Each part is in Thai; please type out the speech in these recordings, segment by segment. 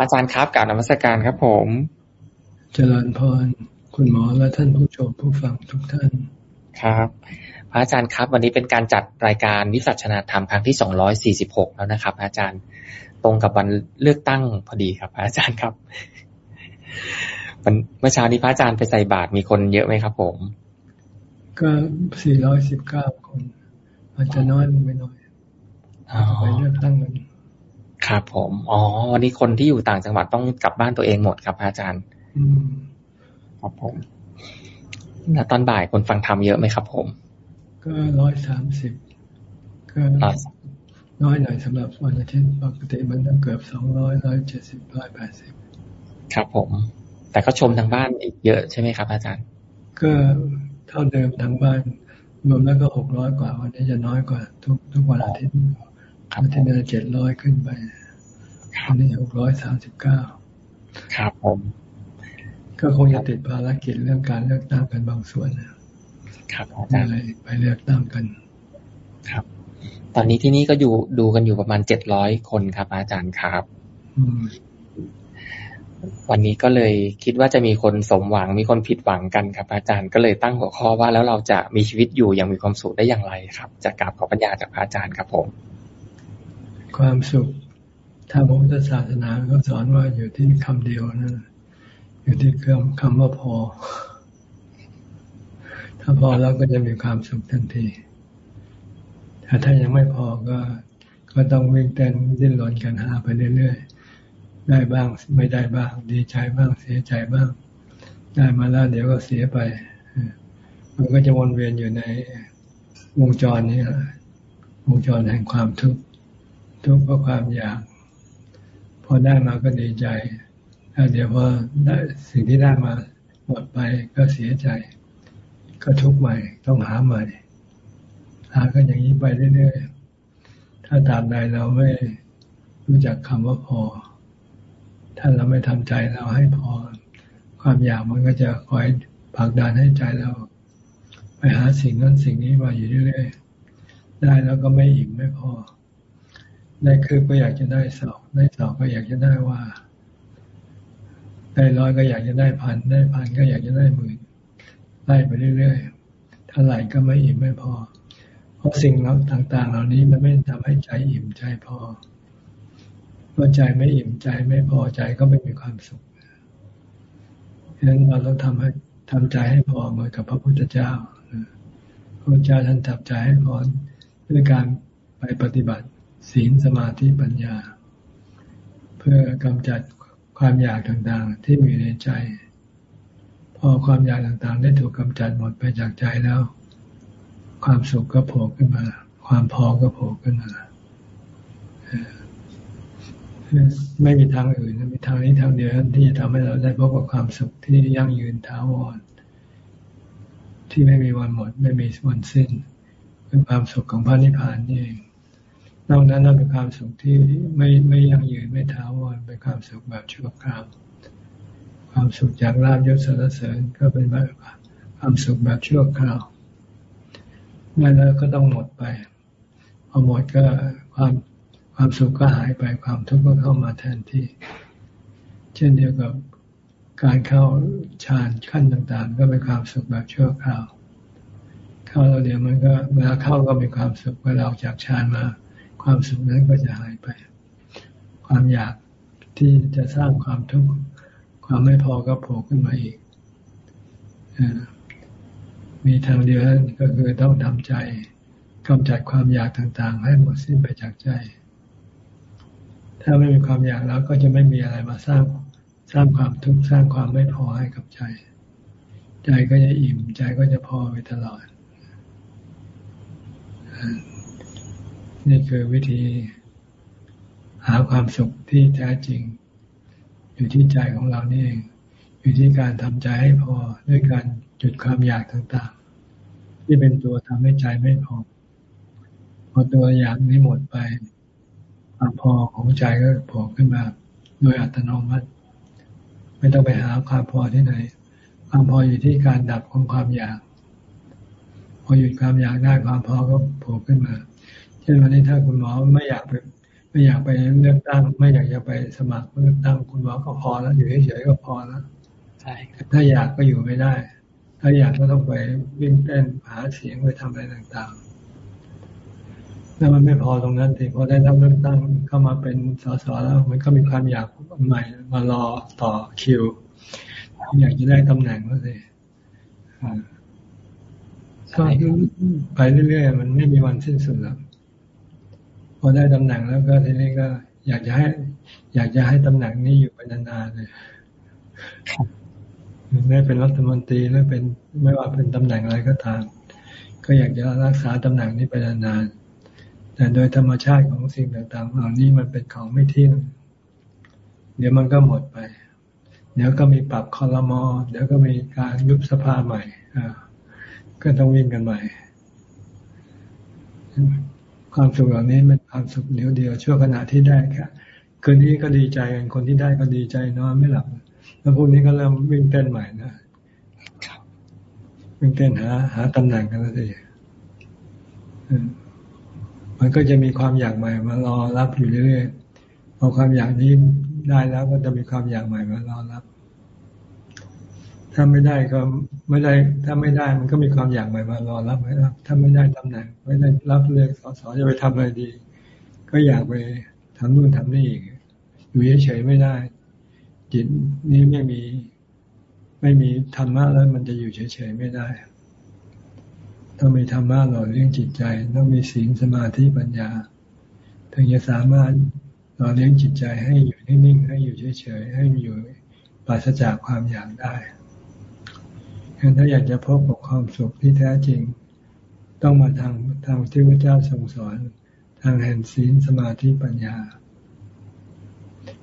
อาจารย์ครับกราบนมัสการครับผม เจริญพร คุณหมอและท่านผู้ชมผู้ฟังทุกท่าน ครับ พระอาจารย์ครับ วันนี้เป็นการจัดรายการวิสัชนาธรรมครั้งที่สองร้อยสี่สิบหกแล้วนะครับอาจารย์ตรงกับวันเลือกตั้งพอดีครับพระอาจารย์ครับวันเมื่อเช้านี้พระอาจารย์ไปใส่บาตรมีคนเยอะไหมครับผม ก็สี่ร้อยสิบเก้าคนอาจจะน้อยไม่น้อยไปเลือกตั้งกัน ครับผม อ๋อ วันนี้คนที่อยู่ต่างจังหวัดต้องกลับบ้านตัวเองหมดครับอาจารย์ อืมครับผม แล้วตอนบ่ายคนฟังธรรมเยอะไหมครับผม ก็ร้อยสามสิบก็น้อยหน่อยสำหรับวันอาทิตย์ปกติมันต้องเกือบสองร้อยร้อยเจ็ดสิบร้อยแปดสิบครับผม แต่ก็ชมทางบ้านอีกเยอะใช่ไหมครับ อาจารย์ ก็เท่าเดิมทางบ้านรวมแล้วก็หกร้อยกว่า วันนี้จะน้อยกว่า ทุกทุกวันอาทิตย์ วันที่น่าเจ็ดร้อยขึ้นไปวันนี้หกร้อยสามสิบเก้าครับผม ก็คงจะติดภารกิจเรื่องการเลือกตั้งกันบางส่วนนะครับอาจารย์ไปเลือกตั้งกัน ครับ ตอนนี้ที่นี่ก็อยู่ดูกันอยู่ประมาณเจ็ดร้อยคนครับ อาจารย์ครับวันนี้ก็เลยคิดว่าจะมีคนสมหวังมีคนผิดหวังกันครับ อาจารย์ก็เลยตั้งหัวข้อว่าแล้วเราจะมีชีวิตอยู่อย่างมีความสุขได้อย่างไรครับจากกราบขอปัญญาจากพระอาจารย์ครับผม ความสุขทางพระพุทธศาสนาก็สอนว่าอยู่ที่คำเดียวนะอยู่ที่คำคำว่าพอ ถ้าพอแล้วก็จะมีความสุขทันทีแต่ถ้ายังไม่พอก็ ก็ต้องวิ่งเต้นดิ้นรนกันหาไปเรื่อยๆได้บ้างไม่ได้บ้าง ดีใจบ้างเสียใจบ้าง ได้มาแล้วเดี๋ยวก็เสียไปมันก็จะวนเวียนอยู่ในวงจรนี้วงจรแห่งความทุกข์ ทุกข์เพราะความอยาก พอได้มาก็ดีใจแล้วเดี๋ยวพอได้สิ่งที่ได้มาหมดไปก็เสียใจ ก็ทุกข์ใหม่ ต้องหาใหม่ หากันอย่างนี้ไปเรื่อยๆถ้าตามใดเราไม่รู้จักคำว่าพอ ถ้าเราไม่ทำใจเราให้พอ ความอยากมันก็จะคอยผลักดันให้ใจเรา ไปหาสิ่งนั้นสิ่งนี้มาอยู่เรื่อยๆได้แล้วก็ไม่อิ่มไม่พอ ได้คือก็อยากจะได้สองได้สองก็อยากจะได้ว่า ได้ร้อยก็อยากจะได้พันได้พันก็อยากจะได้หมื่นไล่ไปเรื่อยๆถ้าไหลก็ไม่อิ่มไม่พอ เพราะสิ่งเราต่าง ๆ เหล่านี้มันไม่ทำให้ใจอิ่มใจพอเมื่อใจไม่อิ่มใจไม่พอใจก็ไม่มีความสุขฉะนั้นเราต้องทำให้ทำใจให้พอเหมือนกับพระพุทธเจ้าพระพุทธเจ้าท่านทำใจให้พอด้วยการไปปฏิบัติ ศีลสมาธิปัญญา เพื่อกำจัดความอยากต่างๆ ที่มีในใจ พอความอยากต่างๆ ได้ถูกกำจัดหมดไปจากใจแล้ว ความสุขก็โผล่ขึ้นมา ความพอก็โผล่ขึ้นมาไม่มีทางอื่นมีทางนี้ทางเดียวที่จะทำให้เราได้พบกับความสุขที่ยั่งยืนถาวร ที่ไม่มีวันหมด ไม่มีวันสิ้นเป็นความสุขของพระนิพพานนี่เอง นอกนั้นเป็นความสุขที่ไม่ไม่ยั่งยืนไม่ท้าวรเป็นความสุขแบบชั่วคราวความสุขจากลาบยศสรรเสริญก็เป็นแบบความสุขแบบชั่วคราวนั่นแล้วก็ต้องหมดไปพอหมดก็ความความสุขก็หายไปความทุกข์ก็เข้ามาแทนที่ เช่นเดียวกับการเข้าฌานขั้นต่างๆ ก็เป็นความสุขแบบชั่วคราว เข้าเราเดี๋ยวมันก็เวลาเข้าก็มีความสุขเวลาออกจากฌานมา ความสุขนั้นก็จะหายไป ความอยากที่จะสร้างความทุกข์ความไม่พอก็โผล่ขึ้นมาอีกมีทางเดียวก็คือต้องทำใจกำจัดความอยากต่างๆ ให้หมดสิ้นไปจากใจ ถ้าไม่มีความอยากแล้วก็จะไม่มีอะไรมาสร้างสร้างความทุกข์สร้างความไม่พอให้กับใจ ใจก็จะอิ่มใจก็จะพอไปตลอด นี่คือวิธีหาความสุขที่แท้จริง อยู่ที่ใจของเรานี่เอง อยู่ที่การทำใจให้พอด้วยการจุดความอยากต่างๆ ที่เป็นตัวทำให้ใจไม่พอ พอตัวอยากนี้หมดไปความพอของใจก็โผล่ขึ้นมา โดยอัตโนมัติ ไม่ต้องไปหาความพอที่ไหน ความพออยู่ที่การดับของความอยาก พอหยุดความอยากได้ความพอก็โผล่ขึ้นมา เช่นวันนี้ถ้าคุณหมอไม่อยากไปไม่อยากไปเลือกตั้ง ไม่อยากจะไปสมัครเลือกตั้งคุณหมอก็พอแล้ว อยู่เฉยๆก็พอแล้วใช่ถ้าอยากก็อยู่ไม่ได้ ถ้าอยากก็ต้องไปวิ่งเต้นหาเสียงไปทำอะไรต่างๆแล้วมันไม่พอตรงนั้นทีพอได้รับเลือกตั้งเข้ามาเป็นสสแล้ว มันก็มีความอยากใหม่มารอต่อคิว อยากจะได้ตำแหน่งก็เลยก็ไปเรื่อยๆมันไม่มีวันสิ้นสุดแล้ว พอได้ตำแหน่งแล้วก็ทีนี้ก็ อยากจะให้ อยากจะให้ตำแหน่งนี้อยู่ไปนานๆเลยได้เป็นรัฐมนตรีแล้วเป็นไม่ว่าเป็นตำแหน่งอะไรก็ตาม ก็อยากจะรักษาตำแหน่งนี้ไปนานๆแต่โดยธรรมชาติของสิ่งต่างๆ เหล่านี้มันเป็นของไม่เที่ยง เดี๋ยวมันก็หมดไป เดี๋ยวก็มีปรับคอรมอเดี๋ยวก็มีการยุบสภาใหม่อ่าก็ต้องวิ่งกันใหม่ ความสุขเหล่านี้มันความสุขเดียวเดียวชั่วขณะที่ได้ค่ะคืนนี้ก็ดีใจกันคนที่ได้ก็ดีใจนอนไม่หลับแล้วพวกนี้ก็เริ่มวิ่งเต้นใหม่นะวิ่งเต้นหาหาตำแหน่งกันแล้วสิมันก็จะมีความอยากใหม่มารอรับอยู่เรื่อยๆพอความอยากนี้ได้แล้วก็จะมีความอยากใหม่มารอรับ ถ้าไม่ได้ก็ไม่ได้ ถ้าไม่ได้มันก็มีความอยากใหม่มารอรับไว้รับ ถ้าไม่ได้ตำแหน่งไม่ได้รับเลือกสสจะไปทำอะไรดี ก็อยากไปทำนู่นทำนี่อีกอยู่เฉยๆไม่ได้ จิตนี้ไม่มีไม่มีธรรมะแล้วมันจะอยู่เฉยๆไม่ได้ต้องมีธรรมะหล่อเลี้ยงจิตใจต้องมีศีลสมาธิปัญญา ถึงจะสามารถหล่อเลี้ยงจิตใจให้อยู่นิ่งๆให้อยู่เฉยๆให้อยู่ปราศจากความอยากได้ ถ้าอยากจะพบกับความสุขที่แท้จริง ต้องมาทางทางที่พระเจ้าทรงสอน ทางแห่งศีลสมาธิปัญญา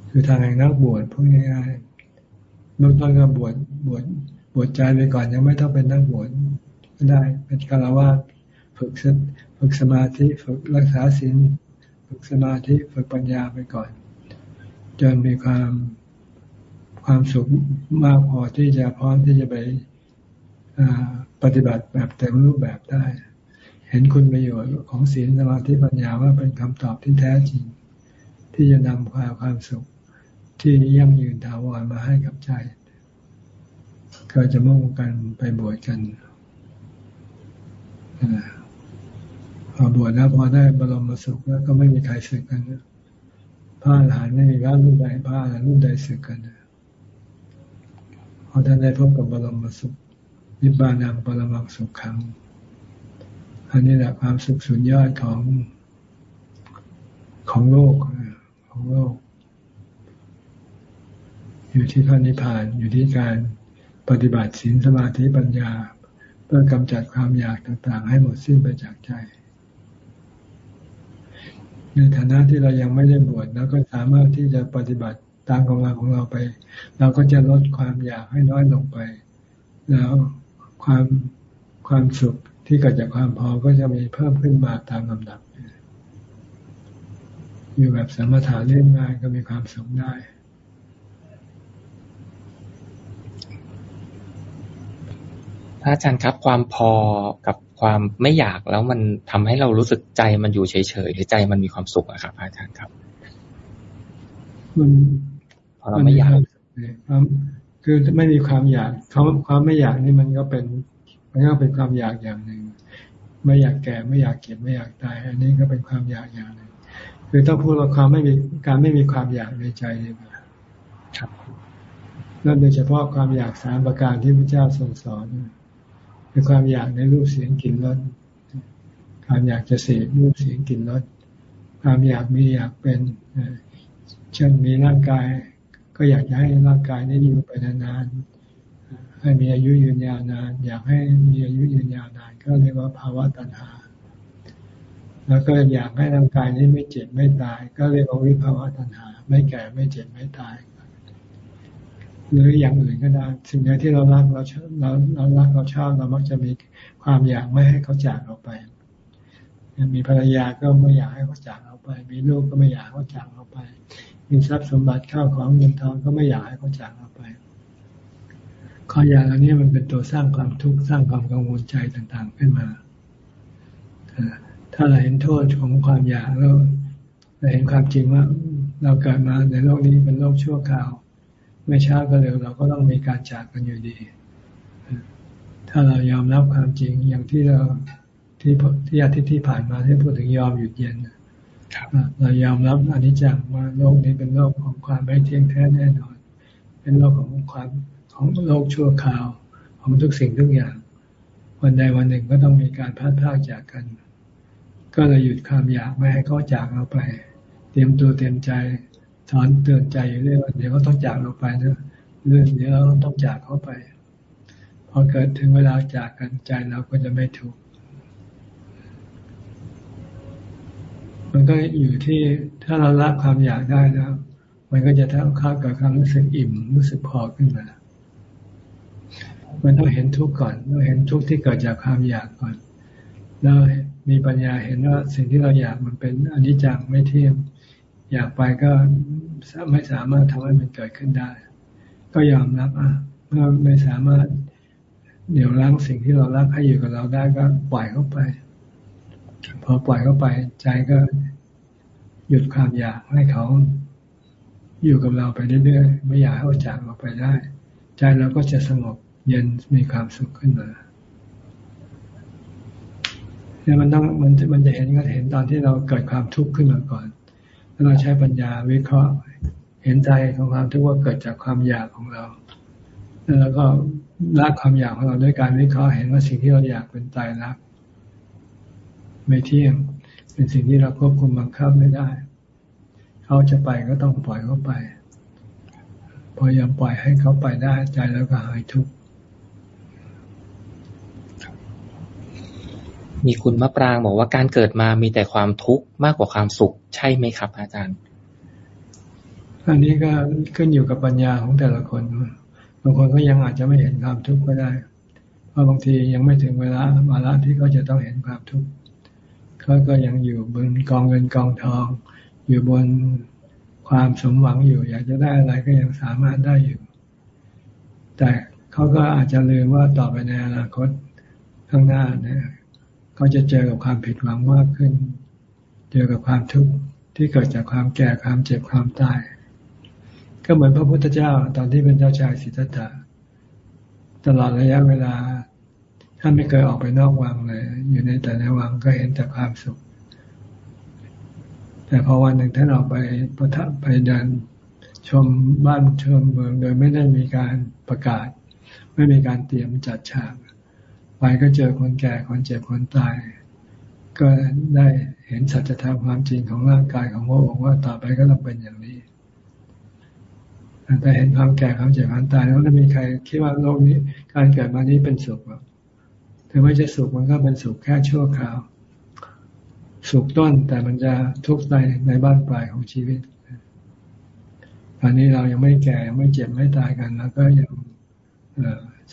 คือทางแห่งนักบวชพูดง่ายๆเบื้องต้นก็บวชบวชบวชใจไปก่อนยังไม่ต้องเป็นนักบวชก็ได้เป็นคารวะฝึกฝึกสมาธิฝึกรักษาศีลฝึกสมาธิฝึกปัญญาไปก่อน จนมีความความสุขมากพอที่จะพร้อมที่จะไป ปฏิบัติแบบเต็มรูปแบบได้ เห็นคุณประโยชน์ของศีลสมาธิปัญญาว่าเป็นคำตอบที่แท้จริง ที่จะนำความความสุขที่ยั่งยืนถาวรมาให้กับใจ ก็จะมุ่งกันไปบวชกันพอบวชแล้วพอได้บรมสุขแล้วก็ไม่มีใครสึกกันพระอรหันต์ไม่มีพระรุ่นใดพระอรหันต์รุ่นใดสึกกันพอท่านได้พบกับบรมสุข นิบานังปรมังสุขขัง อันนี้แหละความสุขสุดยอดของของโลกของโลก อยู่ที่พระนิพพานอยู่ที่การปฏิบัติศีลสมาธิปัญญา เพื่อกำจัดความอยากต่างๆ ให้หมดสิ้นไปจากใจ ในฐานะที่เรายังไม่ได้บวชแล้วก็สามารถที่จะปฏิบัติตามกำลังของเราไป เราก็จะลดความอยากให้น้อยลงไป แล้ว ความความสุขที่เกิดจากความพอก็จะมีเพิ่มขึ้นมาตามลำดับ อยู่แบบสมถะเล่นง่ายก็มีความสุขได้พระอาจารย์ครับ ความพอกับความไม่อยากแล้วมันทำให้เรารู้สึกใจมันอยู่เฉยๆหรือใจมันมีความสุขอะครับพระอาจารย์ครับ มันพอเราไม่อยากความ คือไม่มีความอยากเขาความไม่อยากนี่มันก็เป็น มันก็เป็นความอยากอย่างหนึ่ง ไม่อยากแก่ไม่อยากเก็บไม่อยากตาย อันนี้ก็เป็นความอยากอย่างหนึ่ง คือถ้าพูดว่าความไม่มีการไม่มีความอยากในใจดีกว่าครับนั่นโดยเฉพาะความอยากสามประการที่พระเจ้าทรงสอนคือความอยากในรูปเสียงกลิ่นรสความอยากจะเสพรูปเสียงกลิ่นรสความอยากมีอยากเป็นเช่นมีร่างกาย ก็อยากจะให้ร่างกายนี้อยู่ไปนานๆให้มีอายุยืนยาวนาน อยากให้มีอายุยืนยาวนาน ก็เรียกว่าภาวะตัณหา แล้วก็อยากให้ร่างกายนี้ไม่เจ็บไม่ตาย ก็เรียกว่าวิภาวะตัณหา ไม่แก่ไม่เจ็บไม่ตาย หรืออย่างอื่นก็ได้สิ่งใดที่เรารักเราเราเรารักเราชอบเรามักจะมีความอยากไม่ให้เขาจากเราไปมีภรรยาก็ไม่อยากให้เขาจากเราไป มีลูกก็ไม่อยากให้เขาจากเราไป มีทรัพย์สมบัติข้าวของเงินทองก็ไม่อยากให้เขาจากเราไปข้ออยากอันนี้มันเป็นตัวสร้างความทุกข์สร้างความกังวลใจต่างๆขึ้นมา ถ้าเราเห็นโทษของความอยากแล้วเราเห็นความจริงว่าเราเกิดมาในโลกนี้เป็นโลกชั่วคราว ไม่ช้าก็เร็วเราก็ต้องมีการจากกันอยู่ดี ถ้าเรายอมรับความจริงอย่างที่เราที่ที่อาทิตย์ที่ผ่านมาที่พูดถึงยอมหยุดเย็น เรายอมรับอนิจจังว่าโลกนี้เป็นโลกของความไม่เที่ยงแท้แน่นอน เป็นโลกของความของโลกชั่วคราว ของทุกสิ่งทุกอย่าง วันใดวันหนึ่งก็ต้องมีการพัดพากจากกัน ก็เลยหยุดความอยากไม่ให้เขาจากเราไป เตรียมตัวเตรียมใจสอนเตือนใจอยู่เรื่อยว่าเดี๋ยวเขาต้องจากเราไปนะเรื่องเดี๋ยวเราต้องจากเขาไปพอเกิดถึงเวลาจากกันใจเราก็จะไม่ทุกข์ มันก็อยู่ที่ถ้าเราละความอยากได้แล้ว มันก็จะทำค่ากับความรู้สึกอิ่มรู้สึกพอขึ้นมา มันต้องเห็นทุกข์ก่อนต้องเห็นทุกข์ที่เกิดจากความอยากก่อน แล้วมีปัญญาเห็นว่าสิ่งที่เราอยากมันเป็นอนิจจังไม่เที่ยงอยากไปก็ไม่สามารถทำให้มันเกิดขึ้นได้ ก็ยอมรับอะเมื่อไม่สามารถเดี๋ยวล้างสิ่งที่เรารักให้อยู่กับเราได้ก็ปล่อยเข้าไป พอปล่อยเข้าไป ใจก็หยุดความอยากให้เขาอยู่กับเราไปเรื่อยๆไม่อยากให้เขาจากเราไปได้ ใจเราก็จะสงบเย็นมีความสุขขึ้นมาเนี่ยมันต้องมันมันจะเห็นก็เห็นตอนที่เราเกิดความทุกข์ขึ้นมาก่อน แล้วเราใช้ปัญญาวิเคราะห์ เห็นใจของความทุกข์ว่าเกิดจากความอยากของเรา แล้วก็ละความอยากของเราด้วยการวิเคราะห์เห็นว่าสิ่งที่เราอยากเป็นตายรัก ไม่เที่ยง เป็นสิ่งที่เราควบคุมบังคับไม่ได้ เขาจะไปก็ต้องปล่อยเขาไป พอยอมปล่อยให้เขาไปได้ใจแล้วก็หายทุกข์มีคุณมะปรางบอกว่าการเกิดมามีแต่ความทุกข์มากกว่าความสุข ใช่ไหมครับ อาจารย์ อันนี้ก็ขึ้นอยู่กับปัญญาของแต่ละคนบางคนก็ยังอาจจะไม่เห็นความทุกข์ก็ได้ เพราะบางทียังไม่ถึงเวลาวาระที่เขาจะต้องเห็นความทุกข์ เขาก็ยังอยู่บนกองเงินกองทอง อยู่บนความสมหวังอยู่ อยากจะได้อะไรก็ยังสามารถได้อยู่ แต่เขาก็อาจจะลืมว่าต่อไปในอนาคตข้างหน้าเนี่ยเขาจะเจอกับความผิดหวังมากขึ้น เจอกับความทุกข์ที่เกิดจากความแก่ความเจ็บความตาย ก็เหมือนพระพุทธเจ้า ตอนที่เป็นเจ้าชายสิทธัตถะตลอดระยะเวลา ท่านไม่เคยออกไปนอกวังเลย อยู่ในแต่ในวังก็เห็นแต่ความสุข แต่พอวันหนึ่งท่านออกไปประทับไปเดินชมบ้านชมเมืองโดยไม่ได้มีการประกาศ ไม่มีการเตรียมจัดฉากไปก็เจอคนแก่คนเจ็บคนตาย ก็ได้เห็นสัจธรรมความจริงของร่างกายของพระองค์ว่าต่อไปก็ต้องเป็นอย่างนี้แต่เห็นความแก่ความเจ็บความตายแล้วไม่มีใครคิดว่าโลกนี้ การเกิดมานี้เป็นสุขหรอ ถึงไม่จะสุขมันก็เป็นสุขแค่ชั่วคราว สุขต้นแต่มันจะทุกข์ในในบ้านปลายของชีวิตตอนนี้เรายังไม่แก่ไม่เจ็บไม่ตายกันแล้วก็ยัง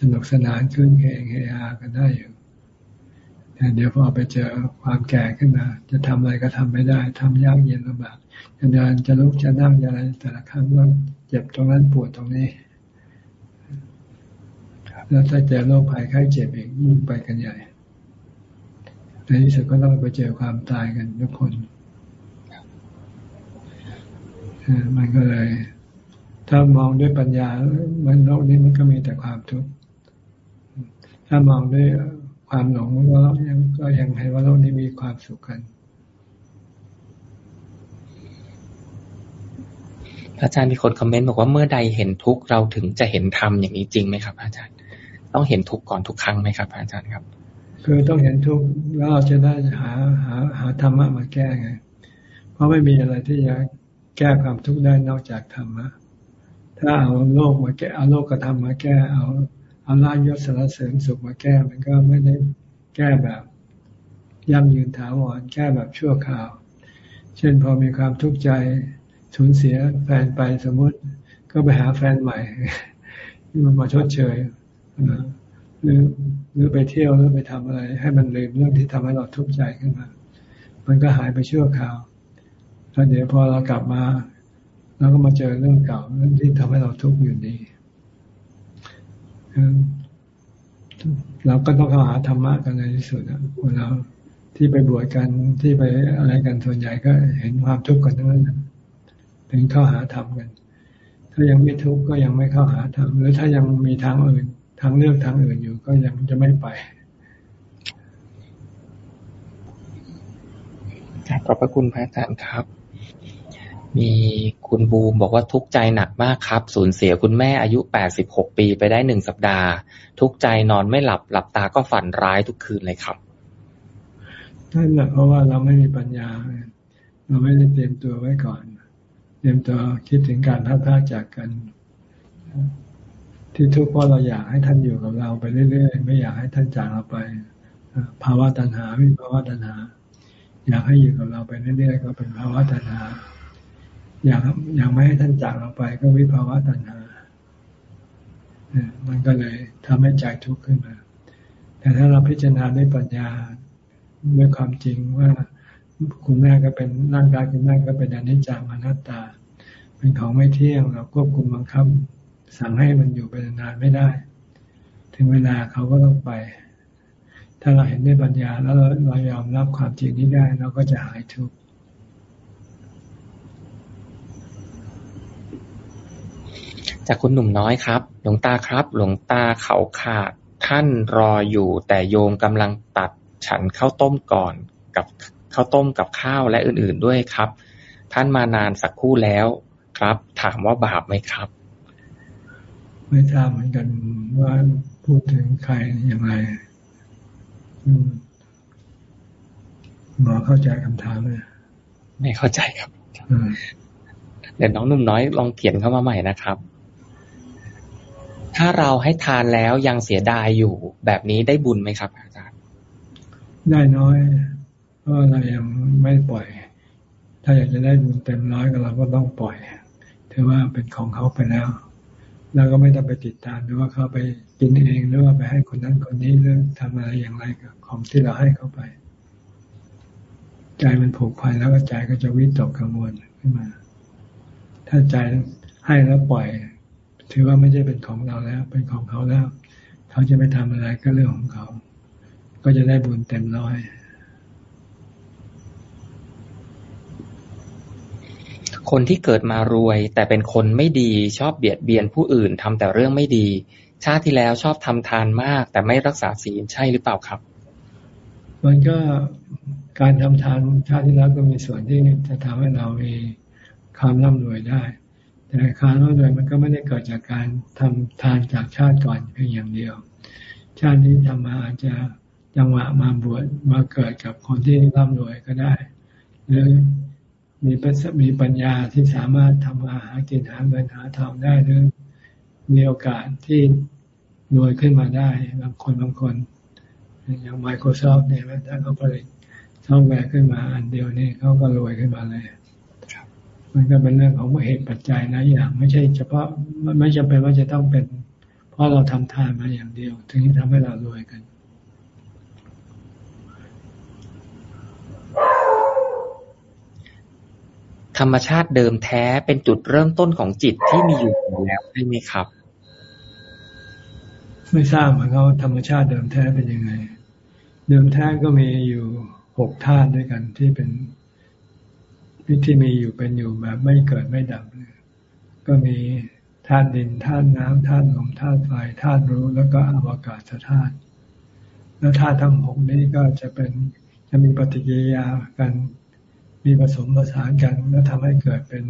สนุกสนานขึ้นเฮงเฮฮากันได้อยู่แต่เดี๋ยวพอไปเจอความแก่ขึ้นมา จะทำอะไรก็ทำไม่ได้ทำยากเย็นลำบากจะเดินจะลุกจะนั่งจะอะไรแต่ละครั้งก็เจ็บตรงนั้นปวดตรงนี้ แล้วถ้าเจอโรคภัยไข้เจ็บอีกยิ่งไปกันใหญ่ ในที่สุดก็ต้องไปเจอความตายกันทุกคนมันก็เลย ถ้ามองด้วยปัญญา มันโลกนี้มันก็มีแต่ความทุกข์ ถ้ามองด้วยความหลงมันก็ยังก็ยังเห็นว่าโลกนี้มีความสุขกันอาจารย์มีคนคอมเมนต์บอกว่าเมื่อใดเห็นทุกข์เราถึงจะเห็นธรรมอย่างนี้จริงไหมครับ อาจารย์ ต้องเห็นทุกข์ก่อนทุกครั้งไหมครับอาจารย์ครับ คือต้องเห็นทุกข์แล้วเราจะได้หาหาหาธรรมะมาแก้ไง เพราะไม่มีอะไรที่จะแก้ความทุกข์ได้นอกจากธรรมะถ้าเอาโลกมาแก้เอาโลกกระทำมาแก้เอาเอาลาภยศสารเสริญสุขมาแก้มันก็ไม่ได้แก้แบบยั่งยืนถาวรแก้แบบชั่วคราว เช่นพอมีความทุกข์ใจสูญเสียแฟนไปสมมติ ก็ไปหาแฟนใหม่ที่มันมาชดเชย หรือหรือไปเที่ยวหรือไปทำอะไร ให้มันลืมเรื่องที่ทำให้เราทุกข์ใจขึ้นมา มันก็หายไปชั่วคราวแล้วเดี๋ยวพอเรากลับมาเราก็มาเจอเรื่องเก่าเรื่องที่ทำให้เราทุกข์อยู่ดีเราก็ต้องเข้าหาธรรมะกันในที่สุดนะคนเราที่ไปบวชกันที่ไปอะไรกันส่วนใหญ่ก็เห็นความทุกข์กันทั้งนั้นถึงเข้าหาธรรมกัน ถ้ายังไม่ทุกข์ก็ยังไม่เข้าหาธรรมหรือถ้ายังมีทางอื่น ทางเลือกทางอื่นอยู่ก็ยังจะไม่ไปขอบพระคุณพระอาจารย์ครับ มีคุณบูมบอกว่าทุกข์ใจหนักมากครับ สูญเสียคุณแม่อายุแปดสิบหกปีไปได้หนึ่งสัปดาห์ ทุกข์ใจนอนไม่หลับ หลับตาก็ฝันร้ายทุกคืนเลยครับนั่นแหละเพราะว่าเราไม่มีปัญญา เราไม่ได้เตรียมตัวไว้ก่อน เตรียมตัวคิดถึงการพัดพาจากกัน ที่ทุกข์เพราะเราอยากให้ท่านอยู่กับเราไปเรื่อยๆ ไม่อยากให้ท่านจากเราไปภาวะตัณหาวิภาวะตัณหา อยากให้อยู่กับเราไปเรื่อยๆ ก็เป็นภาวะตัณหา อยากอยากไม่ให้ท่านจากเราไป ก็วิภาวะตัณหามันก็เลยทำให้ใจทุกข์ขึ้นมา แต่ถ้าเราพิจารณาด้วยปัญญาด้วยความจริงว่าคุณแม่ก็เป็นร่างกายคุณแม่ก็เป็นอนิจจาอนัตตา เป็นของไม่เที่ยงเราควบคุมบังคับ สั่งให้มันอยู่ไปนานไม่ได้ ถึงเวลาเขาก็ต้องไป ถ้าเราเห็นด้วยปัญญาแล้วเราเรายอมรับความจริงนี้ได้เราก็จะหายทุกข์จากคุณหนุ่มน้อยครับ หลวงตาครับ หลวงตาเขาขาดท่านรออยู่ แต่โยมกำลังตัดฉันข้าวต้มก่อนกับข้าวต้มกับข้าวและอื่นๆด้วยครับ ท่านมานานสักคู่แล้วครับ ถามว่าบาปไหมครับ ไม่ทราบเหมือนกันว่าพูดถึงใครอย่างไรหมอเข้าใจคำถามไหมไม่เข้าใจครับเดี๋ยวน้องนุ่มน้อยลองเขียนเข้ามาใหม่นะครับ ถ้าเราให้ทานแล้วยังเสียดายอยู่แบบนี้ได้บุญไหมครับ อาจารย์ ได้น้อย เพราะเรายังไม่ปล่อย ถ้าอยากจะได้บุญเต็มร้อยก็เราก็ต้องปล่อยถือว่าเป็นของเขาไปแล้ว แล้วก็ไม่ต้องไปติดตามหรือว่าเขาไปกินเองหรือว่าไปให้คนนั้นคนนี้หรือทำอะไรอย่างไรกับของที่เราให้เขาไป ใจมันผูกพันแล้วก็ใจก็จะวิตกกังวลขึ้นมา ถ้าใจให้แล้วปล่อย ถือว่าไม่ใช่เป็นของเราแล้ว เป็นของเขาแล้ว เขาจะไปทำอะไรก็เรื่องของเขา ก็จะได้บุญเต็มร้อย คนที่เกิดมารวย แต่เป็นคนไม่ดีชอบเบียดเบียนผู้อื่นทำแต่เรื่องไม่ดี ชาติที่แล้วชอบทำทานมาก แต่ไม่รักษาศีลใช่หรือเปล่าครับ มันก็การทำทานชาติที่แล้วก็มีส่วนที่จะทำให้เรามีความร่ำรวยได้แต่การร่ำรวยมันก็ไม่ได้เกิดจากการทำทานจากชาติก่อนเพียงอย่างเดียว ชาตินี้ทำมาอาจจะจังหวะมาบวชมาเกิดกับคนที่ร่ำรวยก็ได้ หรือ มีมีปัญญาที่สามารถทำมาหากินหาเงินหาทองได้หรือมีโอกาสที่รวยขึ้นมาได้บางคนบางคน อย่าง Microsoft เนี่ยถ้าเขาผลิตซอฟต์แวร์ขึ้นมาอันเดียวนี่เขาก็รวยขึ้นมาเลยมันก็เป็นเรื่องของเหตุปัจจัยนะอย่าง ไม่ใช่เฉพาะไม่จำเป็นว่าจะต้องเป็น เพราะเราทำทานมาอย่างเดียว ถึงจะทำให้เรารวยกัน ธรรมชาติเดิมแท้เป็นจุดเริ่มต้นของจิตที่มีอยู่แล้วใช่ไหมครับ ไม่ทราบเหมือนเขาธรรมชาติเดิมแท้เป็นยังไง เดิมแท้ก็มีอยู่หกธาตุด้วยกันที่เป็นวิธีมีอยู่เป็นอยู่แบบไม่เกิดไม่ดับก็มีธาตุดินธาตุน้ำธาตุลมธาตุไฟธาตุรู้แล้วก็อวกาศธาตุแล้วธาตุทั้งหกนี้ก็จะเป็นจะมีปฏิกิริยากัน มีผสมผสานกันแล้วทำให้เกิดเป็น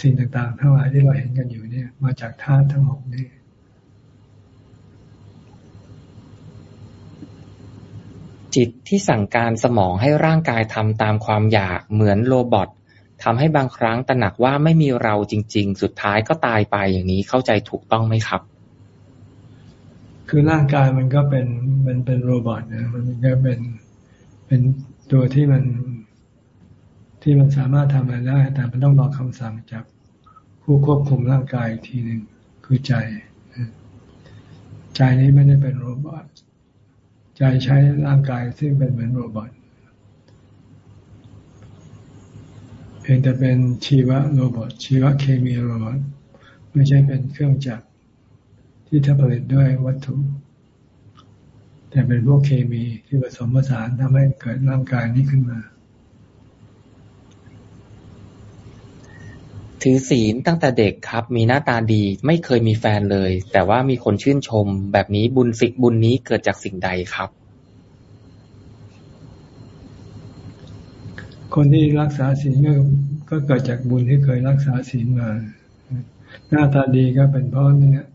สิ่งต่างๆ ทั้งหลายที่เราเห็นกันอยู่เนี่ย มาจากธาตุทั้งหกนี้จิตที่สั่งการสมองให้ร่างกายทำตามความอยากเหมือน robot ทำให้บางครั้งตระหนักว่าไม่มีเราจริง ๆ สุดท้ายก็ตายไปอย่างนี้เข้าใจถูกต้องไหมครับ คือร่างกายมันก็เป็นมันเป็น robot นะมันก็เป็นเป็นตัวที่มัน ที่มันสามารถทำอะไรได้ แต่มันต้องรอคำสั่งจากผู้ควบคุมร่างกายทีหนึ่งคือใจ ใจนี้ไม่ได้เป็น robot ใจใช้ร่างกายซึ่งเป็นเหมือน robot เพียงแต่เป็นชีวะ robot ชีวะเคมี robot ไม่ใช่เป็นเครื่องจักรที่ผลิตด้วยวัตถุ แต่เป็นพวกเคมีที่ผสมผสานทำให้เกิดร่างกายนี้ขึ้นมา ถือศีลตั้งแต่เด็กครับ มีหน้าตาดีไม่เคยมีแฟนเลย แต่ว่ามีคนชื่นชม แบบนี้บุญสิกบุญนี้เกิดจากสิ่งใดครับ คนที่รักษาศีลก็ก็เกิดจากบุญที่เคยรักษาศีลมา หน้าตาดีก็เป็นเพราะเนี่ย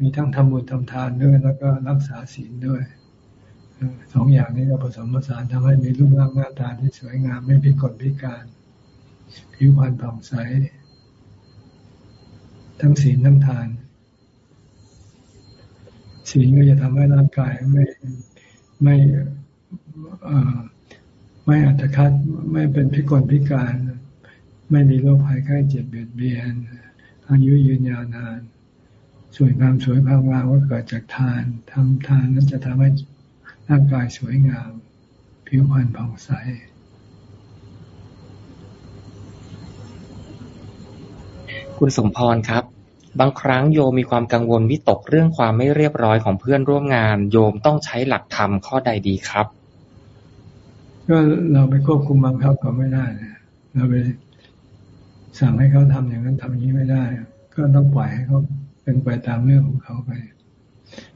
มีทั้งทำบุญทำทานด้วยแล้วก็รักษาศีลด้วยสองอย่างนี้ก็ผสมผสานทำให้มีรูปร่างหน้าตาที่สวยงามไม่พิกลพิการ ผิวพรรณผ่องใส ทั้งศีลทั้งทาน ศีลก็จะทำให้ร่างกายไม่ไม่ไม่อัตคัดไม่เป็นพิกลพิการ ไม่มีโรคภัยไข้เจ็บเบียดเบียน อายุยืนยาวนาน สวยงามสวยพางามก็เกิดจากทานทำทานนั้นจะทำให้ร่างกายสวยงาม ผิวพรรณผ่องใส คุณสมพรครับ บางครั้งโยมมีความกังวลวิตกเรื่องความไม่เรียบร้อยของเพื่อนร่วมงาน โยมต้องใช้หลักธรรมข้อใดดีครับ ก็เราไปควบคุมบังคับเขาไม่ได้เราไปสั่งให้เขาทำอย่างนั้นทำอย่างนี้ไม่ได้ ก็ต้องปล่อยให้เขาเป็นไปตามเรื่องของเขาไป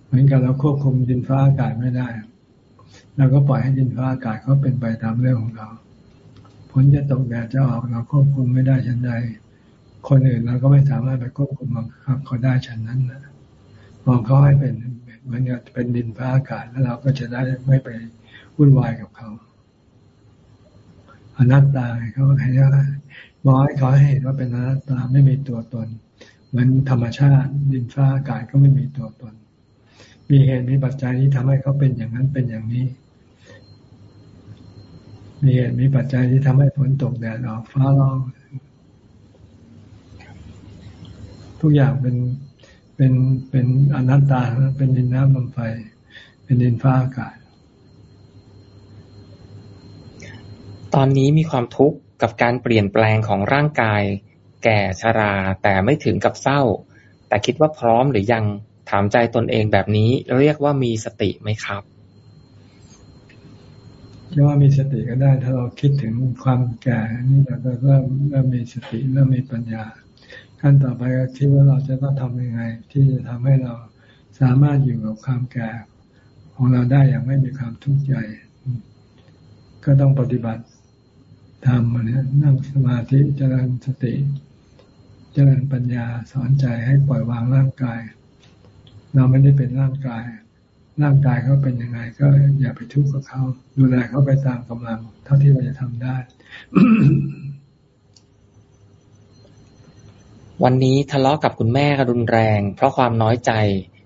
เหมือนกับเราควบคุมดินฟ้าอากาศไม่ได้เราก็ปล่อยให้ดินฟ้าอากาศเขาเป็นไปตามเรื่องของเขา ผลจะตกแดดจะออกเราควบคุมไม่ได้ฉันใด คนอื่นเราก็ไม่สามารถไปควบคุมบังคับเขาได้ฉันนั้นนะมองเขาให้เป็นเหมือนกับเป็นดินฟ้าอากาศแล้วเราก็จะได้ไม่ไปวุ่นวายกับเขาอนัตตาเขาให้มองให้เขาให้เห็นว่าเป็นอนัตตาไม่มีตัวตน เหมือนธรรมชาติ ดินฟ้าอากาศก็ไม่มีตัวตน มีเหตุมีปัจจัยที่ทำให้เขาเป็นอย่างนั้นเป็นอย่างนี้ มีเหตุมีปัจจัยที่ทำให้ฝนตกแดดออกฟ้าร้อง ทุกอย่างเป็นเป็นเป็นอนัตตาเป็นดินน้ำลมไฟ เป็นดินฟ้าอากาศ ตอนนี้มีความทุกข์กับการเปลี่ยนแปลงของร่างกาย แก่ชรา แต่ไม่ถึงกับเศร้า แต่คิดว่าพร้อมหรือยังถามใจตนเองแบบนี้เรียกว่ามีสติไหมครับจะว่ามีสติก็ได้ ถ้าเราคิดถึงความแก่นี่เราก็เริ่มเริ่มมีสติเริ่มมีปัญญา ขั้นต่อไปก็คิดว่าเราจะต้องทำยังไง ที่จะทำให้เราสามารถอยู่กับความแก่ของเราได้อย่างไม่มีความทุกข์ใจ ก็ต้องปฏิบัติทำเนี่ยนั่งสมาธิเจริญสติ เจริญปัญญาสอนใจให้ปล่อยวางร่างกาย เราไม่ได้เป็นร่างกาย ร่างกายเขาเป็นยังไง ก็อย่าไปทุกข์กับเขา ดูแลเขาไปตามกำลังเท่าที่เราจะทำได้ วันนี้ทะเลาะกับคุณแม่กรุนแรง เพราะความน้อยใจ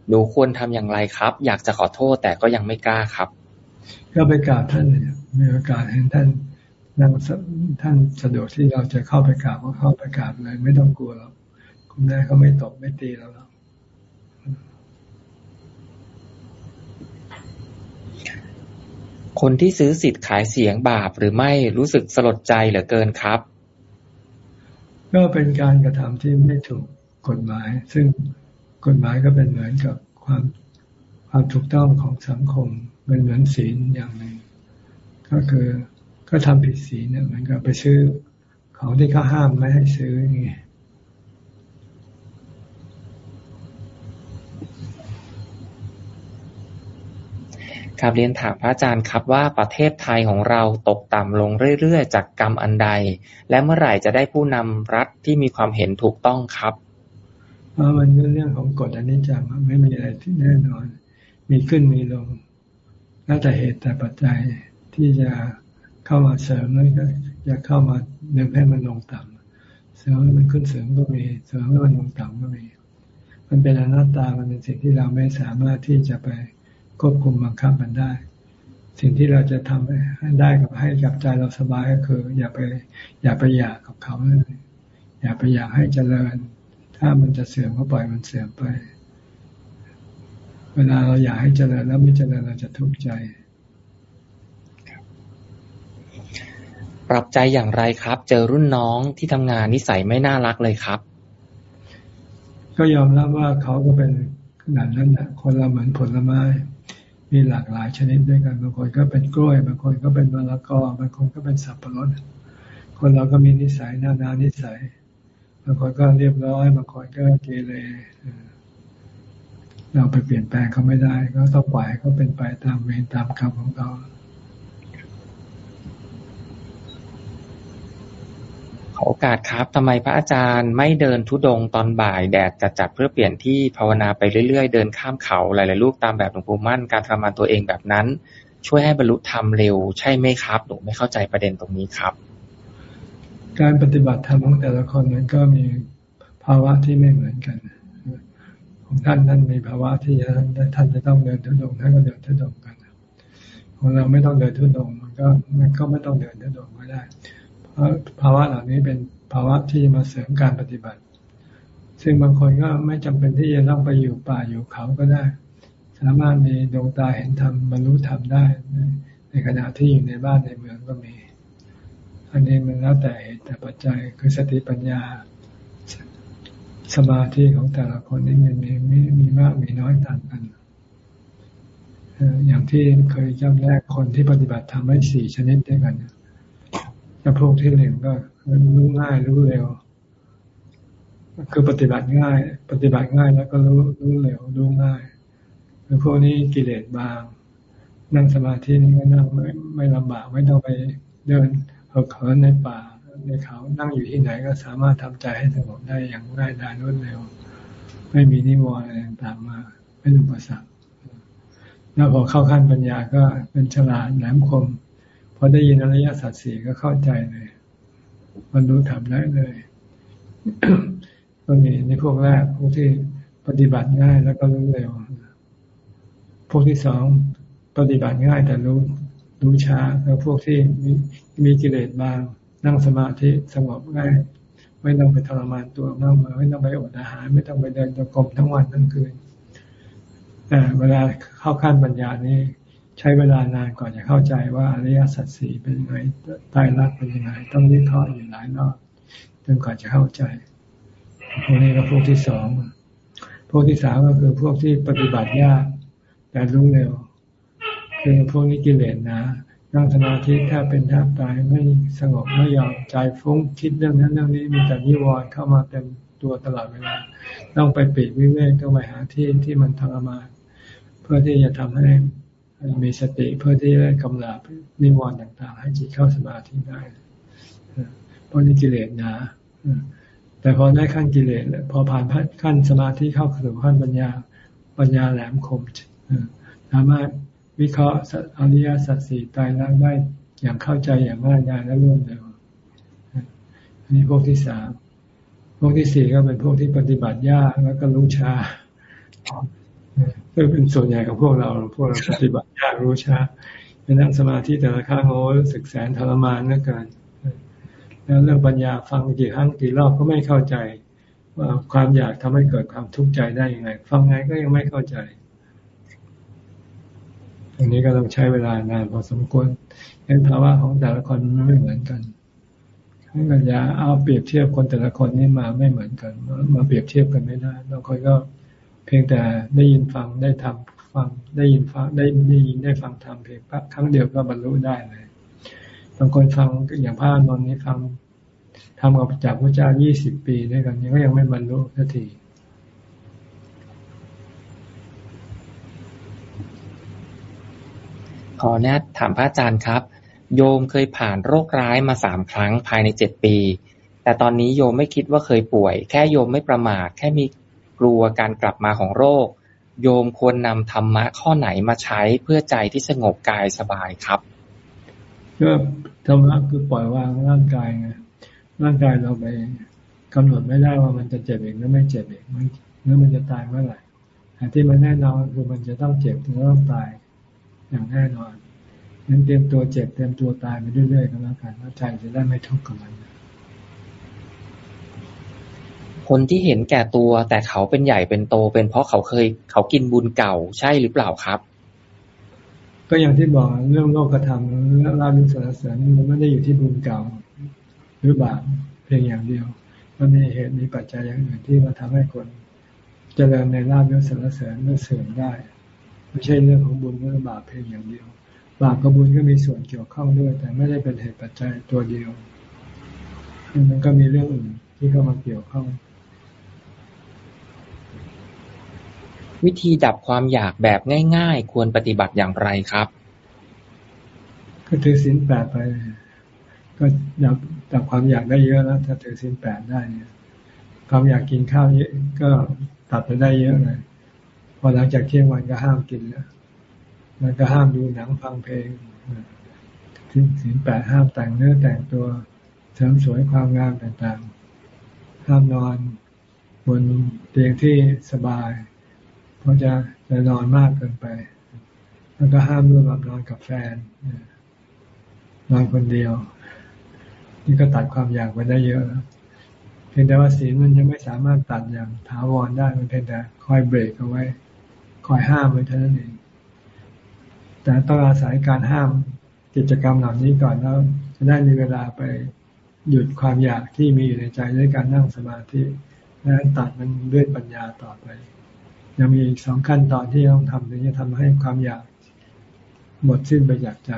หนูควรทำอย่างไรครับ อยากจะขอโทษแต่ก็ยังไม่กล้าครับ ก็ไปกราบท่านเลยมีโอกาสเห็นท่านนั่งท่านสะดวกที่เราจะเข้าไปกราบก็เข้าไปกราบเลย ไม่ต้องกลัวหรอกคุณแม่เขาไม่ตกไม่ตีเราหรอกคนที่ซื้อสิทธิ์ขายเสียงบาปหรือไม่รู้สึกสลดใจเหลือเกินครับ ก็เป็นการกระทำที่ไม่ถูกกฎหมาย ซึ่งกฎหมายก็เป็นเหมือนกับความความถูกต้องของสังคมเป็นเหมือนศีลอย่างหนึ่งก็คือก็ทำผิดศีลเนี่ยเหมือนกับไปซื้อของที่เขาห้ามไม่ให้ซื้ออย่างเงี้ย ครับเรียนถามพระอาจารย์ครับว่าประเทศไทยของเราตกต่ำลงเรื่อยๆ จากกรรมอันใด และเมื่อไหร่จะได้ผู้นำรัฐที่มีความเห็นถูกต้องครับมันเป็นเรื่องของกฎอันนี้จังไม่มีอะไรที่แน่นอน มีขึ้นมีลงแล้วแต่เหตุแต่ปัจจัยที่จะเข้ามาเสริมแล้วก็จะเข้ามาเดินให้มันลงต่ำเสริมให้มันขึ้นเสริมก็มีเสริมให้มันลงต่ำก็มี มันเป็นอนัตตามันเป็นสิ่งที่เราไม่สามารถที่จะไป ควบคุมบังคับมันได้ สิ่งที่เราจะทำให้ได้กับให้กับใจเราสบายก็คือ อย่าไป อย่าไปอยากกับเขาเลยอย่าไปอยากให้เจริญ ถ้ามันจะเสื่อมก็ปล่อยมันเสื่อมไป เวลาเราอยากให้เจริญแล้วไม่เจริญเราจะทุกข์ใจปรับใจอย่างไรครับ เจอรุ่นน้องที่ทำงานนิสัยไม่น่ารักเลยครับ ก็ยอมรับว่าเขาก็เป็นขนาดนั้นนะคนเราเหมือนผลไม้ มีหลากหลายชนิดด้วยกันบางคนก็เป็นกล้วยบางคนก็เป็นมะละกอบางคนก็เป็นสับปะรดคนเราก็มีนิสัยนานานิสัยบางคนก็เรียบร้อยบางคนก็เกเรเราไปเปลี่ยนแปลงเขาไม่ได้ ก็ต้องปล่อยเขาเป็นไปตามเวรตามกรรมของเขา ขอโอกาสครับทำไมพระอาจารย์ไม่เดินทุดงตอนบ่ายแดดจัดจัดเพื่อเปลี่ยนที่ภาวนาไปเรื่อยๆ เดินข้ามเขาหลายๆลูกตามแบบหลวงปู่มั่นการทรมานตัวเองแบบนั้น ช่วยให้บรรลุธรรมเร็วใช่ไหมครับหนูไม่เข้าใจประเด็นตรงนี้ครับ การปฏิบัติธรรมของแต่ละคนนั้นก็มีภาวะที่ไม่เหมือนกันของท่านท่านมีภาวะที่ท่านจะต้องเดินทุดงท่านก็เดินทุดงกันของเราไม่ต้องเดินทุดงมันก็มันก็ไม่ต้องเดินทุดงก็ได้ ภาวะเหล่านี้เป็นภาวะที่มาเสริมการปฏิบัติ ซึ่งบางคนก็ไม่จำเป็นที่จะต้องไปอยู่ป่าอยู่เขาก็ได้ สามารถมีดวงตาเห็นธรรมบรรลุธรรมได้ ในขณะที่อยู่ในบ้านในเมืองก็มี อันนี้มันแล้วแต่เหตุแต่ปัจจัยคือสติปัญญา สมาธิของแต่ละคนนี่มันมีมีมีมากมีน้อยต่างกันอย่างที่เคยจำแรกคนที่ปฏิบัติทำให้สี่ชนิดด้วยกัน จำพวกที่หนึ่งก็รู้ง่ายรู้เร็ว คือปฏิบัติง่าย ปฏิบัติง่ายแล้วก็รู้รู้เร็วรู้ง่ายคือพวกนี้กิเลสบาง นั่งสมาธินี่ก็นั่งไม่ไม่ลำบากไม่ต้องไปเดินเหินในป่าในเขานั่งอยู่ที่ไหนก็สามารถทำใจให้สงบได้อย่างง่ายดายรวดเร็ว ไม่มีนิวรณ์อะไรต่างมาเป็นอุปสรรคแล้วพอเข้าขั้นปัญญาก็เป็นฉลาดแหลมคม อได้ยินอริยสัจสี่ก็เข้าใจเลยมันรู้ทำได้เลยก็มีในพวกแรกพวกที่ปฏิบัติง่ายแล้วก็รู้เร็ว พวกที่สองปฏิบัติง่ายแต่รู้รู้ช้าแล้วพวกที่มีมีกิเลสบาง นั่งสมาธิสงบง่าย ไม่ต้องไปทรมานตัวมากมาไม่ต้องไปอดอาหาร ไม่ต้องไปเดินจงกรมทั้งวันทั้งคืนแต่เวลาเข้าขั้นปัญญานี้ ใช้เวลานานก่อนจะเข้าใจว่าอริยสัจสี่เป็นยังไงตายรักเป็นยังไง ต้องวิเคราะห์อยู่หลายรอบจนก่อนจะเข้าใจ พวกนี้ก็พวกที่สอง พวกที่สามก็คือพวกที่ปฏิบัติยาก แต่รู้เร็ว คือพวกนี้กิเลสนะนั่งสมาธิถ้าเป็นแทบตายไม่สงบไม่ยอมใจฟุ้งคิดเรื่องนั้นเรื่องนี้มีแต่นิวรณ์เข้ามาเต็มตัวตลอดเวลา ต้องไปปิดวิเวกต้องไปหาที่ที่มันทรมานเพื่อที่จะทำให้ มีสติเพื่อที่จะกำลับนิวรณ์ต่างๆ ให้จิตเข้าสมาธิได้เพราะนี่กิเลสหนาแต่พอได้ขั้นกิเลสพอผ่านขั้นสมาธิเข้าสู่ขั้นปัญญาปัญญาแหลมคมสามารถวิเคราะห์อริยสัจสี่ตายรักได้อย่างเข้าใจอย่างง่ายดายและรวดเร็วอันนี้พวกที่สามพวกที่สี่ก็เป็นพวกที่ปฏิบัติยากแล้วก็รู้ช้า ก็เป็นส่วนใหญ่ของพวกเรา พวกเราปฏิบัติยากรู้ช้าไปนั่งสมาธิแต่ละครั้งโอ้รู้สึกแสนทรมานเหลือเกินแล้วเรื่องปัญญาฟังกี่ครั้งกี่รอบก็ไม่เข้าใจ ว่าความอยากทำให้เกิดความทุกข์ใจได้ยังไง ฟังไงก็ยังไม่เข้าใจอันนี้ก็ต้องใช้เวลานานพอสมควรเห็นภาวะของแต่ละคนมันไม่เหมือนกันให้ปัญญาเอาเปรียบเทียบคนแต่ละคนนี่มาไม่เหมือนกัน มาเปรียบเทียบกันไม่ได้บางคนก็ พียงแต่ได้ยินฟังได้ทำฟังได้ยินฟังได้ได้ยินได้ฟังทำเพียงครั้งเดียวก็บรรลุได้เลยบางคนฟังอย่างพระนนท์นี้ฟังทำกับจากพระเจ้ายี่สิบปีด้วยกันยังก็ยังไม่บรรลุสักทีขอแนะถามพระอาจารย์ครับ โยมเคยผ่านโรคร้ายมาสามครั้งภายในเจ็ดปี แต่ตอนนี้โยมไม่คิดว่าเคยป่วย แค่โยมไม่ประมาทแค่มี กลัวการกลับมาของโรค โยมควรนำธรรมะข้อไหนมาใช้เพื่อใจที่สงบกายสบายครับก็ธรรมะคือปล่อยวางร่างกายไงร่างกายเราไปกำหนดไม่ได้ว่ามันจะเจ็บเองหรือไม่เจ็บเองมันหรือมันจะตายเมื่อไหร่แต่ที่มันแน่นอนคือมันจะต้องเจ็บถึงต้องตายอย่างแน่นอนงั้นเตรียมตัวเจ็บเตรียมตัวตายไปเรื่อยๆก็แล้วกันว่าใจจะได้ไม่ทุกข์กับมัน คนที่เห็นแก่ตัว แต่เขาเป็นใหญ่เป็นโต เป็นเพราะเขาเคย เขากินบุญเก่าใช่หรือเปล่าครับ ก็อย่างที่บอกเรื่องโลกธรรมและลาภสารเสริญมันไม่ได้อยู่ที่บุญเก่า หรือบาปเพียงอย่างเดียว มันมีเหตุมีปัจจัยอย่างอื่นที่มาทำให้คนเจริญในลาภยศสารเสริญไม่เสื่อมได้ ไม่ใช่เรื่องของบุญหรือบาปเพียงอย่างเดียว บาปกับบุญก็มีส่วนเกี่ยวข้องด้วย แต่ไม่ได้เป็นเหตุปัจจัยตัวเดียวมันก็มีเรื่องอื่นที่เข้ามาเกี่ยวข้อง วิธีดับความอยากแบบง่ายๆ ควรปฏิบัติอย่างไรครับ ก็ถือศีลแปดไป ก็ดับดับความอยากได้เยอะแล้ว ถ้าถือศีลแปดได้เนี่ย ความอยากกินข้าวเยอะก็ตัดไปได้เยอะเลยพอหลังจากเที่ยงวันก็ห้ามกินแล้วแล้วก็ห้ามดูหนังฟังเพลงทิ้งศีลแปดห้ามแต่งเนื้อแต่งตัวเสริมสวยความงามต่างๆ ห้ามนอนบนเตียงที่สบาย เพราะจะจะนอนมากเกินไป แล้วก็ห้ามร่วมหลับนอนกับแฟนนอนคนเดียว นี่ก็ตัดความอยากไปได้เยอะเพียงแต่ว่าศีลมันยังไม่สามารถตัดอย่างถาวรได้มันเพียงแต่คอยเบรกเอาไว้ คอยห้ามไว้เท่านั้นเองแต่ต้องอาศัยการห้ามกิจกรรมเหล่านี้ก่อนแล้ว จะได้มีเวลาไปหยุดความอยากที่มีอยู่ในใจด้วยการนั่งสมาธิและตัดมันด้วยปัญญาต่อไป ยังมีอีกสองขั้นตอนที่ต้องทำถึงจะทำให้ความอยากหมดสิ้นไปจากใจ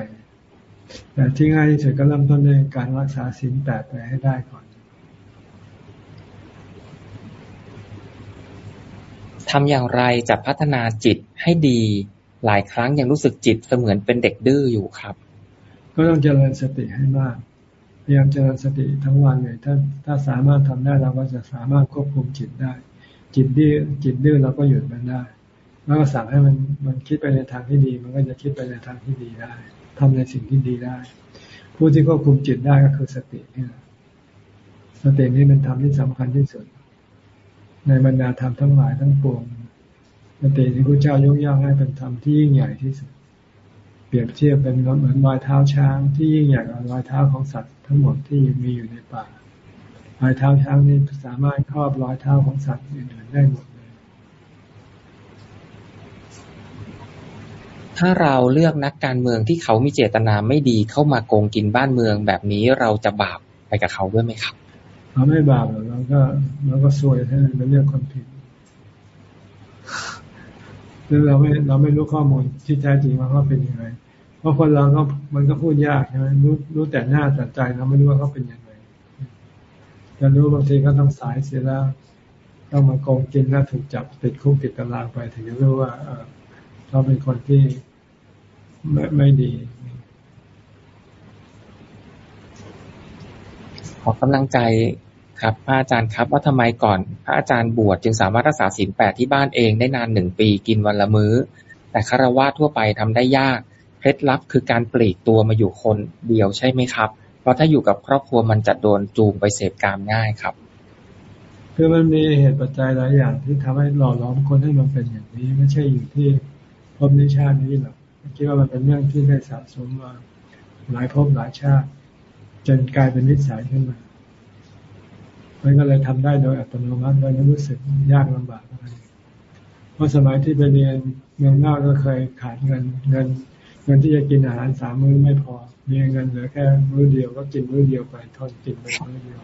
แต่ที่ง่ายที่สุดก็เริ่มต้นด้วยการรักษาศีลแปดไปให้ได้ก่อนทำอย่างไรจะพัฒนาจิตให้ดี หลายครั้งยังรู้สึกจิตเสมือนเป็นเด็กดื้ออยู่ครับ ก็ต้องเจริญสติให้มากพยายามเจริญสติทั้งวันเลยถ้าถ้าสามารถทำได้เราก็จะสามารถควบคุมจิตได้ จิตดื้อจิตดื้อเราก็หยุดมันได้ แล้วก็สั่งให้มันมันคิดไปในทางที่ดี มันก็จะคิดไปในทางที่ดีได้ทำในสิ่งที่ดีได้ ผู้ที่ควบคุมจิตได้ก็คือสตินี่แหละสตินี่เป็นธรรมที่สำคัญที่สุด ในบรรดาธรรมทั้งหลายทั้งปวงสติที่พระเจ้ายกย่องให้เป็นธรรมที่ยิ่งใหญ่ที่สุด เปรียบเทียบเป็นเหมือนรอยเท้าช้างที่ยิ่งใหญ่กว่ารอยเท้าของสัตว์ทั้งหมดที่มีอยู่ในป่า รอยเท้าช้างนี่สามารถครอบรอยเท้าของสัตว์อื่นๆได้หมดเลยถ้าเราเลือกนักการเมืองที่เขามีเจตนาไม่ดีเข้ามาโกงกินบ้านเมืองแบบนี้เราจะบาปไปกับเขาด้วยไหมครับเราไม่บาปหรอกเราก็เราก็ซวยแค่นั้นเป็นเรื่องคนผิดคือเราไม่เราไม่รู้ข้อมูลที่แท้จริงว่าเขาเป็นยังไงเพราะคนเราก็มันก็พูดยากใช่ไหมรู้รู้แต่หน้าแต่ใจเราไม่รู้ว่าเขาเป็นยังไง จะรู้บางทีก็ต้องสายเสียแล้ว ต้องมาโกงกินแล้วถูกจับติดคุกติดตารางไปถึงจะรู้ว่าเออเขาเป็นคนที่ไม่ไม่ดี ขอกำลังใจครับพระอาจารย์ครับว่าทำไมก่อน พระอาจารย์บวชจึงสามารถรักษาศีลแปดที่บ้านเองได้นานหนึ่งปีกินวันละมื้อ แต่คารวะทั่วไปทำได้ยาก เคล็ดลับคือการปลีกตัวมาอยู่คนเดียวใช่ไหมครับ เพราะถ้าอยู่กับครอบครัวมันจะโดนจูงไปเสพกามง่ายครับ คือมันมีเหตุปัจจัยหลายอย่างที่ทำให้หล่อล้อมคนให้มันเป็นอย่างนี้ ไม่ใช่อยู่ที่ภพนิชาตินี้หรอกคิดว่ามันเป็นเรื่องที่ได้สะสมมาหลายภพหลายชาติ จนกลายเป็นนิสัยขึ้นมามันก็เลยทำได้โดยอัตโนมัติโดยไม่รู้สึกยากลำบากอะไรเพราะสมัยที่ไปเรียนเมืองนอกก็เคยขาดเงินเงิน เงินที่จะกินอาหารสามมื้อไม่พอ มีเงินเหลือแค่มื้อเดียวก็กินมื้อเดียวไปทนกินไปมื้อเดียว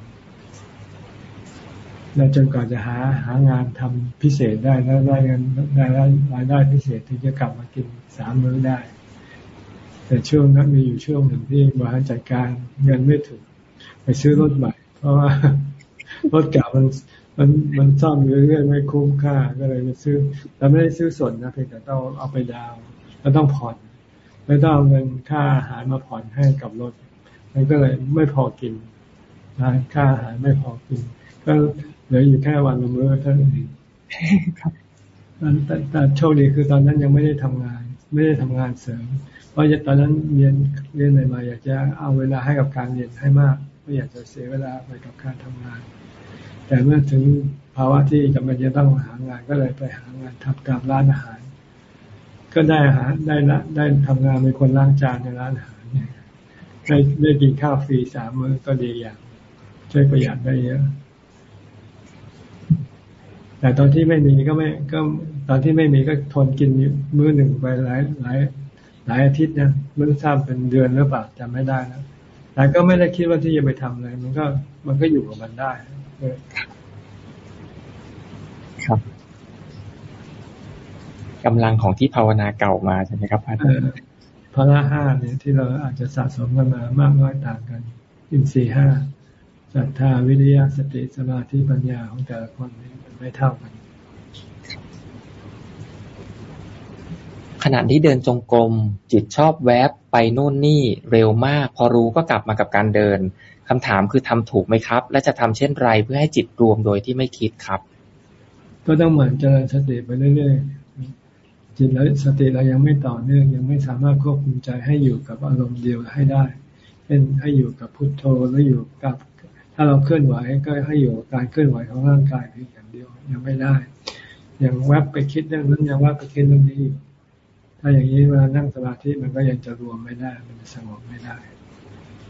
แล้วจนกว่าจะหาหางานทำพิเศษได้แล้วได้เงินได้รายได้พิเศษถึงจะกลับมากินสามมื้อได้ แต่ช่วงนั้นมีอยู่ช่วงหนึ่งที่บริหารจัดการเงินไม่ถึง ไปซื้อรถใหม่ เพราะว่ารถเก่ามันมันมันซ่อมอยู่เรื่อยไม่คุ้มค่าก็เลยไปซื้อแต่ไม่ได้ซื้อสดนะเพียงแต่ต้องเอาไปดาวแล้วต้องผ่อน ไม่ต้องเอาเงินค่าอาหารมาผ่อนให้กับรถ มันก็เลยไม่พอกินนะค่าอาหารไม่พอกิน ก็เหลืออยู่แค่วันละมื้อเท่านั้นเองแต่แต่โชคดีคือตอนนั้นยังไม่ได้ทำงาน ไม่ได้ทำงานเสริม เพราะตอนนั้นเรียนเรียนใหม่ๆอยากจะเอาเวลาให้กับการเรียนให้มากไม่อยากจะเสียเวลาไปกับการทำงาน แต่เมื่อถึงภาวะที่จำเป็นจะต้องหางานก็เลยไปหางานทำตามร้านอาหาร ก็ได้อาหารได้ละได้ทำงานเป็นคนล้างจานในร้านอาหารเนี่ยได้ได้กินข้าวฟรีสามมื้อก็ดีอย่าง ช่วยประหยัดได้เยอะแต่ตอนที่ไม่มีก็ไม่ก็ตอนที่ไม่มีก็ทนกินมื้อหนึ่งไปหลายหลายหลายอาทิตย์นะไม่ทราบเป็นเดือนหรือเปล่าจำไม่ได้นะแต่ก็ไม่ได้คิดว่าที่จะไปทำอะไรมันก็มันก็อยู่กับมันได้ครับ กำลังของที่ภาวนาเก่ามาใช่ไหมครับอาจารย์พละห้าเนี่ยที่เราอาจจะสะสมกันมามากน้อยต่างกัน อินทรีห้าศรัทธาวิริยะสติสมาธิปัญญาของแต่ละคนนี่มันไม่เท่ากันขณะที่เดินจงกรมจิตชอบแวบไปโน่นนี่เร็วมาก พอรู้ก็กลับมากับการเดินคำถามคือทำถูกไหมครับ และจะทำเช่นไรเพื่อให้จิตรวมโดยที่ไม่คิดครับ ก็ต้องเหมือนเจริญสติไปเรื่อยๆ จิตแล้วสติเรายังไม่ต่อเนื่องยังไม่สามารถควบคุมใจให้อยู่กับอารมณ์เดียวให้ได้เช่นให้อยู่กับพุทโธแล้วอยู่กับ ถ้าเราเคลื่อนไหวก็ให้อยู่การเคลื่อนไหวของร่างกายเพียงอย่างเดียวยังไม่ได้ยังแวบไปคิดเรื่องนั้นยังแวบไปคิดเรื่องนี้ถ้าอย่างนี้เวลานั่งสมาธิมันก็ยังจะรวมไม่ได้ มันสงบไม่ได้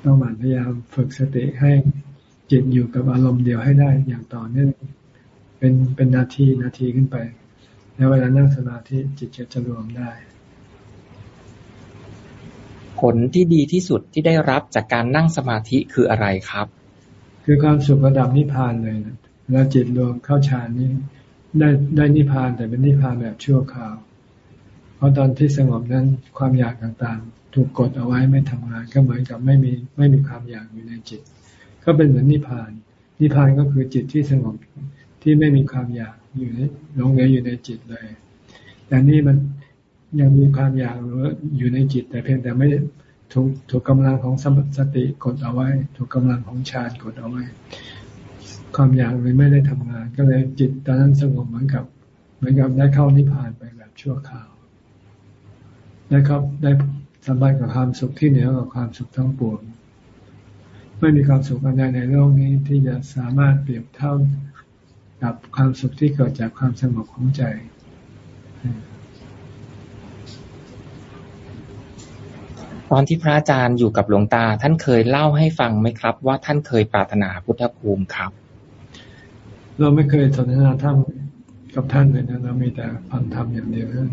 ต้องหมั่นพยายามฝึกสติให้จิตอยู่กับอารมณ์เดียวให้ได้อย่างต่อเนื่องเป็นเป็นนาทีนาทีขึ้นไป แล้วเวลานั่งสมาธิจิตจะจะรวมได้ ผลที่ดีที่สุดที่ได้รับจากการนั่งสมาธิคืออะไรครับ คือความสุขระดับนิพพานเลยนะแล้วจิตรวมเข้าฌานนี้ได้ได้นิพพานแต่เป็นนิพพานแบบชั่วคราว เพราะตอนที่สงบนั้นความอยากต่างๆ ถูกกดเอาไว้ไม่ทำงานก็เหมือนกับไม่มีไม่มีความอยากอยู่ในจิต ก็เป็นเหมือนนิพพาน นิพพานก็คือจิตที่สงบ ที่ไม่มีความอยากอยู่ในลงเหลืออยู่ในจิตเลย แต่นี่มันยังมีความอยากหรืออยู่ในจิต แต่เพียงแต่ไม่ถูกถูกกำลังของสติกดเอาไว้ ถูกกำลังของฌานกดเอาไว้ ความอยากเลยไม่ได้ทำงาน ก็เลยจิตตอนนั้นสงบเหมือนกับ เหมือนกับได้เข้านิพพานไปแบบชั่วคราวและครับได้สัมผัสกับความสุขที่เหนือกว่าความสุขทั้งปวง ไม่มีความสุขอันใดในโลกนี้ที่จะสามารถเปรียบเท่า กับความสุขที่เกิดจากความสงบของใจตอนที่พระอาจารย์อยู่กับหลวงตา ท่านเคยเล่าให้ฟังไหมครับ ว่าท่านเคยปรารถนาพุทธภูมิครับ เราไม่เคยสนทนาธรรมกับท่านเลยนะเรามีแต่ฟังธรรมอย่างเดียวนั้น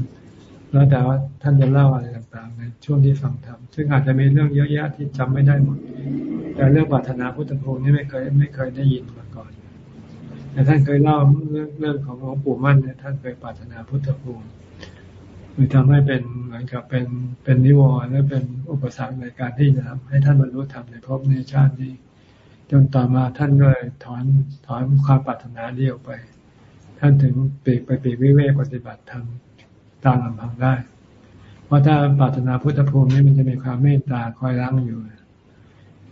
แล้วแต่ว่าท่านจะเล่าอะไรต่างๆในช่วงที่ฟังธรรมซึ่งอาจจะมีเรื่องเยอะแยะที่จำไม่ได้หมดแต่เรื่องปรารถนาพุทธภูมินี่ไม่เคยไม่เคยได้ยินมาก่อน แต่ท่านเคยเล่าเรื่องเรื่องของหลวงปู่มั่นเนี่ยท่านเคยปรารถนาพุทธภูมิคือทำให้เป็นเหมือนกับเป็นเป็นนิวรณ์และเป็นอุปสรรคในการที่จะทำให้ท่านบรรลุธรรมในภพในชาตินี้ จนต่อมาท่านก็เลยถอนถอนความปรารถนาเดียวไป ท่านถึงปีกไปปีกวิเวกปฏิบัติธรรมตามลำพังได้ เพราะถ้าปรารถนาพุทธภูมินี่มันจะมีความเมตตาคอยรังอยู่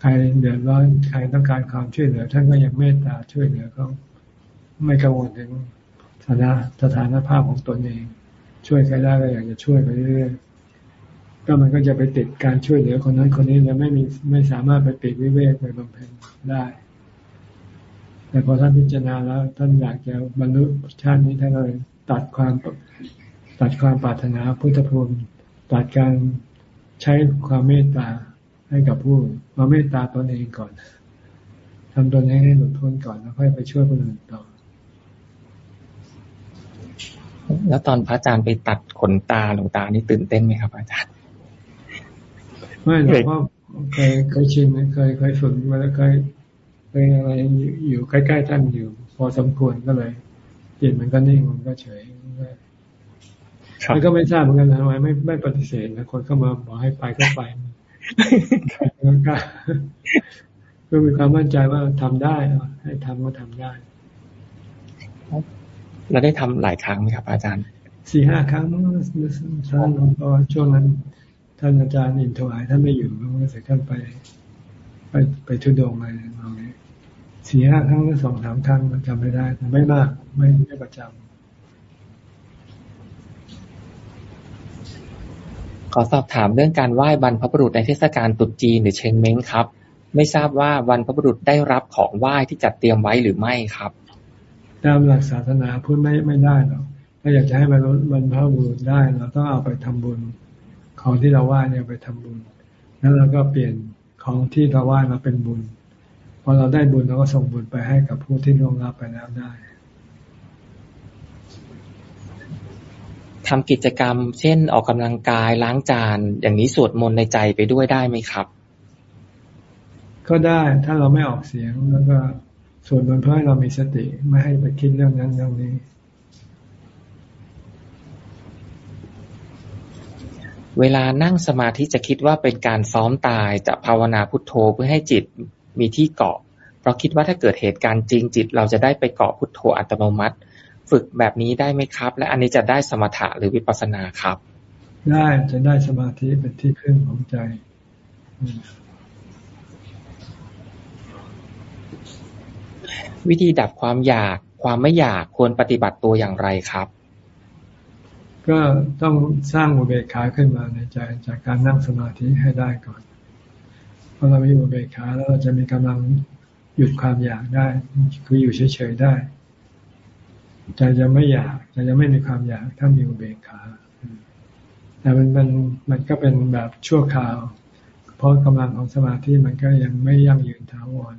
ใครเดือดร้อนใครต้องการความช่วยเหลือ ท่านก็ยังเมตตาช่วยเหลือเขา ไม่กังวลถึงฐานะสถานภาพของตนเอง ช่วยใครได้ก็อยากจะช่วยไปเรื่อยๆก็มันก็จะไปติดการช่วยเหลือคนนั้นคนนี้แล้วไม่มีไม่สามารถไปปิดวิเวกไปบำเพ็ญได้ แต่พอท่านพิจารณาแล้ว ท่านอยากจะบรรลุชาตินี้ท่านเลยตัดความตัดความปรารถนาพุทธภูมิตัดการใช้ความเมตตาให้กับผู้มาเมตตาตนเองก่อนทำตนเองให้หลุดพ้นก่อนแล้วค่อยไปช่วยคนอื่นต่อ แล้วตอนพระอาจารย์ไปตัดขนตาหลวงตานี่ตื่นเต้นไหมครับ อาจารย์ ไม่หรอกเพราะเคยเคยชินเคยเคยฝึกมาแล้วเคยเคยอะไรอยู่ใกล้ๆท่านอยู่ พอสมควรก็เลยจิตมันก็นิ่งมันก็เฉยมันก็ไม่ทราบเหมือนกันทำไมไม่ไม่ปฏิเสธนะคนเข้ามาบอกให้ไปก็ไปก็ก็มีความมั่นใจว่าทำได้ให้ทำก็ทำได้ เราได้ทำหลายครั้งไหมครับอาจารย์สี่ห้าครั้งท่านเพราะช่วงนั้นท่านอาจารย์อินทวายท่านไม่อยู่ก็เสร็จท่านไป ไปไปทุดงอะไรมาเนี้สี่ห้าครั้งหรือสองสามครั้งจำไม่ได้แต่ไม่มากไม่ไม่ประจำขอสอบถามเรื่องการไหว้บรรพบุรุษในเทศกาลตรุษจีนหรือเชงเม้งครับ ไม่ทราบว่าบรรพบุรุษได้รับของไหว้ที่จัดเตรียมไว้หรือไม่ครับ ตามหลักศาสนาพูดไม่ไม่ได้หรอกถ้าอยากจะให้บรรพบุรุษได้ เราต้องเอาไปทำบุญ ของที่เราไหว้เนี่ยไปทำบุญ แล้วเราก็เปลี่ยนของที่เราไหว้มาเป็นบุญพอเราได้บุญเราก็ส่งบุญไปให้กับผู้ที่ร่วงรับไปแล้วได้ทำกิจกรรม เช่นออกกำลังกายล้างจาน อย่างนี้สวดมนต์ในใจไปด้วยได้ไหมครับ ก็ได้ถ้าเราไม่ออกเสียงแล้วก็ สวดมนต์เพื่อให้เรามีสติไม่ให้ไปคิดเรื่องนั้นเรื่องนี้ เวลานั่งสมาธิจะคิดว่าเป็นการซ้อมตายจะภาวนาพุทโธเพื่อให้จิตมีที่เกาะ เพราะคิดว่าถ้าเกิดเหตุการณ์จริงจิต เราจะได้ไปเกาะพุทโธอัตโนมัติ ฝึกแบบนี้ได้ไหมครับ และอันนี้จะได้สมถะหรือวิปัสสนาครับ ได้จะได้สมาธิเป็นที่พึ่งของใจ วิธีดับความอยาก ความไม่อยากควรปฏิบัติตัวอย่างไรครับ ก็ต้องสร้างอุเบกขาขึ้นมาในใจจากการนั่งสมาธิให้ได้ก่อนพอเรามีอุเบกขาแล้วเราจะมีกำลังหยุดความอยากได้ คืออยู่เฉยๆได้ใจจะไม่อยากใจจะไม่มีความอยากถ้ามีอุเบกขาแต่มันมันมันก็เป็นแบบชั่วคราว เพราะกำลังของสมาธิมันก็ยังไม่ยั่งยืนถาวร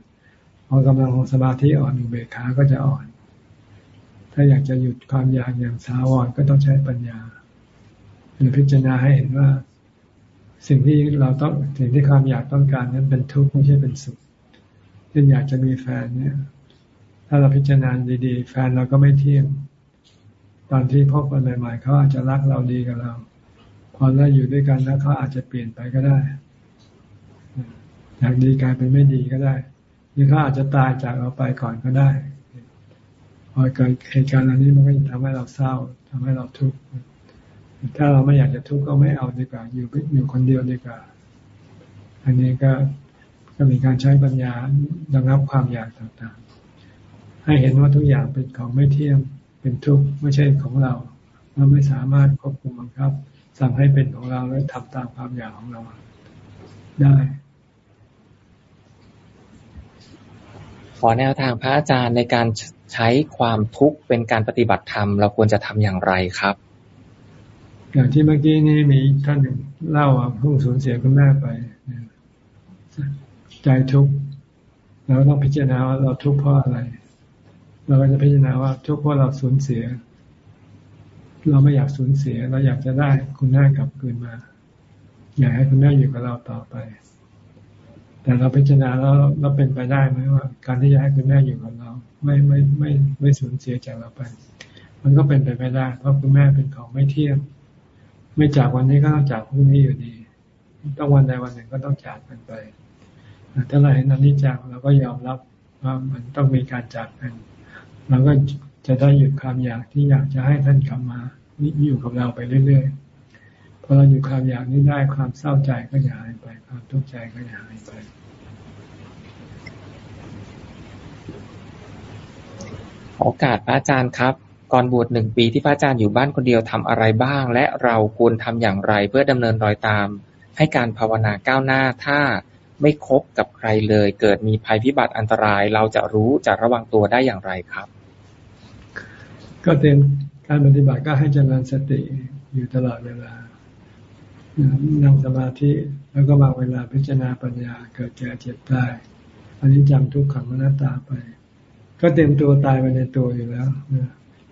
พอกำลังของสมาธิอ่อนอุเบกขาก็จะอ่อน ถ้าอยากจะหยุดความอยากอย่างถาวรก็ต้องใช้ปัญญาหรือพิจารณาให้เห็นว่า สิ่งที่เราต้องสิ่งที่ความอยากต้องการนั้นเป็นทุกข์ไม่ใช่เป็นสุขเช่นอยากจะมีแฟนเนี่ย ถ้าเราพิจารณาดีๆ แฟนเราก็ไม่เที่ยงตอนที่พบกันใหม่ๆเขาอาจจะรักเราดีกับเรา พอเราอยู่ด้วยกันแล้วเขาอาจจะเปลี่ยนไปก็ได้ อยากดีกลายเป็นไม่ดีก็ได้ หรือเขาอาจจะตายจากเราไปก่อนก็ได้ พอเกิดเหตุการณ์อันนี้มันก็จะทำให้เราเศร้าทำให้เราทุกข์ถ้าเราไม่อยากจะทุกข์ก็ไม่เอาดีกว่า อยู่อยู่คนเดียวดีกว่า อันนี้ก็ก็มีการใช้ปัญญาดังับความอยากต่างๆ ให้เห็นว่าทุกอย่างเป็นของไม่เที่ยงเป็นทุกข์ไม่ใช่ของเรา เราไม่สามารถควบคุมบังคับ สั่งให้เป็นของเราแล้วทำตามความอยากของเราได้ ขอแนวทางพระอาจารย์ในการใช้ความทุกข์เป็นการปฏิบัติธรรม เราควรจะทำอย่างไรครับ อย่างที่เมื่อกี้นี้มีท่านหนึ่งเล่าว่าเพิ่งสูญเสียคุณแม่ไปใจทุกข์เราต้องพิจารณาว่าเราทุกข์เพราะอะไร เราก็จะพิจารณาว่าทุกข์เพราะเราสูญเสีย เราไม่อยากสูญเสีย เราอยากจะได้คุณแม่กลับคืนมา อยากให้คุณแม่อยู่กับเราต่อไป แต่เราพิจารณาแล้วเราเป็นไปได้ไหมว่า การที่จะให้คุณแม่อยู่กับเรา ไม่ไม่ไม่ไม่สูญเสียจากเราไป มันก็เป็นไปไม่ได้ เพราะคุณแม่เป็นของไม่เที่ยงไม่จากวันนี้ก็ต้องจากพรุ่งนี้อยู่ดี ต้องวันใดวันหนึ่งก็ต้องจากกันไปถ้าเราเห็นอนิจจังเราก็ยอมรับว่ามันต้องมีการจากกันเราก็จะได้หยุดความอยากที่อยากจะให้ท่านกลับมาอยู่กับเราไปเรื่อยๆพอเราหยุดความอยากนี้ได้ความเศร้าใจก็จะหายไป ความทุกข์ใจก็จะหายไป โอกาสพระอาจารย์ครับ ก่อนบวชหนึ่งปีที่พระอาจารย์อยู่บ้านคนเดียวทำอะไรบ้าง และเราควรทำอย่างไรเพื่อดำเนินรอยตาม ให้การภาวนาก้าวหน้าถ้าไม่คบกับใครเลย เกิดมีภัยพิบัติอันตราย เราจะรู้จะระวังตัวได้อย่างไรครับ ก็เต็มการปฏิบัติก็ให้เจริญสติอยู่ตลอดเวลานั่งสมาธิแล้วก็บางเวลาพิจารณาปัญญาเกิดแก่เจ็บตายอันนี้จำทุกขังมนัตตาไป ก็เต็มตัวตายไปในตัวอยู่แล้ว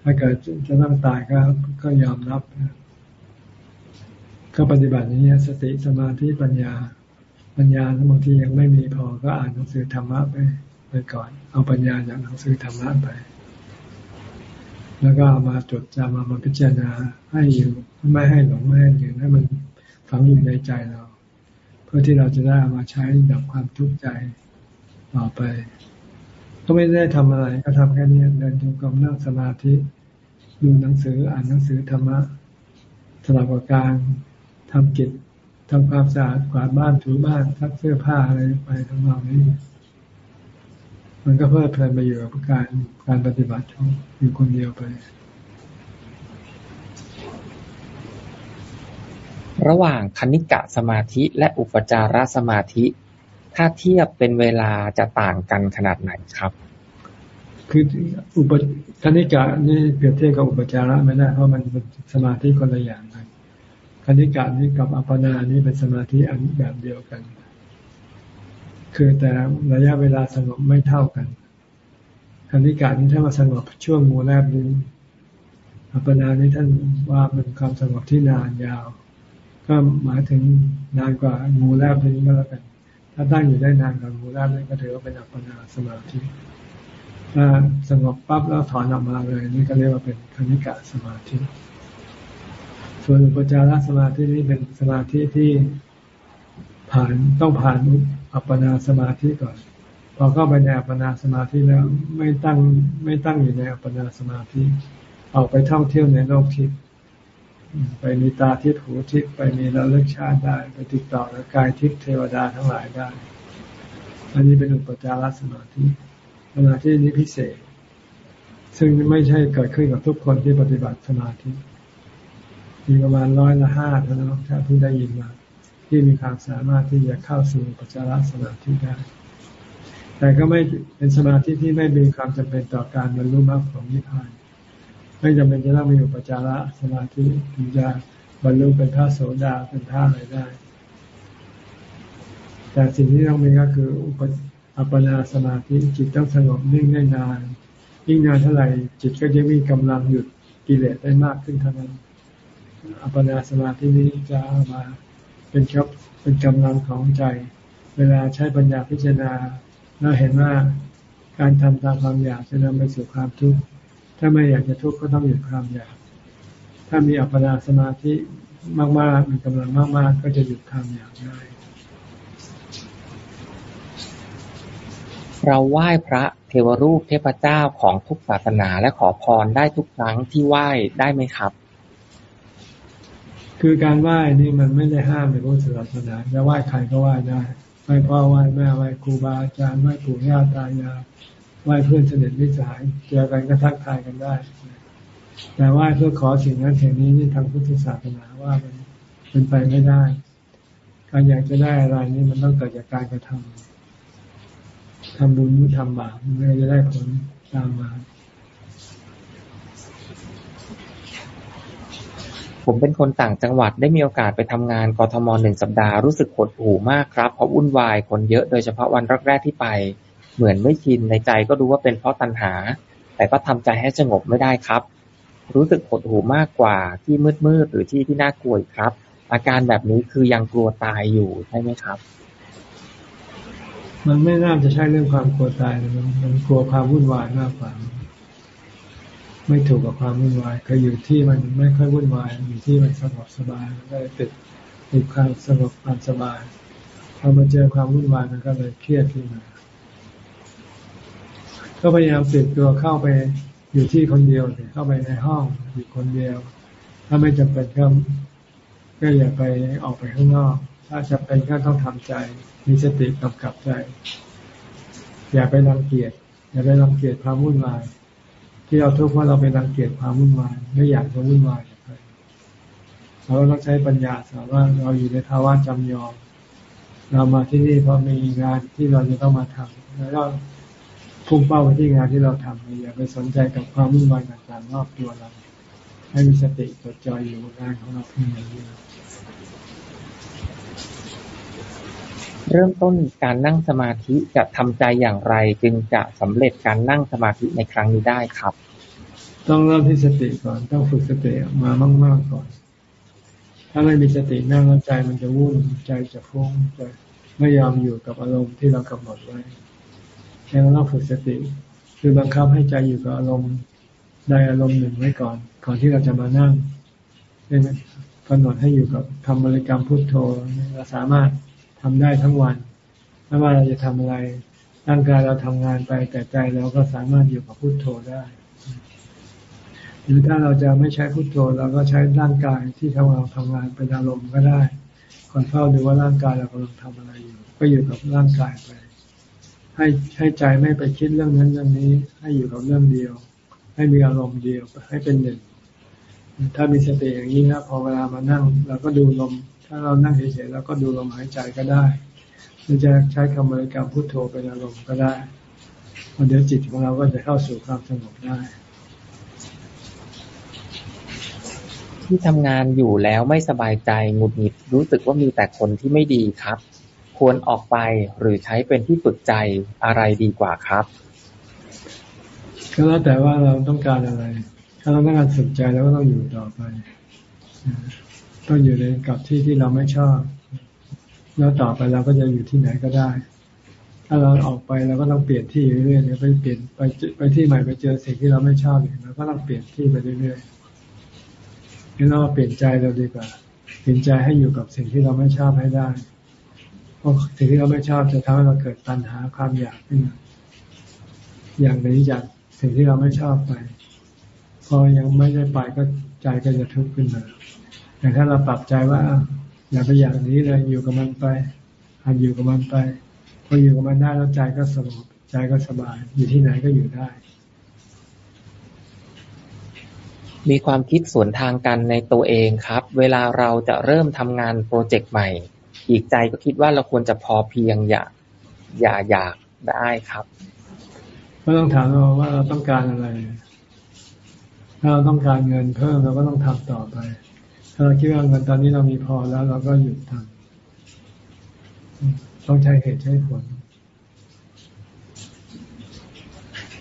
ถ้าเกิดจะต้องตายก็ก็ยอมรับก็ปฏิบัติอย่างนี้สติสมาธิปัญญา ปัญญาบางทียังไม่มีพอก็อ่านหนังสือธรรมะไปไปก่อน เอาปัญญาจากหนังสือธรรมะไป แล้วก็ามาจดจำมามาพิจารณาให้อยู่ไม่ให้หลงไม่ให้ยืนให้มันฝังอยู่ในใจเรา เพื่อที่เราจะได้ามาใช้ดับความทุกข์ใจต่อไป ก็ไม่ได้ทำอะไร ก็ทำแค่นี้เดินจงกรมนั่งสมาธิดูหนังสืออ่านหนังสือธรรมะสลับกับการทำกิจทำความสะอาดกวาดบ้านถูบ้านซักเสื้อผ้าอะไรไปทั้งเรานี้ มันก็เพลิดเพลินไปอยู่กับการการปฏิบัติอยู่คนเดียวไป ระหว่างคณิกะสมาธิและอุปจารสมาธิ ถ้าเทียบเป็นเวลาจะต่างกันขนาดไหนครับ คืออุปคณิกะนี่เปรียบเทียบกับอุปจาระไม่ได้เพราะมันเป็นสมาธิคนละอย่างกันคณิกะนี่กับอัปปนานี่เป็นสมาธิอันแบบเดียวกัน คือแต่ระยะเวลาสงบไม่เท่ากันคณิกานี้ถ้ามาสงบช่วงงูแรบนี้อัปปนานี้ท่านว่าเป็นความสงบที่นานยาว ก็หมายถึงนานกว่างูแรบนี้ก็แล้วกัน ถ้าตั้งอยู่ได้นานกว่างูแรบนี้ก็ถือว่าเป็นอัปปนาสมาธิถ้าสงบปั๊บแล้วถอนออกมาเลยนี่ก็เรียกว่าเป็นคณิกะสมาธิ ส่วนอุปจารสมาธินี้เป็นสมาธิที่ผ่านต้องผ่านอัปปนาสมาธิก่อน พอเข้าไปในอัปปนาสมาธิแล้วไม่ตั้งไม่ตั้งอยู่ในอัปปนาสมาธิออกไปท่องเที่ยวในโลกทิพย์ ไปมีตาทิพย์หูทิพย์ไปมีระลึกชาติได้ ไปติดต่อกับกายทิพย์เทวดาทั้งหลายได้ อันนี้เป็นอุปจารสมาธิสมาธินี้พิเศษ ซึ่งไม่ใช่เกิดขึ้นกับทุกคนที่ปฏิบัติสมาธิมีประมาณร้อยละห้าเท่านั้นถ้าที่ได้ยินมา ที่มีความสามารถที่จะเข้าสู่ปัจจารสมาธิได้ แต่ก็ไม่เป็นสมาธิที่ไม่มีความจำเป็นต่อการบรรลุมรรคผลนิพพาน ไม่จำเป็นจะต้องมีอุปจาระสมาธิถึงจะบรรลุเป็นพระโสดาเป็นพระอะไรได้ แต่สิ่งที่ต้องมีก็คืออุปอัปปนาสมาธิจิตต้องสงบนิ่งได้นาน ยิ่งนานเท่าไหร่จิตก็จะมีกำลังหยุดกิเลสได้มากขึ้นเท่านั้น อัปปนาสมาธินี้จะมาเป็นครับเป็นกำลังของใจ เวลาใช้ปัญญาพิจารณาเราเห็นว่าการทำตามความอยากจะนำไปสู่ความทุกข์ ถ้าไม่อยากจะทุกข์ก็ต้องหยุดความอยาก ถ้ามีอัปปนาสมาธิมาก ๆ มีกำลังมาก ๆ ก็จะหยุดความอยากได้เราไหว้พระเทวรูปเทพเจ้าของทุกศาสนาและขอพรได้ทุกครั้งที่ไหว้ได้ไหมครับ คือการไหว้นี่มันไม่ได้ห้ามในพุทธศาสนาจะไหว้ใครก็ไหว้ได้ไหว้พ่อไหว้แม่ไหว้ครูบาอาจารย์ไหว้ปู่ย่าตายาย ไหว้เพื่อนสนิทมิตรสหายเจอกันก็ทักทายกันได้ แต่ไหว้เพื่อขอสิ่งนั้นสิ่งนี้นี่ทางพุทธศาสนาว่ามันเป็นไปไม่ได้ การอยากจะได้อะไรนี่มันต้องเกิดจากการกระทำทำบุญทำบาปมันจะได้ผลตามมาผมเป็นคนต่างจังหวัดได้มีโอกาสไปทำงานกทมหนึ่งสัปดาห์รู้สึกหดหู่มากครับ เพราะวุ่นวายคนเยอะโดยเฉพาะวันแรกๆที่ไป เหมือนไม่ชินในใจก็รู้ว่าเป็นเพราะตัณหา แต่ก็ทำใจให้สงบไม่ได้ครับ รู้สึกหดหู่มากกว่าที่มืดๆหรือที่ที่น่ากลัวครับ อาการแบบนี้คือยังกลัวตายอยู่ใช่ไหมครับ มันไม่น่าจะใช่เรื่องความกลัวตายมันกลัวความวุ่นวายมากกว่า ไม่ถูกกับความวุ่นวายก็อยู่ที่มันไม่ค่อยวุ่นวายอยู่ที่มันสงบสบายก็เลยติดติดความสงบความสบายพอมาเจอความวุ่นวายมันก็เลยเครียดขึ้นมา ก็พยายามติดตัวเข้าไปอยู่ที่คนเดียวเข้าไปในห้องอยู่คนเดียว ถ้าไม่จำเป็นก็ก็อย่าไปออกไปข้างนอก ถ้าจำเป็นก็ต้องทำใจ มีสติกำกับใจ อย่าไปรังเกียจอย่าไปรังเกียจความวุ่นวาย ที่เราทุกข์เพราะเราไปรังเกียจความวุ่นวายไม่อยากจะวุ่นวายเราต้องใช้ปัญญาสอนว่าเราอยู่ในภาวะจำยอม เรามาที่นี่เพราะมีงานที่เราจะต้องมาทำแล้ว พุ่งเป้าไปที่งานที่เราทำอย่าไปสนใจกับความวุ่นวายต่างๆรอบตัวเรา ให้มีสติจดจ่ออยู่กับงานของเราเพียงอย่างเดียวเริ่มต้นการนั่งสมาธิจะทำใจอย่างไร จึงจะสำเร็จการนั่งสมาธิในครั้งนี้ได้ครับ ต้องเริ่มที่สติก่อนต้องฝึกสติมามาก ๆก่อน ถ้าไม่มีสตินั่งแล้วใจมันจะวุ่นใจจะฟุ้งจะไม่ยอมอยู่กับอารมณ์ที่เรากำหนดไว้ ดังต้องฝึกสติ คือบังคับให้ใจอยู่กับอารมณ์ใดอารมณ์หนึ่งไว้ก่อน ก่อนที่เราจะมานั่งเป็นกำหนดให้อยู่กับคำบริกรรมพุทโธเราสามารถทำได้ทั้งวันไม่ว่าเราจะทำอะไรร่างกายเราทำงานไป แต่ใจเราก็สามารถอยู่กับพุโทโธได้ หรือถ้าเราจะไม่ใช้พุโทโธเราก็ใช้ร่างกายที่ทำงานทำงานเป็นอารมณ์ก็ได้คอยเฝ้าดูว่าร่างกายเรากำลังทำอะไรอยู่ ก็อยู่กับร่างกายไป ให้ให้ใจไม่ไปคิดเรื่องนั้นเรื่องนี้ ให้อยู่กับเรื่องเดียว ให้มีอารมณ์เดียวให้เป็นหนึ่งถ้ามีสติอย่างนี้นะพอเวลามานั่งเราก็ดูลม ถ้าเรานั่งเฉยๆแล้วก็ดูลมหายใจก็ได้หรือจะใช้คำบริกรรมพุทโธเป็นอารมณ์ก็ได้เดี๋ยวจิตของเราก็จะเข้าสู่ความสงบได้ ที่ทำงานอยู่แล้วไม่สบายใจหงุดหงิดรู้สึกว่ามีแต่คนที่ไม่ดีครับ ควรออกไปหรือใช้เป็นที่ฝึกใจอะไรดีกว่าครับก็แล้วแต่ว่าเราต้องการอะไร ถ้าเราต้องการฝึกใจแล้วก็ต้องอยู่ต่อไป ต้องอยู่ในกับที่ที่เราไม่ชอบ แล้วต่อไปเราก็จะอยู่ที่ไหนก็ได้ ถ้าเราออกไปเราก็ต้องเปลี่ยนที่เรื่อยๆไปเปลี่ยนไปไปที่ใหม่ไปเจอสิ่งที่เราไม่ชอบเราก็ต้องเปลี่ยนที่ไปเรื่อยๆงั้นเราเปลี่ยนใจเราดีกว่า เปลี่ยนใจให้อยู่กับสิ่งที่เราไม่ชอบให้ได้ สิ่งที่เราไม่ชอบจะทำให้เราเกิดปัญหาความอยากขึ้นมาอย่างนี้จากสิ่งที่เราไม่ชอบไป พอยังไม่ได้ไปก็ใจก็จะทุกข์ขึ้นมาแต่ถ้าเราปรับใจว่า อย่าไปอย่างนี้เลยอยู่กับมันไปหัดอยู่กับมันไปพออยู่กับมันได้แล้วใจก็สงบใจก็สบาย อยู่ที่ไหนก็อยู่ได้ มีความคิดสวนทางกันในตัวเองครับ เวลาเราจะเริ่มทำงานโปรเจกต์ใหม่ อีกใจก็คิดว่าเราควรจะพอเพียงอย่าอย่าอยากได้ครับก็ต้องถามเราว่าเราต้องการอะไร ถ้าเราต้องการเงินเพิ่มเราก็ต้องทำต่อไป ถ้าเราคิดว่าเงินตอนนี้เรามีพอแล้ว เราก็หยุดทำต้องใช้เหตุใช้ผล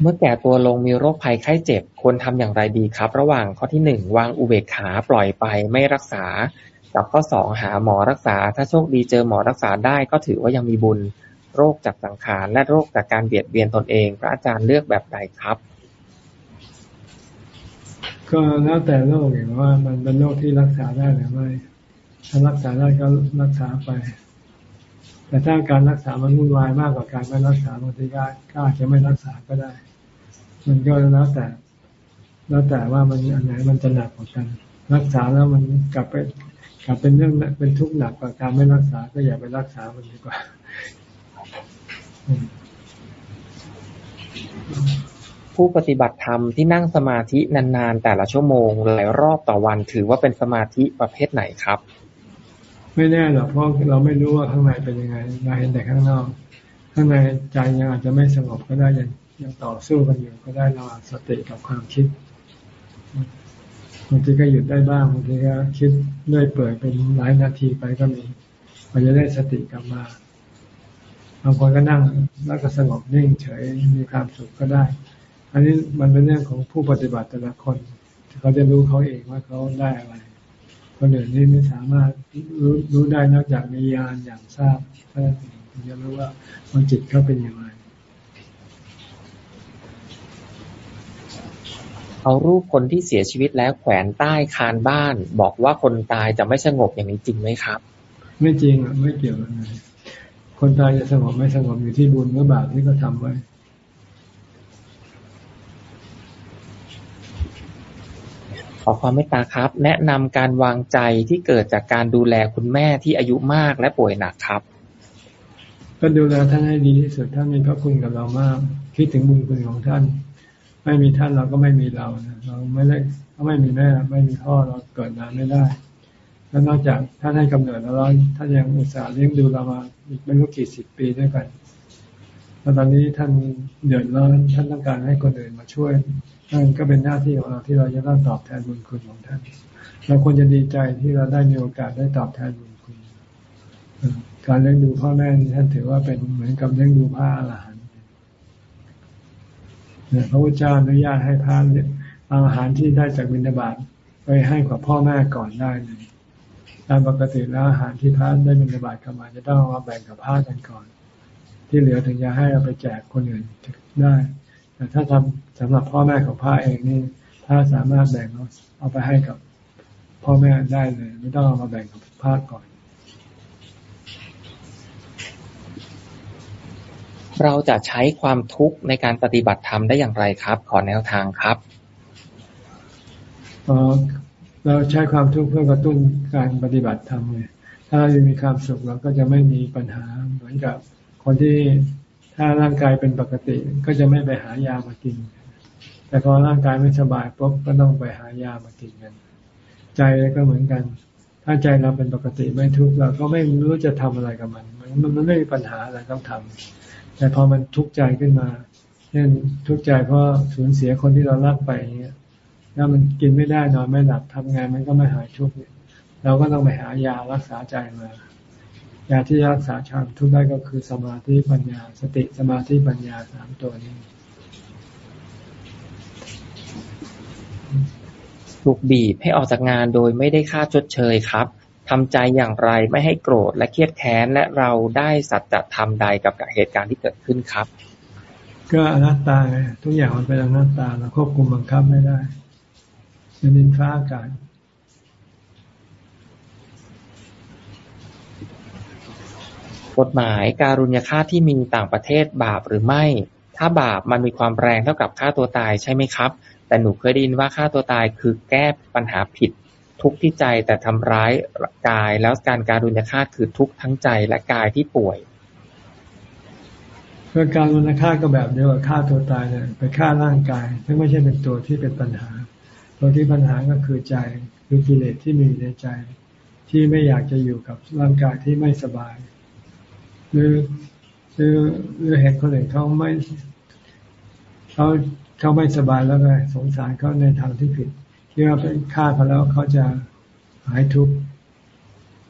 เมื่อแก่ตัวลงมีโรคภัยไข้เจ็บควรทำอย่างไรดีครับ ระหว่างข้อที่หนึ่งวางอุเบกขาปล่อยไปไม่รักษา กับข้อสองหาหมอรักษา ถ้าโชคดีเจอหมอรักษาได้ก็ถือว่ายังมีบุญ โรคจากสังขารและโรคจากการเบียดเบียนตนเอง พระอาจารย์เลือกแบบใดครับ ก็แล้วแต่โรคอย่างว่า มันเป็นโรคที่รักษาได้หรือไม่ถ้ารักษาได้ก็รักษาไป แต่ถ้าการรักษามันวุ่นวายมากกว่าการไม่รักษาบางทีก็อาจจะไม่รักษาก็ได้ มันก็แล้วแต่ แล้วแต่ว่ามันอันไหนมันจะหนักกว่ากัน รักษาแล้วมันกลับไป กลับเป็นเรื่องเป็นทุกข์หนักกว่าการไม่รักษา ก็อย่าไปรักษามันดีกว่าผู้ปฏิบัติธรรมที่นั่งสมาธินานๆ แต่ละชั่วโมงหลายรอบต่อวันถือว่าเป็นสมาธิประเภทไหนครับ ไม่แน่หรอกเพราะเราไม่รู้ว่าข้างในเป็นยังไงเราเห็นแต่ข้างนอก ข้างในใจยังอาจจะไม่สงบก็ได้ยังยังต่อสู้กันอยู่ก็ได้ระหว่างสติกับความคิด บางทีก็หยุดได้บ้างบางทีก็คิดเลื่อยเปื่อยเป็นหลายนาทีไปก็มีพอจะได้สติกลับมาบางคนก็นั่งแล้วก็สงบนิ่งเฉยมีความสุขก็ได้ อันนี้มันเป็นเรื่องของผู้ปฏิบัติแต่ละคนเขาจะรู้เขาเองว่าเขาได้อะไรคนอื่นนี่ไม่สามารถรู้รู้ได้นอกจากมีญาณอย่างทราบเท่านั้นเองจะรู้ว่ามันจิตเขาเป็นอย่างไร เอารูปคนที่เสียชีวิตแล้วแขวนใต้คานบ้าน บอกว่าคนตายจะไม่สงบอย่างนี้จริงไหมครับ ไม่จริงอะไม่เกี่ยวกันเลยคนตายจะสงบไม่สงบอยู่ที่บุญหรือบาปที่เขาทาไว้ ขอความเมตตาครับ แนะนำการวางใจที่เกิดจากการดูแลคุณแม่ที่อายุมากและป่วยหนักครับก็ดูแลท่านให้ดีที่สุดท่านมีพระคุณกับเรามาก คิดถึงบุญคุณของท่าน ไม่มีท่านเราก็ไม่มีเราเราไม่ได้ถ้าไม่มีแม่ไม่มีพ่อเราเกิดมาไม่ได้ แล้วนอกจากท่านให้กำเนิดแล้วท่านยังอุตส่าห์เลี้ยงดูเรามาอีกไม่รู้กี่สิบปีด้วยกันแล้วตอนนี้ท่านเดือดร้อนท่านต้องการให้คนอื่นมาช่วยนั่นก็เป็นหน้าที่ของเราที่เราจะต้องตอบแทนบุญคุณของท่าน เราควรจะดีใจที่เราได้มีโอกาสได้ตอบแทนบุญคุณ การเลี้ยงดูพ่อแม่ท่านถือว่าเป็นเหมือนกับเลี้ยงดูพระอรหัน พระพุทธเจ้าอนุญาตให้พระเอาอาหารที่ได้จากบิณฑบาตไปให้กับพ่อแม่ก่อนได้เลยตามปกติแล้วอาหารที่พระได้บิณฑบาตกลับมาจะต้องมาแบ่งกับพระกันก่อน ที่เหลือถึงจะให้เอาไปแจกคนอื่นได้แต่ถ้าทำสำหรับพ่อแม่ของพระเองนี่พระสามารถแบ่งเอาไปให้กับพ่อแม่ได้เลย ไม่ต้องเอามาแบ่งกับพระก่อน เราจะใช้ความทุกข์ในการปฏิบัติธรรมได้อย่างไรครับ ขอแนวทางครับเราใช้ความทุกข์เพื่อกระตุ้นการปฏิบัติธรรมไงถ้าเรายังมีความสุขเราก็จะไม่มีปัญหาเหมือนกับคนที่ถ้าร่างกายเป็นปกติก็จะไม่ไปหายามากิน แต่พอร่างกายไม่สบายปุ๊บก็ต้องไปหายามากินกัน ใจก็เหมือนกัน ถ้าใจเราเป็นปกติไม่ทุกข์เราก็ไม่รู้จะทำอะไรกับมัน มันมันไม่มีปัญหาอะไรต้องทำ แต่พอมันทุกข์ใจขึ้นมาเช่นทุกข์ใจเพราะสูญเสียคนที่เรารักไปอย่างเงี้ยถ้ามันกินไม่ได้นอนไม่หลับทำงานมันก็ไม่หายทุกข์เราก็ต้องไปหายารักษาใจมายาที่รักษาชามทุกข์ได้ก็คือสมาธิปัญญา สติสมาธิปัญญาสามตัวนี้ถูกบีบให้ออกจากงานโดยไม่ได้ค่าชดเชยครับ ทำใจอย่างไรไม่ให้โกรธและเครียดแค้น และเราได้สัจธรรมใดกับเหตุการณ์ที่เกิดขึ้นครับ ก็อนัตตาทุกอย่างมันเป็นอนัตตาเราควบคุมบังคับไม่ได้เป็นดินฟ้าอากาศกฎหมายการุญยฆาตที่มีต่างประเทศบาปหรือไม่ ถ้าบาปมันมีความแรงเท่ากับค่าตัวตายใช่ไหมครับ แต่หนูเคยได้ยินว่าค่าตัวตายคือแก้ปัญหาผิด ทุกที่ใจแต่ทำร้ายกายแล้วการการุญยฆาตคือทุกทั้งใจและกายที่ป่วยเพื่อการรุนฆ่าก็แบบเดียวกับฆ่าตัวตายเนี่ยไปฆ่าร่างกายซึ่งไม่ใช่เป็นตัวที่เป็นปัญหา ตัวที่ปัญหาก็คือใจคือกิเลสที่มีในใจ ที่ไม่อยากจะอยู่กับร่างกายที่ไม่สบาย หรือหรือหรือเห็นคนอื่นเขาไม่เขาเขาไม่สบายแล้วไงสงสารเขาในทางที่ผิด คิดว่าเป็นฆ่าเขาแล้วเขาจะหายทุกข์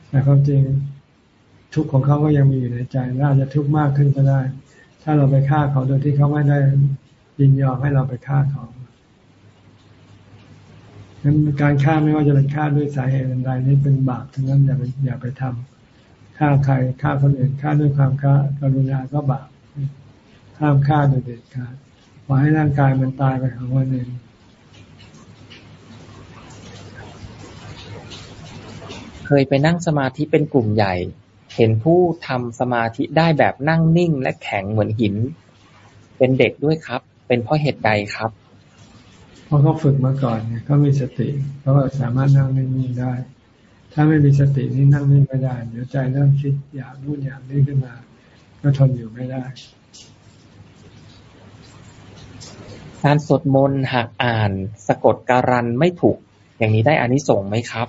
แต่ความจริงทุกข์ของเขาก็ยังมีอยู่ในใจและอาจจะทุกข์มากขึ้นก็ได้ ถ้าเราไปฆ่าเขาโดยที่เขาไม่ได้ยินยอมให้เราไปฆ่าเขาดังนั้นการฆ่าไม่ว่าจะเป็นฆ่าด้วยสาเหตุใดนี่เป็นบาปทั้งนั้นอย่าไปอย่าไปทำฆ่าใครฆ่าคนอื่นฆ่าด้วยความฆ่ากรุณาก็บาปห้ามฆ่าโดยเด็ดขาดปล่อยให้ร่างกายมันตายไปของมันเอง เคยไปนั่งสมาธิเป็นกลุ่มใหญ่ เห็นผู้ทำสมาธิได้แบบนั่งนิ่งและแข็งเหมือนหิน เป็นเด็กด้วยครับ เป็นเพราะเหตุใดครับ เพราะเขาฝึกมาก่อนเนี่ยเขามีสติเขาสามารถนั่งนิ่งได้ ถ้าไม่มีสตินี่นั่งนิ่งไม่ได้เดี๋ยวใจเริ่มคิดอยากนู่นอยากนี่ขึ้นมา ก็ทนอยู่ไม่ได้การสวดมนต์หากอ่าน สะกดการันไม่ถูก อย่างนี้ได้อานิสงส์ไหมครับ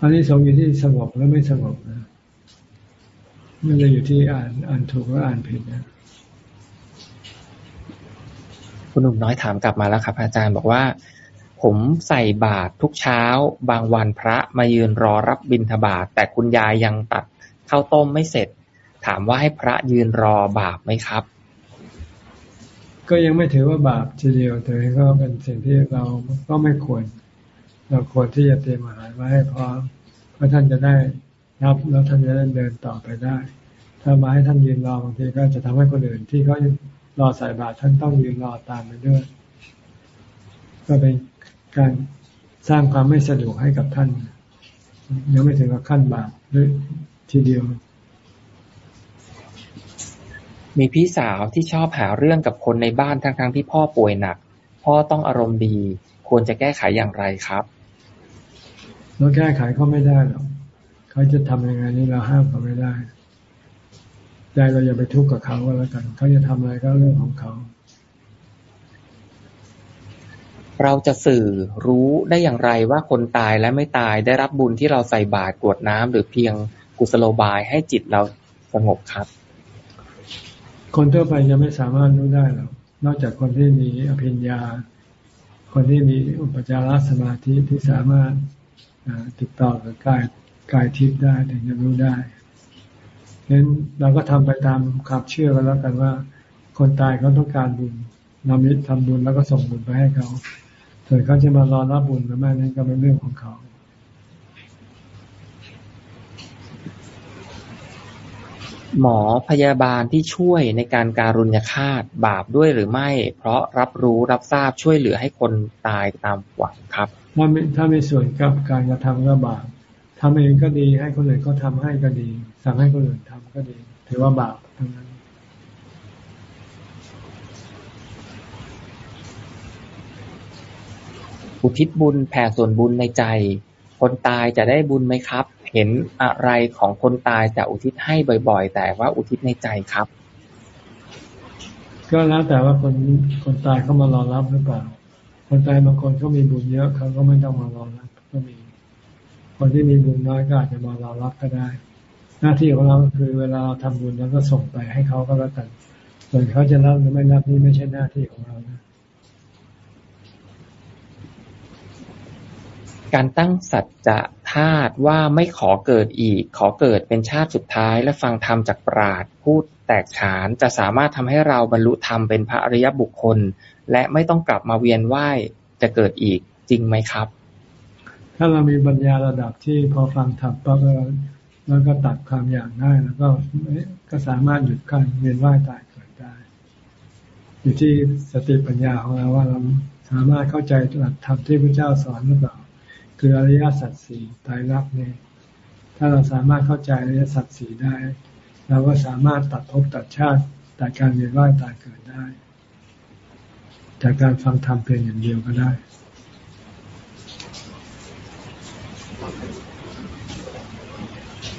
อันนี้สงอยู่ที่สงบแล้วไม่สงบนะไม่ได้อยู่ที่อ่านอ่านถูกหรืออ่านผิดนะคุณหนุ่มน้อยถามกลับมาแล้วครับ อาจารย์บอกว่า ผมใส่บาตรทุกเช้า บางวันพระมายืนรอรับบิณฑบาตแต่คุณยายยังตัดข้าวต้มไม่เสร็จ ถามว่าให้พระยืนรอบาปไหมครับ ก็ยังไม่ถือว่าบาปทีเดียวแต่ก็เป็นสิ่งที่เราก็ไม่ควร เราควรที่จะเตรียมอาหารไว้ให้พร้อมเพื่อท่านจะได้รับแล้วท่านจะได้เดินต่อไปได้ ถ้ามาให้ท่านยืนรอบางทีก็จะทำให้คนอื่นที่เขารอใส่บาตรท่านต้องยืนรอตามไปด้วย ก็เป็นการสร้างความไม่สะดวกให้กับท่าน ยังไม่ถึงกับขั้นบาปด้วยทีเดียว มีพี่สาวที่ชอบหาเรื่องกับคนในบ้านทั้งๆที่พ่อป่วยหนัก พ่อต้องอารมณ์ดี ควรจะแก้ไขอย่างไรครับ เราแก้ไขเขาไม่ได้หรอกเขาจะทำยังไงนี่เราห้ามเขาไม่ได้ใจเราอย่าไปทุกข์กับเขาก็แล้วกัน เขาจะทำอะไรก็เรื่องของเขา เราจะสื่อรู้ได้อย่างไรว่าคนตายและไม่ตายได้รับบุญที่เราใส่บาตรกวดน้ำหรือเพียงกุศโลบายให้จิตเราสงบครับ คนทั่วไปจะไม่สามารถรู้ได้หรอกนอกจากคนที่มีอภิญญา คนที่มีอุปจารสมาธิที่สามารถ ติดต่อกับกายกายทิพย์ได้ถึงจะรู้ได้ฉะนั้นเราก็ทำไปตามความเชื่อกันแล้วกันว่า คนตายเขาต้องการบุญเรามิทำบุญแล้วก็ส่งบุญไปให้เขาส่วนเขาจะมารอรับบุญหรือไม่นั้นก็เป็นเรื่องของเขา หมอพยาบาลที่ช่วยในการการุญยฆาต บาปด้วยหรือไม่ เพราะรับรู้รับทราบช่วยเหลือให้คนตายตามหวังครับถ้าไม่ถ้าไม่ส่วนกับการกระทำก็บาปทำเองก็ดีให้คนอื่นก็ทำให้ก็ดี สั่งให้คนอื่นทำก็ดี ถือว่าบาปทั้งนั้น อุทิศบุญแผ่ส่วนบุญในใจ คนตายจะได้บุญไหมครับ เห็นอะไรของคนตายจะอุทิศให้บ่อย ๆ แต่ว่าอุทิศในใจครับ ก็แล้วแต่ว่าคนคนตายเขามารอรับหรือเปล่า คนตายบางคนเขามีบุญเยอะเขาก็ไม่ต้องมารอรับก็มี คนที่มีบุญน้อยก็อาจจะมารอรับก็ได้ หน้าที่ของเราคือเวลาเราทำบุญแล้วก็ส่งไปให้เขาก็แล้วกันส่วนเขาจะรับหรือไม่รับนี่ไม่ใช่หน้าที่ของเรานะ การตั้งสัจจะธาตุว่าไม่ขอเกิดอีก ขอเกิดเป็นชาติสุดท้าย และฟังธรรมจากปราดพูดแตกฉานจะสามารถทำให้เราบรรลุธรรมเป็นพระอริยบุคคล และไม่ต้องกลับมาเวียนว่ายจะเกิดอีกจริงไหมครับ ถ้าเรามีปัญญาระดับที่พอฟังธรรมปั๊บแล้วก็ตัดความอยากได้แล้วก็ก็สามารถหยุดการเวียนว่ายตายเกิดได้ อยู่ที่สติปัญญาของเราว่าเราสามารถเข้าใจหลักธรรมที่พระเจ้าสอนหรือเปล่า คืออริยสัจสี่ตายรักเนี่ยถ้าเราสามารถเข้าใจอริยสัจสี่ได้ เราก็สามารถตัดภพตัดชาติตัดการเวียนว่ายตายเกิดได้ จากการฟังธรรมเพียงอย่างเดียวก็ได้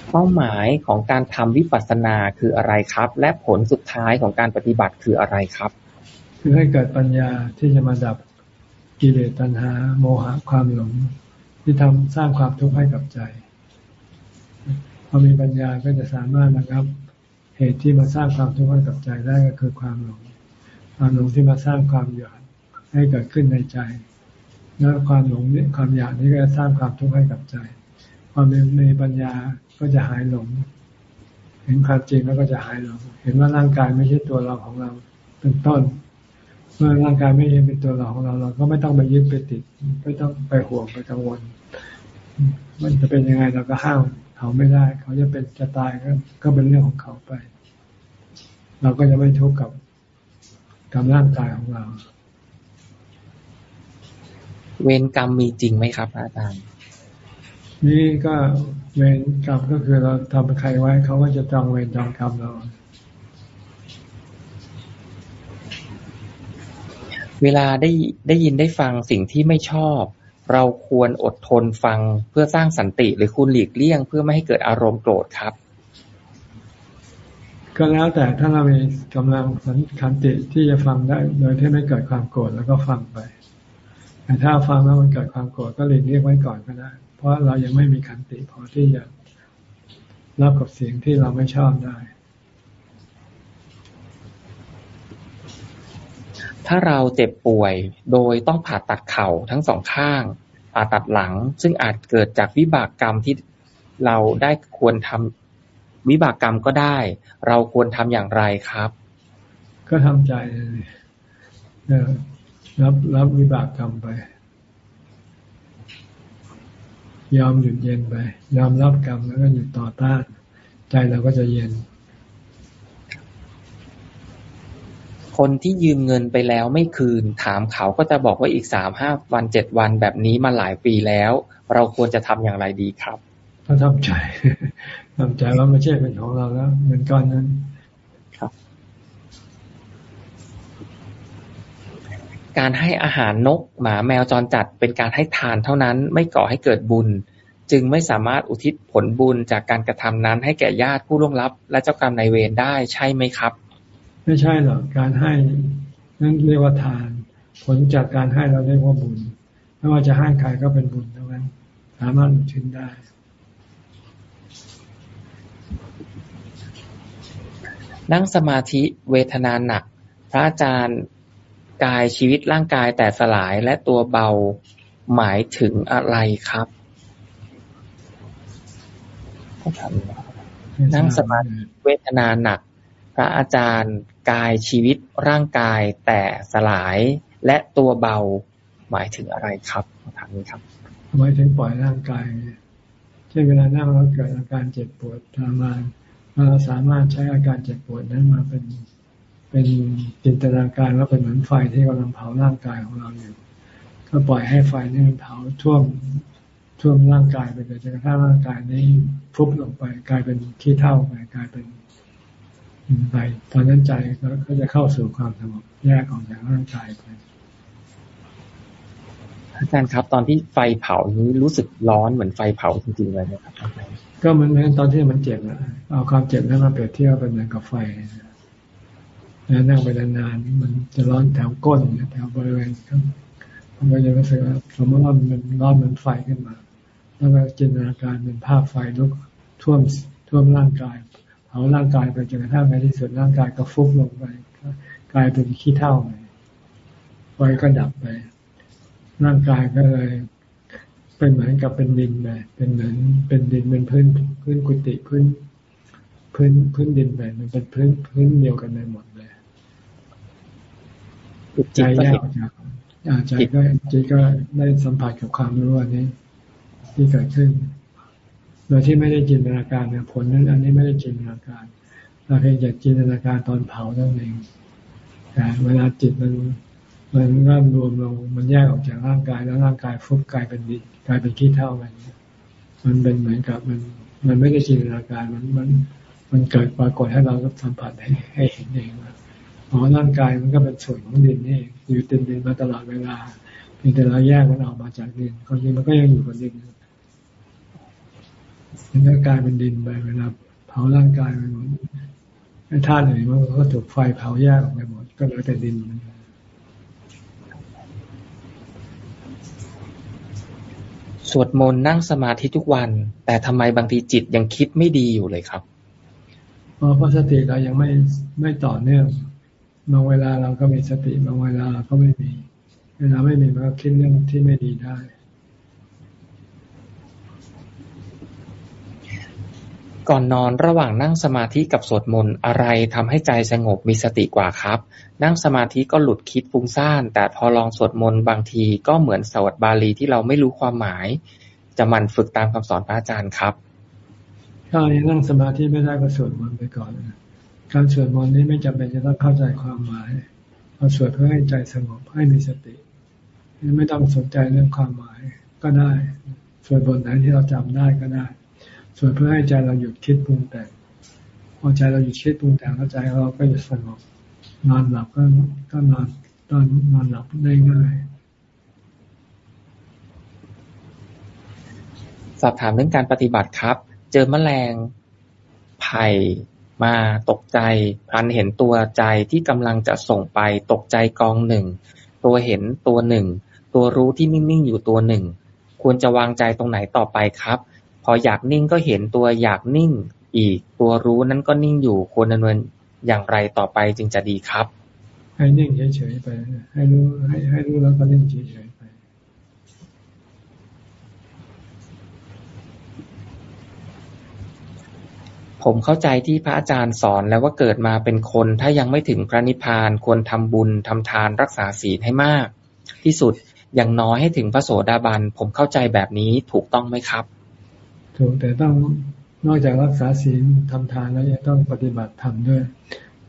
เป้าหมายของการทำวิปัสสนาคืออะไรครับ และผลสุดท้ายของการปฏิบัติคืออะไรครับ คือให้เกิดปัญญาที่จะมาดับกิเลสตัณหา โมหะความหลง ที่ทำสร้างความทุกข์ให้กับใจพอมีปัญญาก็จะสามารถนะครับ เหตุที่มาสร้างความทุกข์ให้กับใจได้ก็คือความหลงความหลงที่มาสร้างความอยากให้เกิดขึ้นในใจ แล้วความหลงนี้ความอยากนี้ก็จะสร้างความทุกข์ให้กับใจพอมีมีปัญญาก็จะหายหลง เห็นความจริงแล้วก็จะหายหลง เห็นว่าร่างกายไม่ใช่ตัวเราของเราเป็นต้น เมื่อร่างกายไม่ใช่เป็นตัวเราของเรา เราก็ไม่ต้องไปยึดไปติด ไม่ต้องไปห่วงไปกังวล มันจะเป็นยังไงเราก็ห้ามเขาไม่ได้ เขาจะเป็นจะตายก็ก็เป็นเรื่องของเขาไป เราก็จะไม่ทุกข์กับกับร่างกายของเรา เวรกรรมมีจริงไหมครับ อาจารย์นี่ก็เวรกรรมก็คือเราทำใครไว้เขาก็จะจองเวรจองกรรมเรา เวลาได้ได้ยินได้ฟังสิ่งที่ไม่ชอบ เราควรอดทนฟังเพื่อสร้างสันติ หรือคุณหลีกเลี่ยง เพื่อไม่ให้เกิดอารมณ์โกรธครับ ก็แล้วแต่ถ้าเรามีกำลังสันขันติที่จะฟังได้โดยที่ไม่เกิดความโกรธแล้วก็ฟังไปแต่ถ้าฟังแล้วมันเกิดความโกรธก็หลีกเลี่ยงไว้ก่อนก็ได้ เพราะเรายังไม่มีขันติพอที่จะรับกับเสียงที่เราไม่ชอบได้ ถ้าเราเจ็บป่วย โดยต้องผ่าตัดเข่าทั้งสองข้าง ผ่าตัดหลัง ซึ่งอาจเกิดจากวิบากกรรมที่เราได้ควรทำวิบากกรรมก็ได้ เราควรทำอย่างไรครับ ก็ทำใจเลยรับรับวิบากกรรมไป ยอมหยุดเย็นไป ยอมรับกรรมแล้วก็หยุดต่อต้าน ใจเราก็จะเย็น คนที่ยืมเงินไปแล้วไม่คืน ถามเขาก็จะบอกว่าอีกสามห้าวันเจ็ดวันแบบนี้มาหลายปีแล้ว เราควรจะทำอย่างไรดีครับก็ทำใจทำใจว่าไม่ใช่เป็นของเราแล้วเงินก้อนนั้นครับ การให้อาหารนกหมาแมวจรจัดเป็นการให้ทานเท่านั้นไม่ก่อให้เกิดบุญ จึงไม่สามารถอุทิศผลบุญจากการกระทำนั้นให้แก่ญาติผู้ล่วงลับ และเจ้ากรรมนายเวรได้ใช่ไหมครับ ไม่ใช่หรอกการให้นั่นเรียกว่าทาน ผลจากการให้เราเรียกว่าบุญ ไม่ว่าจะให้ใครก็เป็นบุญทั้งนั้น สามารถอุทิศได้ นั่งสมาธิเวทนาหนัก พระอาจารย์กายชีวิตร่างกายแต่สลายและตัวเบาหมายถึงอะไรครับนั่งสมาธิเวทนาหนัก พระอาจารย์ กายชีวิตร่างกายแต่สลายและตัวเบาหมายถึงอะไรครับถามนี้ครับหมายถึงปล่อยร่างกายเช่นเวลานั่งแล้วเกิดอาการเจ็บปวดทรมานเราสามารถใช้อาการเจ็บปวดนั้นมาเป็นเป็นจินตนาการว่าเป็นเหมือนไฟที่กำลังเผาร่างกายของเราอยู่ ก็ปล่อยให้ไฟนี้มันเผาท่วมท่วมร่างกายไปเลยจนกระทั่งร่างกายนี้ฟุบลงไป กลายเป็นขี้เท่าไปกลายเป็น ไป ตอนนั้นใจก็จะเข้าสู่ความสงบแยกออกจากร่างกายไปอาจารย์ครับ ตอนที่ไฟเผานี้รู้สึกร้อนเหมือนไฟเผาจริงๆเลยนะครับก็มันเหมือนตอนที่มันเจ็บอะเอาความเจ็บนั้นมาเปรียบเทียบเป็นเหมือนกับไฟแล้วนั่งไปนานๆมันจะร้อนแถวก้นแถวบริเวณครับมันก็จะรู้สึกว่าสมมติว่ามันร้อนเหมือนไฟขึ้นมา แล้วก็จินตนาการเป็นภาพไฟลุกท่วมท่วมร่างกายเผาร่างกายไปจนกระทั่งในที่สุดร่างกายก็ฟุบลงไปกลายเป็นขี้เท่าไปไฟก็ดับไป ร่างกายก็เลยเป็นเหมือนกับเป็นดินไปเป็นเหมือนเป็นดินเป็นพื้นพื้นกุฏิพื้นพื้นพื้นดินไปมันเป็นพื้นพื้นเดียวกันในหมดเลยใจแยกจากใจก็ใจก็ได้สัมผัสกับความรู้อันนี้ ที่เกิดขึ้น โดยที่ไม่ได้จินตนาการเนี่ยผลนั้นอันนี้ไม่ได้จินตนาการเราเพียงแต่จินตนาการตอนเผาเท่านั้นเองแต่เวลาจิตมันมันร่มรวมลงมันแยกออกจากร่างกายแล้วร่างกายฟุบกลายเป็นดินกลายเป็นขี้เท่ามันมันเป็นเหมือนกับมันมันไม่ได้จินตนาการมันมันมันเกิดปรากฏให้เราสัมผัสให้ให้เห็นเองว่าอ๋อร่างกายมันก็เป็นส่วนของดินนี่อยู่เต็มดินมาตลอดเวลาเพียงแต่เราแยกมันออกมาจากดินความจริงมันก็ยังอยู่กับดิน มันก็กลายเป็นดินไปเวลาเผาร่างกายมันไอ้ธาตุอื่นมันก็ถูกไฟเผาแยกออกไปหมด ก็เหลือแต่ดินสวดมนต์นั่งสมาธิทุกวัน แต่ทำไมบางทีจิตยังคิดไม่ดีอยู่เลยครับเพราะสติเรายังไม่ไม่ต่อเนื่องบางเวลาเราก็มีสติบางเวลาเราก็ไม่มี เวลาไม่มีมันก็คิดเรื่องที่ไม่ดีได้ ก่อนนอนระหว่างนั่งสมาธิกับสวดมนต์อะไรทำให้ใจสงบมีสติกว่าครับ นั่งสมาธิก็หลุดคิดฟุ้งซ่าน แต่พอลองสวดมนต์บางทีก็เหมือนสวดบาลีที่เราไม่รู้ความหมาย จะมันฝึกตามคำสอนพระอาจารย์ครับถ้ายังนั่งสมาธิไม่ได้ก็สวดมนต์ไปก่อนการสวดมนต์นี้ไม่จำเป็นจะต้องเข้าใจความหมายเราสวดเพื่อให้ใจสงบให้มีสติไม่ต้องสนใจเรื่องความหมายก็ได้สวดบทไหนที่เราจำได้ก็ได้ สวดเพื่อให้ใจเราหยุดคิดปรุงแต่งพอใจเราหยุดคิดปรุงแต่งแล้วใจเราก็จะสงบนอนหลับก็ก็นอนตอนนอนหลับได้ง่ายสอบถามเรื่องการปฏิบัติครับ เจอแมลงไผ่มาตกใจพันเห็นตัวใจที่กำลังจะส่งไปตกใจกองหนึ่ง ตัวเห็นตัวหนึ่ง ตัวรู้ที่นิ่งๆอยู่ตัวหนึ่ง ควรจะวางใจตรงไหนต่อไปครับ พออยากนิ่งก็เห็นตัวอยากนิ่งอีก ตัวรู้นั้นก็นิ่งอยู่ควรดำเนินอย่างไรต่อไปจึงจะดีครับ ให้นิ่งเฉยๆไป ให้รู้ให้ให้รู้แล้วก็นิ่งเฉยผมเข้าใจที่พระอาจารย์สอนแล้วว่าเกิดมาเป็นคนถ้ายังไม่ถึงพระนิพพานควรทำบุญทำทานรักษาศีลให้มาก ที่สุดอย่างน้อยให้ถึงพระโสดาบันผมเข้าใจแบบนี้ถูกต้องไหมครับ ถูกแต่ต้องนอกจากรักษาศีลทำทานแล้วยังต้องปฏิบัติธรรมด้วย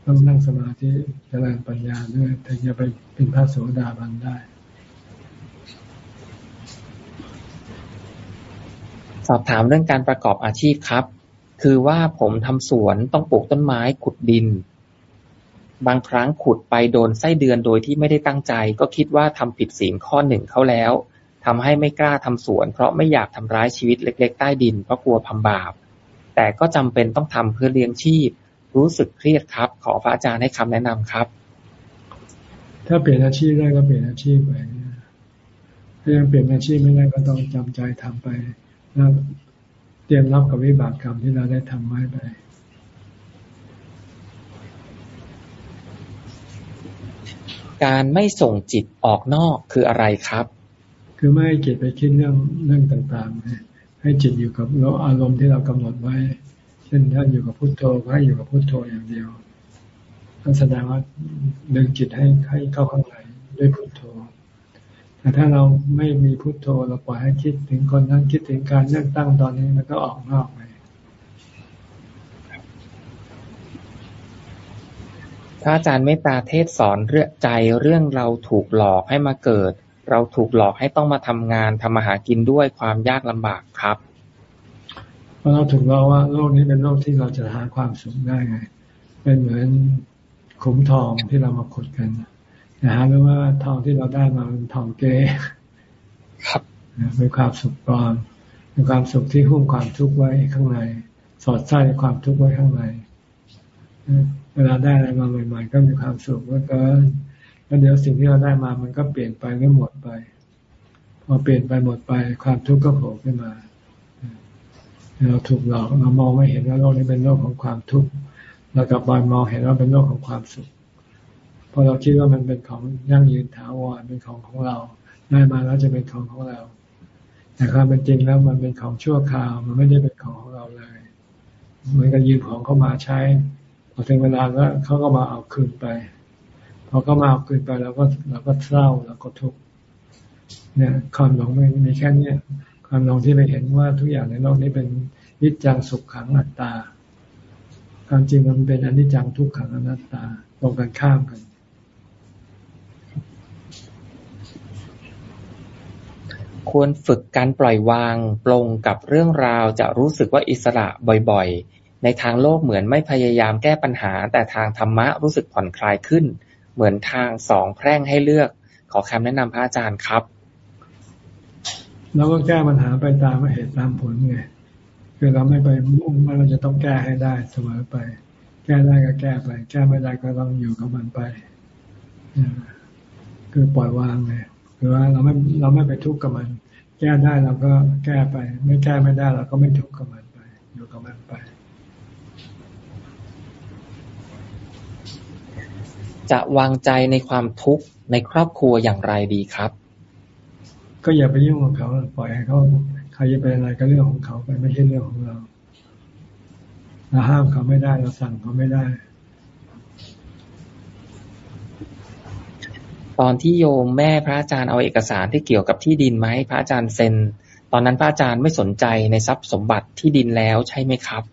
ต้องนั่งสมาธิเจริญปัญญาด้วยถึงจะไปเป็นพระโสดาบันได้สอบถามเรื่องการประกอบอาชีพครับ คือว่าผมทำสวนต้องปลูกต้นไม้ขุดดิน บางครั้งขุดไปโดนไส้เดือนโดยที่ไม่ได้ตั้งใจ ก็คิดว่าทำผิดศีลข้อหนึ่งเขาแล้ว ทำให้ไม่กล้าทำสวน เพราะไม่อยากทำร้ายชีวิตเล็ก ๆ ใต้ดิน เพราะกลัวํำบาป แต่ก็จำเป็นต้องทำเพื่อเลี้ยงชีพ รู้สึกเครียดครับ ขอพระอาจารย์ให้คำแนะนำครับ ถ้าเปลี่ยนอาชีพได้ก็เปลี่ยนอาชีพไปถ้ายังเปลี่ยนอาชีพไม่ได้ก็ต้องจำใจทำไปแล้วรียมรับกับวิบากกรรมที่เราได้ทำไว้ไปการไม่ส่งจิตออกนอกคืออะไรครับ คือไม่ให้จิตไปคิดเรื่องเรื่องต่างๆ ให้จิตอยู่กับอารมณ์ที่เรากำหนดไว้ เช่นถ้าอยู่กับพุทโธก็ให้อยู่กับพุทโธอย่างเดียวนั่นแสดงว่าดึงจิตให้ให้เข้าข้างในด้วยพุทโธ แต่ถ้าเราไม่มีพุโทโธเราปล่อยให้คิดถึงคนนั้นคิดถึงการเลือกตั้งตอนนี้มันก็ออกนอกไปพระอาจารย์เมตตาเทศสอนเรื่องใจเรื่องเราถูกหลอกให้มาเกิด เราถูกหลอกให้ต้องมาทำงานทำมาหากินด้วยความยากลำบากครับเพราะเราถูกเราว่าโลกนี้เป็นโลกที่เราจะหาความสุขได้ไง เป็นเหมือนขุมทองที่เรามาขุดกันนะฮะหรือว่าทองที่เราได้มาเป็นทองเก๊ครับเป็นความสุขปลอมเป็นความสุขที่หุ้มความทุกข์ไว้ข้างใน สอดใส่ความทุกข์ไว้ข้างในเวลาได้อะไรมาใหม่ ๆ ก็มีความสุขแล้วก็ แล้วเดี๋ยวสิ่งที่เราได้มามันก็เปลี่ยนไปไม่หมดไป พอเปลี่ยนไปหมดไป ความทุกข์ก็โผล่ขึ้นมา เราถูกหลอกเรามองไม่เห็นว่าโลกนี้เป็นโลกของความทุกข์เรากลับมามองเห็นว่าเป็นโลกของความสุขพอเราคิดว่ามันเป็นของยั่งยืนถาวรเป็นของของเราได้มาแล้วจะเป็นของของเรา แต่ความเป็นจริงแล้วมันเป็นของชั่วคราว มันไม่ได้เป็นของของเราเลยเหมือนกับยืมของเข้ามาใช้พอถึงเวลาก็เขาก็มาเอาคืนไป พอเขามาเอาคืนไปเราก็เราก็เศร้าเราก็ทุกข์เนี่ยความหลงไม่มีแค่เนี้ยความหลงที่ไปเห็นว่าทุกอย่างในโลกนี้เป็นนิจจังสุขขังอัตตา ความจริงมันเป็นอนิจจังทุกขังอนัตตาตรงกันข้ามกัน ควรฝึกการปล่อยวางปลงกับเรื่องราวจะรู้สึกว่าอิสระบ่อยๆ ในทางโลกเหมือนไม่พยายามแก้ปัญหา แต่ทางธรรมะรู้สึกผ่อนคลายขึ้น เหมือนทางสองแพร่งให้เลือก ขอคำแนะนำพระอาจารย์ครับเราก็แก้ปัญหาไปตามเหตุตามผลไงคือเราไม่ไปมุ่งว่าเราจะต้องแก้ให้ได้เสมอไป แก้ได้ก็แก้ไป แก้ไม่ได้ก็ต้องอยู่กับมันไปคือปล่อยวางไงคือว่าเราไม่เราไม่ไปทุกข์กับมัน แก้ได้เราก็แก้ไป ไม่แก้ไม่ได้เราก็ไม่ทุกข์กับมันไป อยู่กับมันไป จะวางใจในความทุกข์ในครอบครัวอย่างไรดีครับ ก็อย่าไปยุ่งกับเขาปล่อยให้เขาใครจะเป็นอะไรก็เรื่องของเขาไปไม่ใช่เรื่องของเราเราห้ามเขาไม่ได้เราสั่งเขาไม่ได้ ตอนที่โยมแม่พระอาจารย์เอาเอกสารที่เกี่ยวกับที่ดินมาให้พระอาจารย์เซ็น ตอนนั้นพระอาจารย์ไม่สนใจในทรัพย์สมบัติที่ดินแล้วใช่ไหมครับ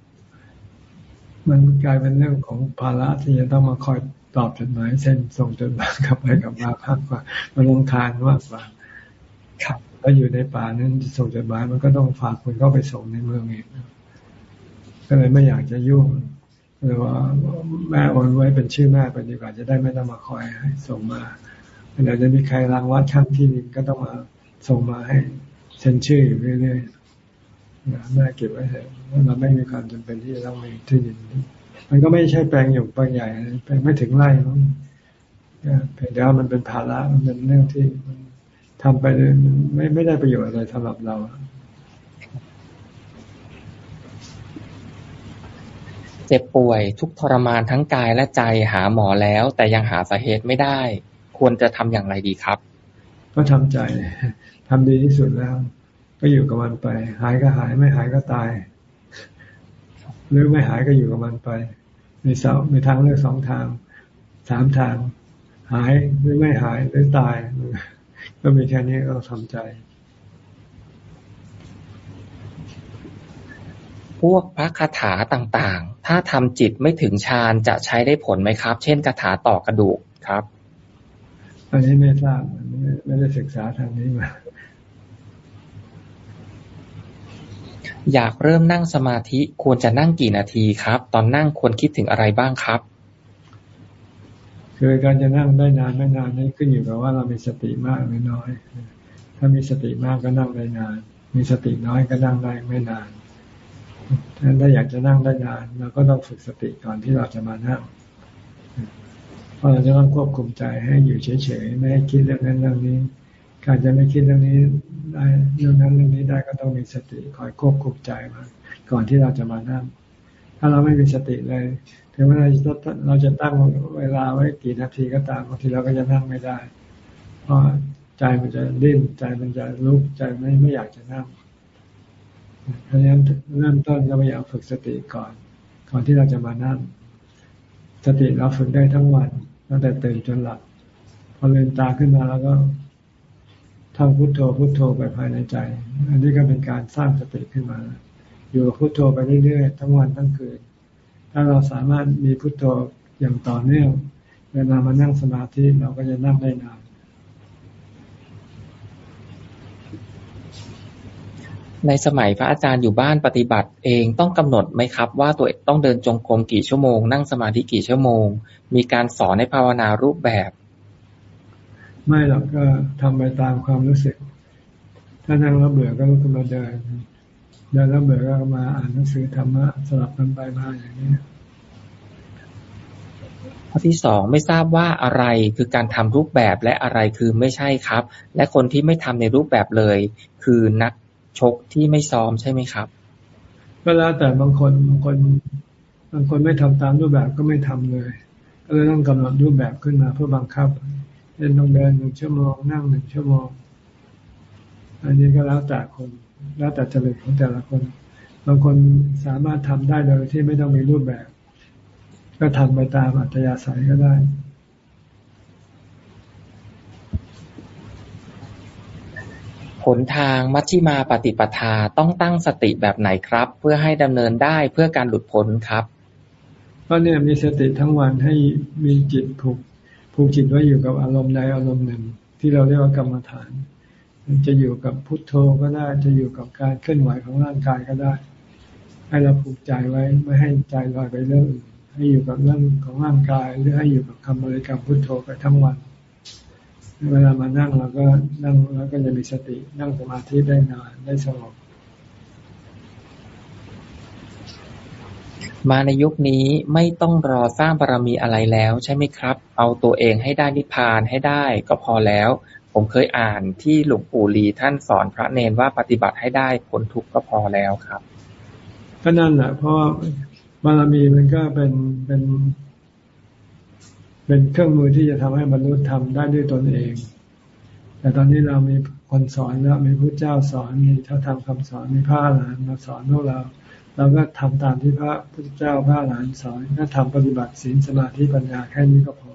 มันกลายเป็นเรื่องของภาระที่จะต้องมาคอย ตอบจดหมายเซ็นส่งจดหมายกลับไปกลับมาพักกว่า มันลงทานมากกว่าครับแล้วอยู่ในป่านั้นส่งจดหมายมันก็ต้องฝากคนเข้าไปส่งในเมืองเองก็เลยไม่อยากจะยุ่งเลยว่าแม่โอนไว้เป็นชื่อแม่ไปดีกว่าจะได้ไม่ต้องมาคอยให้ส่งมาเดี๋ยวจะมีใครรางวัดขั้นที่ดินก็ต้องมาส่งมาให้เซ็นชื่ออยู่เรื่อยๆแม่เก็บไว้เถอะเราไม่มีความจำเป็นที่จะต้องมีที่ดิน มันก็ไม่ใช่แปลงอยู่แปลงใหญ่แปลงไม่ถึงไร่มั้งเพียงแต่ว่ามันเป็นภาระมันเป็นเรื่องที่ทำไปไม่ไม่ได้ประโยชน์อะไรสำหรับเราเจ็บป่วยทุกทรมานทั้งกายและใจหาหมอแล้ว แต่ยังหาสาเหตุไม่ได้ ควรจะทำอย่างไรดีครับ ก็ทำใจทำดีที่สุดแล้ว ก็อยู่กับมันไป หายก็หายไม่หายก็ตาย หรือไม่หายก็อยู่กับมันไป มีสองมีทางเลือกสองทางสามทาง หายหรือไม่หายหรือตาย ก็มีแค่นี้ก็ทำใจ พวกพระคาถาต่างๆ ถ้าทำจิตไม่ถึงฌานจะใช้ได้ผลไหมครับ เช่นคาถาต่อกระดูกครับ อันนี้ไม่ทราบไม่ได้ศึกษาทางนี้มา อยากเริ่มนั่งสมาธิควรจะนั่งกี่นาทีครับ ตอนนั่งควรคิดถึงอะไรบ้างครับคือการจะนั่งได้นานไม่นานนี่ขึ้นอยู่กับว่าเรามีสติมากหรือน้อย ถ้ามีสติมากก็นั่งได้นาน มีสติน้อยก็นั่งได้ไม่นานถ้าอยากจะนั่งได้นานเราก็ต้องฝึกสติก่อนที่เราจะมานั่งเพราะเราจะต้องควบคุมใจให้อยู่เฉยๆไม่ให้คิดเรื่องนั้นเรื่องนี้ การจะไม่คิดเรื่องนี้ได้เรื่องนั้นเรื่องนี้ได้ก็ต้องมีสติคอยควบคุมใจมาก่อนที่เราจะมานั่งถ้าเราไม่มีสติเลยถึงแม้เราเราจะตั้งเวลาไว้กี่นาทีก็ตามบางทีเราก็จะนั่งไม่ได้ เพราะใจมันจะดิ้นใจมันจะลุกใจไม่ไม่อยากจะนั่งเพราะฉะนั้นเริ่มต้นก็พยายามฝึกสติก่อน ก่อนที่เราจะมานั่ง สติเราฝึกได้ทั้งวันตั้งแต่ตื่นจนหลับพอลืมตาขึ้นมาแล้วก็ ท่องพุโทโธพุโทโธไปภายในใจ อันนี้ก็เป็นการสร้างสติขึ้นมา อยู่กับพุโทโธไปเรื่อยๆทั้งวันทั้งคืน ถ้าเราสามารถมีพุโทโธอย่างต่อเนื่อง เวลามานั่งสมาธิเราก็จะนั่งได้นานในสมัยพระอาจารย์อยู่บ้านปฏิบัติเองต้องกำหนดไหมครับ ว่าตัวต้องเดินจงกรมกี่ชั่วโมง นั่งสมาธิกี่ชั่วโมง มีการสอนในภาวนารูปแบบ ไม่หรอกก็ทำไปตามความรู้สึก ถ้านั่งแล้วเบื่อก็ลุกขึ้นมาเดินเดินแล้วเบื่อก็มาอ่านหนังสือธรรมะสลับกันไปมาอย่างนี้ข้อที่สองไม่ทราบว่าอะไรคือการทำรูปแบบและอะไรคือไม่ใช่ครับ และคนที่ไม่ทำในรูปแบบเลย คือนักชกที่ไม่ซ้อมใช่ไหมครับก็แล้วแต่บางคนบางคนบางคนไม่ทำตามรูปแบบก็ไม่ทำเลย ก็เลยต้องกำหนดรูปแบบขึ้นมาเพื่อบังคับ เล่นต้องเดินหนึ่งชั่วโมง นั่งหนึ่งชั่วโมง อันนี้ก็แล้วแต่คน แล้วแต่จริตของแต่ละคน บางคนสามารถทำได้โดยที่ไม่ต้องมีรูปแบบ ก็ทำไปตามอัธยาศัยก็ได้หนทางมัชชิมาปฏิปทาต้องตั้งสติแบบไหนครับ เพื่อให้ดำเนินได้เพื่อการหลุดพ้นครับ ก็เนี่ยมีสติทั้งวันให้มีจิตผูก ผูกจิตไว้อยู่กับอารมณ์ใดอารมณ์หนึ่ง ที่เราเรียกว่ากรรมฐาน จะอยู่กับพุทโธก็ได้ จะอยู่กับการเคลื่อนไหวของร่างกายก็ได้ ให้เราผูกใจไว้ไม่ให้ใจลอยไปเรื่องอื่นให้อยู่กับเรื่องของร่างกาย หรือให้อยู่กับคำบริกรรมพุทโธไปทั้งวัน เวลามานั่งเราก็นั่งแล้วก็จะมีสตินั่งสมาธิได้นานได้สงบ มาในยุคนี้ไม่ต้องรอสร้างบารมีอะไรแล้วใช่ไหมครับ เอาตัวเองให้ได้นิพพานให้ได้ก็พอแล้ว ผมเคยอ่านที่หลวงปู่ลีท่านสอนพระเนนว่าปฏิบัติให้ได้พ้นทุกข์ก็พอแล้วครับก็นั่นแหละเพราะบารมีมันก็เป็นเป็นเป็นเครื่องมือที่จะทำให้บรรลุธรรมได้ด้วยตนเอง แต่ตอนนี้เรามีคนสอนแล้วมีพระเจ้าสอนมีท่าทำคำสอนมีพระอรหันมาสอนพวกเรา เราก็ทำตามที่พระพุทธเจ้าพระหลานสอนก็ทำปฏิบัติศีลสมาธิปัญญาแค่นี้ก็พอ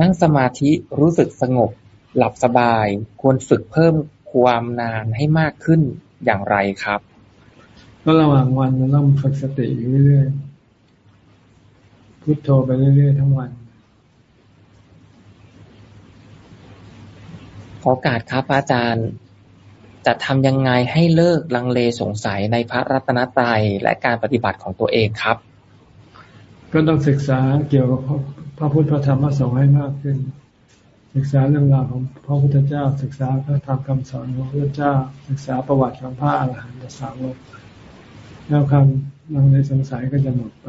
นั่งสมาธิรู้สึกสงบ หลับสบาย ควรฝึกเพิ่มความนานให้มากขึ้นอย่างไรครับ ก็ระหว่างวันเราต้องฝึกสติอยู่เรื่อยๆพุทโธไปเรื่อยๆทั้งวัน ขอการครับอาจารย์ จะทำยังไงให้เลิกลังเลสงสัยในพระรัตนตรัยและการปฏิบัติของตัวเองครับ ก็ต้องศึกษาเกี่ยวกับพระพุทธพระธรรมพระสงฆ์ให้มากขึ้น ศึกษาเรื่องราวของพระพุทธเจ้า ศึกษาพระธรรมคำสอนของพระพุทธเจ้า ศึกษาประวัติของพระอรหันตสาวกแล้วคำลังเลสงสัยก็จะหมดไป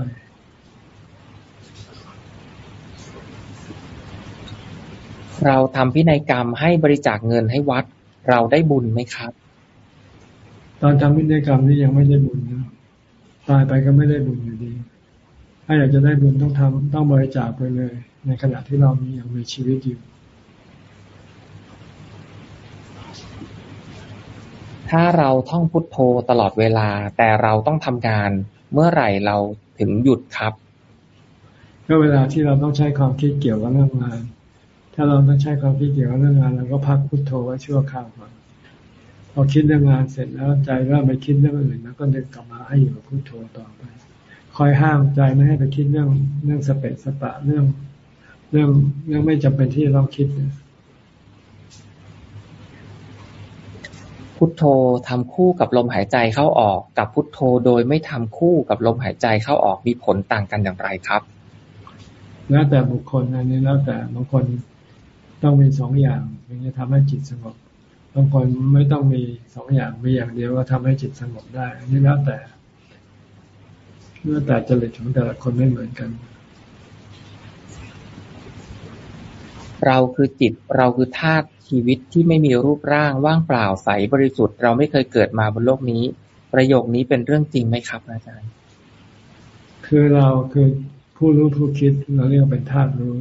เราทำพินัยกรรมให้บริจาคเงินให้วัด เราได้บุญไหมครับ ตอนทำพิธีกรรมนี่ยังไม่ได้บุญนะตายไปก็ไม่ได้บุญอยู่ดี ถ้าอยากจะได้บุญต้องทำต้องบริจาคไปเลย ในขณะที่เรามียังมีชีวิตอยู่ ถ้าเราท่องพุทโธตลอดเวลา แต่เราต้องทำงานเมื่อไหร่เราถึงหยุดครับก็เวลาที่เราต้องใช้ความคิดเกี่ยวกับเรื่องงาน ถ้าเราต้องใช้ความคิดเกี่ยวกับเรื่องงานเราก็พักพุโทโธไว้ชั่วคราวก่อนพอคิดเรื่องงานเสร็จแล้วใจก็ไปคิดเรื่องอื่นแล้วก็ดึงกลับมาให้อยู่กับพุโทโธต่อไป คอยห้ามใจไม่ให้ไปคิดเรื่องเรื่องสเปะสปะเรื่อง เรื่องเรื่องไม่จำเป็นที่เราคิดพุทโธทำคู่กับลมหายใจเข้าออก กับพุทโธโดยไม่ทำคู่กับลมหายใจเข้าออกมีผลต่างกันอย่างไรครับ แล้วแต่บุคคลอันนี้แล้วแต่บางคน ต้องมีสองอย่างถึงจะทำให้จิตสงบบางคนไม่ต้องมีสองอย่างมีอย่างเดียวก็ทำให้จิตสงบได้อันนี้แล้วแต่เมื่อแต่จริตของแต่ละคนไม่เหมือนกัน เราคือจิตเราคือธาตุชีวิตที่ไม่มีรูปร่างว่างเปล่าใสบริสุทธิ์ เราไม่เคยเกิดมาบนโลกนี้ ประโยคนี้เป็นเรื่องจริงไหมครับอาจารย์ คือเราคือผู้รู้ผู้คิดเราเรียกเป็นธาตุรู้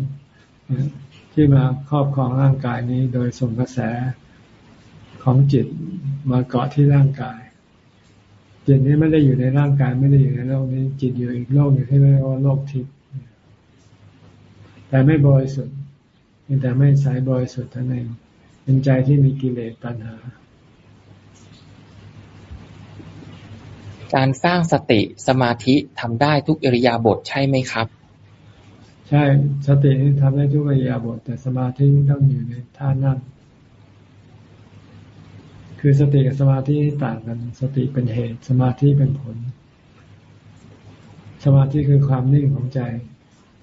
ที่มาครอบครองร่างกายนี้โดยส่งกระแสของจิตมาเกาะที่ร่างกาย จิตนี้ไม่ได้อยู่ในร่างกายไม่ได้อยู่ในโลกนี้ จิตอยู่อีกโลกหนึ่งที่เรียกว่าโลกทิพย์แต่ไม่บริสุทธิ์แต่ไม่สายบริสุทธิ์ท่านเองเป็นใจที่มีกิเลสตัณหา การสร้างสติสมาธิทำได้ทุกอริยาบทใช่ไหมครับ ใช่สตินี่ทำได้ทุกอิยาบท แต่สมาธิต้องอยู่ในท่านั่งคือสติกับสมาธิต่างกัน สติเป็นเหตุ สมาธิเป็นผล สมาธิคือความนิ่งของใจ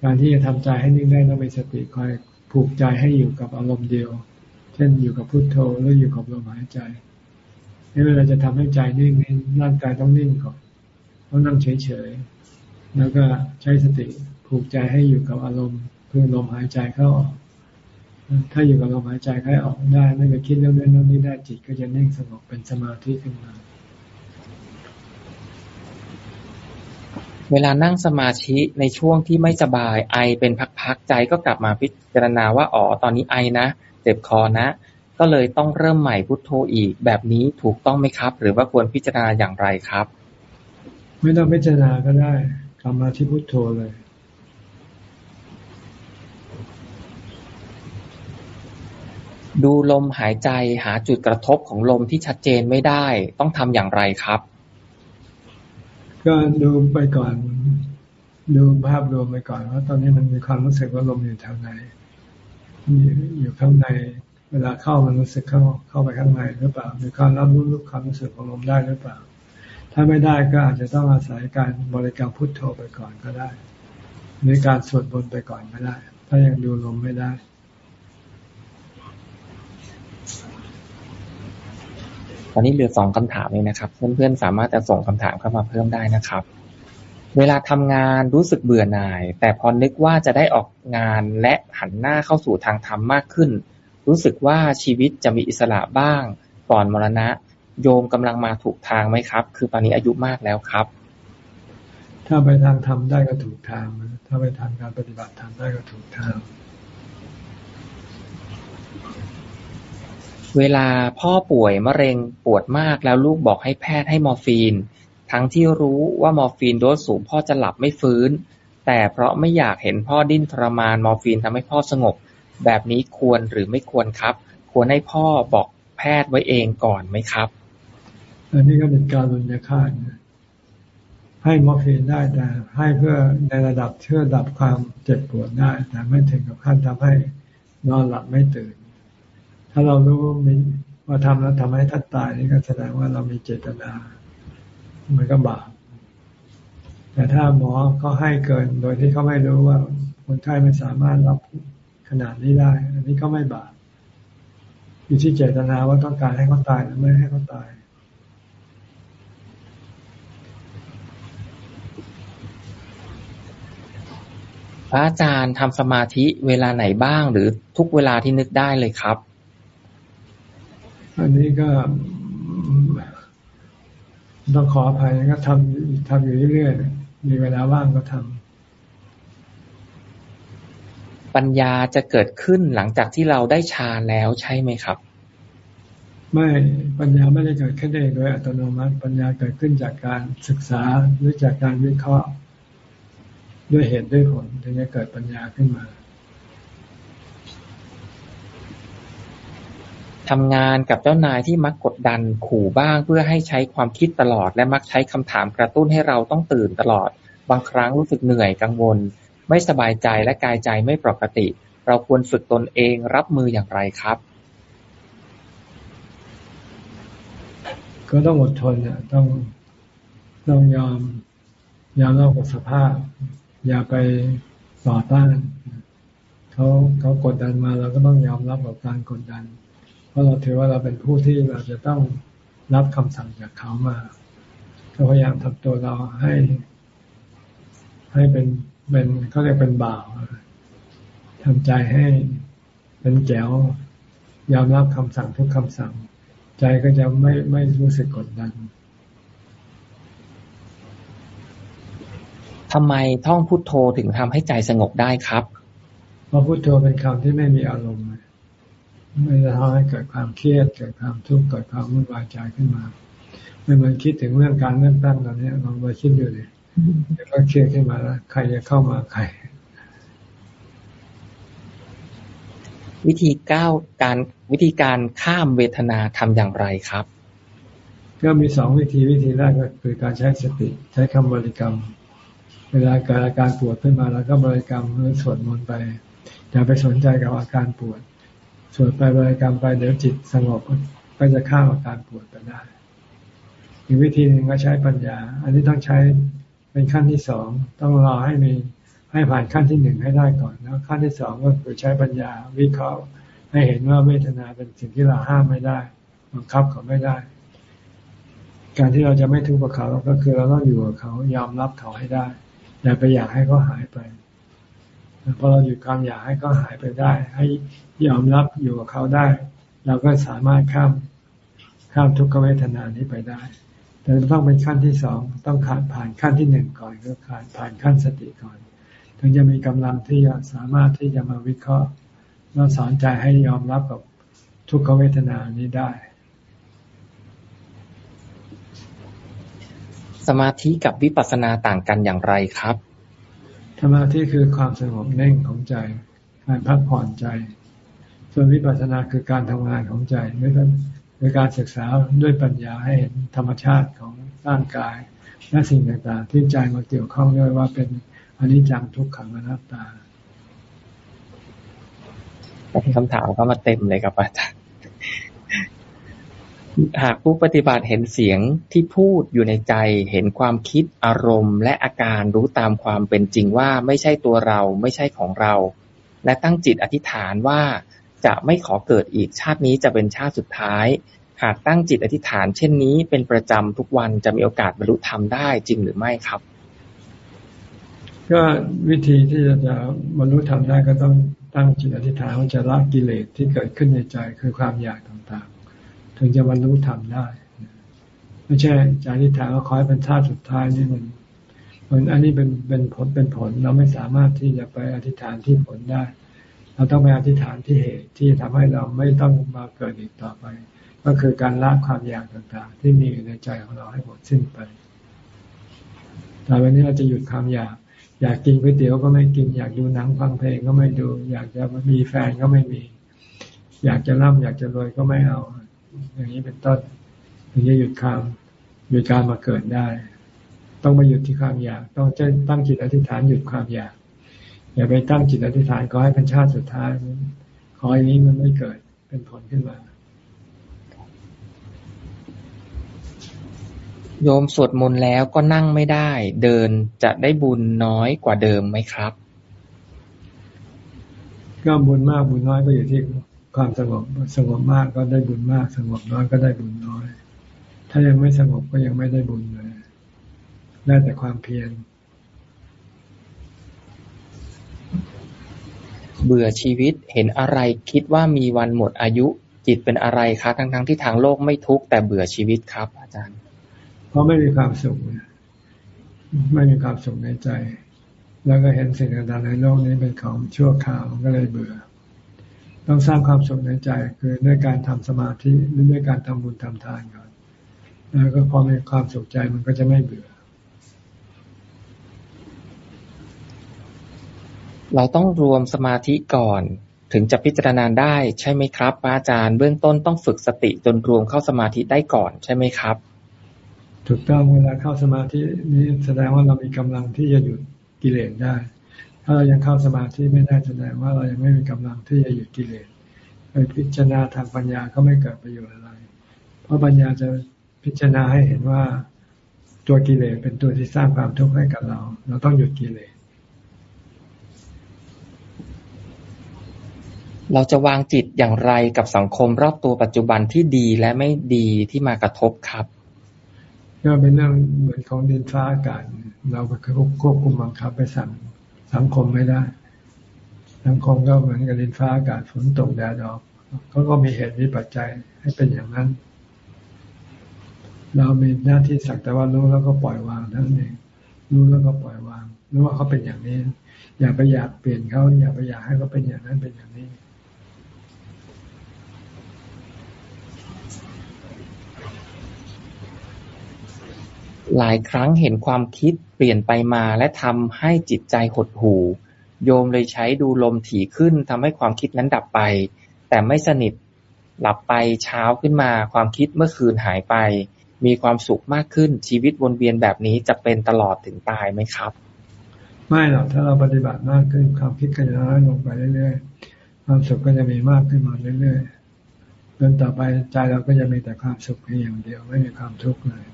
การที่จะทำใจให้นิ่งได้ต้องมีสติคอยผูกใจให้อยู่กับอารมณ์เดียว เช่นอยู่กับพุโทโธหรืออยู่กับลมหายใจนี่เวลาจะทำให้ใจนิ่งร่างกายต้องนิ่งก่อนต้องนั่งเฉยๆแล้วก็ใช้สติ ผูกใจให้อยู่กับอารมณ์คือลมหายใจเข้าออกถ้าอยู่กับลมหายใจเข้าออกได้ไม่ไปคิดเรื่องนั้นนี้ได้จิตก็จะนิ่งสงบเป็นสมาธิขึ้นมาเวลานั่งสมาธิในช่วงที่ไม่สบายไอเป็นพักๆใจก็กลับมาพิจารณาว่าอ๋อตอนนี้ไอนะเจ็บคอนะ ก็เลยต้องเริ่มใหม่พุทโธอีก แบบนี้ถูกต้องไหมครับ หรือว่าควรพิจารณาอย่างไรครับ ไม่ต้องพิจารณาก็ได้กลับมาที่พุทโธเลย ดูลมหายใจ หาจุดกระทบของลมที่ชัดเจนไม่ได้ ต้องทำอย่างไรครับ ก็ดูไปก่อน ดูภาพรวมไปก่อนว่า ตอนนี้มันมีความรู้สึกว่าลมอยู่ทางไหนอยู่ข้างใน เวลาเข้ามันรู้สึกเข้าเข้าไปข้างในหรือเปล่า มีความรับรู้ความรู้สึกของลมได้หรือเปล่า ถ้าไม่ได้ก็อาจจะต้องอาศัยการบริกรรมพุทโธไปก่อนก็ได้หรือการสวดบนไปก่อนก็ได้ ถ้ายังดูลมไม่ได้ ตอนนี้เหลือสองคำถามเองนะครับ เพื่อนๆสามารถจะส่งคำถามเข้ามาเพิ่มได้นะครับ เวลาทำงานรู้สึกเบื่อหน่าย แต่พอนึกว่าจะได้ออกงานและหันหน้าเข้าสู่ทางธรรมมากขึ้น รู้สึกว่าชีวิตจะมีอิสระบ้าง ก่อนมรณะ โยมกำลังมาถูกทางไหมครับ คือตอนนี้อายุมากแล้วครับ ถ้าไปทางธรรมได้ก็ถูกทางถ้าไปทางการปฏิบัติธรรมได้ก็ถูกทาง เวลาพ่อป่วยมะเร็งปวดมากแล้วลูกบอกให้แพทย์ให้มอร์ฟีน ทั้งที่รู้ว่ามอร์ฟีนโดสสูงพ่อจะหลับไม่ฟื้น แต่เพราะไม่อยากเห็นพ่อดิ้นทรมานมอร์ฟีนทำให้พ่อสงบ แบบนี้ควรหรือไม่ควรครับ ควรให้พ่อบอกแพทย์ไว้เองก่อนไหมครับ อันนี้ก็เป็นการุณยฆาตนะให้มอร์ฟีนได้แต่ให้เพื่อในระดับเพื่อดับความเจ็บปวดได้ แต่ไม่ถึงกับขั้นทำให้นอนหลับไม่ตื่น ถ้าเรารู้มีว่าทำแล้วทำให้ท่านตายนี่ก็แสดงว่าเรามีเจตนา มันก็บาป แต่ถ้าหมอเขาให้เกินโดยที่เขาไม่รู้ว่าคนไข้ไม่สามารถรับขนาดนี้ได้ อันนี้ก็ไม่บาป อยู่ที่เจตนาว่าต้องการให้เขาตายหรือไม่ให้เขาตายพระอาจารย์ทำสมาธิเวลาไหนบ้างหรือทุกเวลาที่นึกได้เลยครับ อันนี้ก็ต้องขออภัยก็ทำทำอยู่เรื่อยๆมีเวลาว่างก็ทำปัญญาจะเกิดขึ้นหลังจากที่เราได้ฌานแล้วใช่ไหมครับ ไม่ปัญญาไม่ได้เกิดขึ้นเองโดยอัตโนมัติ ปัญญาเกิดขึ้นจากการศึกษาหรือจากการวิเคราะห์ด้วยเหตุด้วยผลถึงจะเกิดปัญญาขึ้นมา ทำงานกับเจ้านายที่มักกดดันขู่บ้าง เพื่อให้ใช้ความคิดตลอด และมักใช้คำถามกระตุ้นให้เราต้องตื่นตลอด บางครั้งรู้สึกเหนื่อยกังวล ไม่สบายใจและกายใจไม่ปกติ เราควรฝึกตนเองรับมืออย่างไรครับ ก็ต้องอดทนเนี่ยต้องต้องยอมยอมรับกับสภาพ อย่าไปต่อต้านเขาเขากดดันมาเราก็ต้องยอมรับกับการกดดันเพราะเราถือว่าเราเป็นผู้ที่เราจะต้องรับคำสั่งจากเขามาก็พยายามทำตัวเราให้ ให้เป็นเป็นเขาเรียกเป็นบ่าวทำใจให้เป็นแก้วยอมรับคำสั่งทุกคำสั่ง ใจก็จะไม่ไม่รู้สึกกดดันทำไมท่องพุทโธถึงทำให้ใจสงบได้ครับ เพราะพุทโธเป็นคำที่ไม่มีอารมณ์ ไม่จะทำให้เกิดความเครียด เกิดความทุกข์เกิดความวุ่นวายใจขึ้นมาไม่เหมือนคิดถึงเรื่องการเลือกตั้งตอนนี้ลองมาคิดดูเลยแล้วก็เครียดขึ้นมาแล้วใครจะเข้ามาใคร วิธีก้าวการวิธีการข้ามเวทนาทำอย่างไรครับ ก็มีสองวิธีวิธีแรกก็คือการใช้สติใช้คำบริกรรม เวลาเกิดอาการปวดขึ้นมาแล้วก็บริกรรมหรือสวดมนต์ไปอย่าไปสนใจกับอาการปวด สวดไปบริกรรมไปเดี๋ยวจิตสงบก็จะข้ามอาการปวดไปได้ อีกวิธีหนึ่งก็ใช้ปัญญา อันนี้ต้องใช้เป็นขั้นที่สองต้องรอให้มีให้ผ่านขั้นที่หนึ่งให้ได้ก่อนแล้วขั้นที่สองก็คือใช้ปัญญาวิเคราะห์ให้เห็นว่าเวทนาเป็นสิ่งที่เราห้ามไม่ได้บังคับเขาไม่ได้ การที่เราจะไม่ทุกข์กับเขาก็คือเราต้องอยู่กับเขายอมรับเขาให้ได้อย่าไปอยากให้เขาหายไป พอเราหยุดความอยากให้เขาหายไปได้ ให้ยอมรับอยู่กับเขาได้ เราก็สามารถข้ามข้ามทุกขเวทนานี้ไปได้ แต่ต้องเป็นขั้นที่สองต้องผ่านผ่านขั้นที่หนึ่งก่อนก็ผ่านผ่านขั้นสติก่อนถึงจะมีกำลังที่จะสามารถที่จะมาวิเคราะห์แล้วสอนใจให้ยอมรับกับทุกขเวทนานี้ได้ สมาธิกับวิปัสสนาต่างกันอย่างไรครับ สมาธิคือความสงบเน่งของใจ การพักผ่อนใจ ส่วนวิปัสสนาคือการทำงานของใจด้วยด้วยการศึกษาด้วยปัญญาให้เห็นธรรมชาติของร่างกาย และสิ่งต่างๆ ที่ใจมาเกี่ยวข้องด้วยว่าเป็นอนิจจังทุกขังอนัตตามีคำถามเขามาเต็มเลยครับอาจารย์ หากผู้ปฏิบัติเห็นเสียงที่พูดอยู่ในใจ เห็นความคิดอารมณ์ และอาการรู้ตามความเป็นจริงว่าไม่ใช่ตัวเราไม่ใช่ของเรา และตั้งจิตอธิษฐานว่าจะไม่ขอเกิดอีกชาตินี้จะเป็นชาติสุดท้าย หากตั้งจิตอธิษฐาน เช่นนี้เป็นประจำทุกวันจะมีโอกาสบรรลุธรรมได้จริงหรือไม่ครับ ก็วิธีที่จะบรรลุธรรมได้ก็ต้องตั้งจิตอธิษฐานว่าจะละกิเลสที่เกิดขึ้นในใจคือความอยาก ถึงจะบรรลุธรรมได้ ไม่ใช่จอธิษฐานว่าขอให้เป็นชาติสุดท้ายนี่มันมันอันนี้เป็นเป็นผลเป็นผลเราไม่สามารถที่จะไปอธิษฐานที่ผลได้ เราต้องไปอธิษฐานที่เหตุที่ทำให้เราไม่ต้องมาเกิดอีกต่อไป ก็คือการละความอยากต่างๆ ที่มีอยู่ในใจของเราให้หมดสิ้นไปแต่วันนี้เราจะหยุดความอยาก อยากกินก๋วยเตี๋ยวก็ไม่กิน อยากดูหนังฟังเพลงก็ไม่ดู อยากจะมีแฟนก็ไม่มี อยากจะร่ำอยากจะรวยก็ไม่เอา อย่างนี้เป็นต้นถึงจะหยุดความหยุดการมาเกิดได้ ต้องมาหยุดที่ความอยาก ต้องตั้งจิตอธิษฐานหยุดความอยาก อย่าไปตั้งจิตอธิษฐานก็ให้เป็นชาติสุดท้ายขออย่างนี้มันไม่เกิดเป็นผลขึ้นมา โยมสวดมนต์แล้วก็นั่งไม่ได้ เดินจะได้บุญน้อยกว่าเดิมไหมครับ ก็บุญมากบุญน้อยก็อยู่ที่ ความสงบสงบมากก็ได้บุญมาก สงบน้อยก็ได้บุญน้อย ถ้ายังไม่สงบก็ยังไม่ได้บุญเลยได้แต่ความเพียรเบื่อชีวิตเห็นอะไรคิดว่ามีวันหมดอายุ จิตเป็นอะไรคะทั้งทั้งที่ทางโลกไม่ทุกข์แต่เบื่อชีวิตครับ อาจารย์ เพราะไม่มีความสุขไม่มีความสุขในใจ แล้วก็เห็นสิ่งต่างๆในโลกนี้เป็นของชั่วคราวก็เลยเบื่อ ต้องสร้างความสุขในใจ คือด้วยการทำสมาธิหรือด้วยการทำบุญทำทานก่อนแล้วก็พอมีความสุขใจมันก็จะไม่เบื่อ เราต้องรวมสมาธิก่อน ถึงจะพิจารณาได้ใช่ไหมครับอาจารย์เบื้องต้นต้องฝึกสติจนรวมเข้าสมาธิได้ก่อนใช่ไหมครับ ถูกต้องเวลาเข้าสมาธินี้แสดงว่าเรามีกำลังที่จะหยุดกิเลสได้ ถ้าเรายังเข้าสมาธิไม่ได้แสดงว่าเรายังไม่มีกำลังที่จะหยุดกิเลสไปพิจารณาทางปัญญาก็ไม่เกิดประโยชน์อะไร เพราะปัญญาจะพิจารณาให้เห็นว่าตัวกิเลสเป็นตัวที่สร้างความทุกข์ให้กับเรา เราต้องหยุดกิเลส เราจะวางจิตอย่างไรกับสังคมรอบตัวปัจจุบันที่ดีและไม่ดีที่มากระทบครับก็เป็นเรื่องเหมือนของดินฟ้าอากาศ เราไปควบคุมบังคับไปสั่ง สังคมไม่ได้ สังคมก็เหมือนกับดินฟ้าอากาศฝนตกแดดออกเขาก็มีเหตุมีปัจจัยให้เป็นอย่างนั้น เรามีหน้าที่สักแต่ว่ารู้แล้วก็ปล่อยวางทั้งเองรู้แล้วก็ปล่อยวางรู้ว่าเขาเป็นอย่างนี้ อย่าไปอยากเปลี่ยนเขาอย่าไปอยากให้เขาเป็นอย่างนั้นเป็นอย่างนี้ หลายครั้งเห็นความคิดเปลี่ยนไปมาและทำให้จิตใจหดหู่ โยมเลยใช้ดูลมถี่ขึ้นทำให้ความคิดนั้นดับไป แต่ไม่สนิท หลับไปเช้าขึ้นมา ความคิดเมื่อคืนหายไป มีความสุขมากขึ้นชีวิตวนเวียนแบบนี้จะเป็นตลอดถึงตายไหมครับ ไม่หรอกถ้าเราปฏิบัติมากขึ้นความคิดก็จะน้อยลงไปเรื่อยๆความสุขก็จะมีมากขึ้นมาเรื่อยๆจนต่อไปใจเราก็จะมีแต่ความสุขเพียงอย่างเดียวไม่มีความทุกข์เลย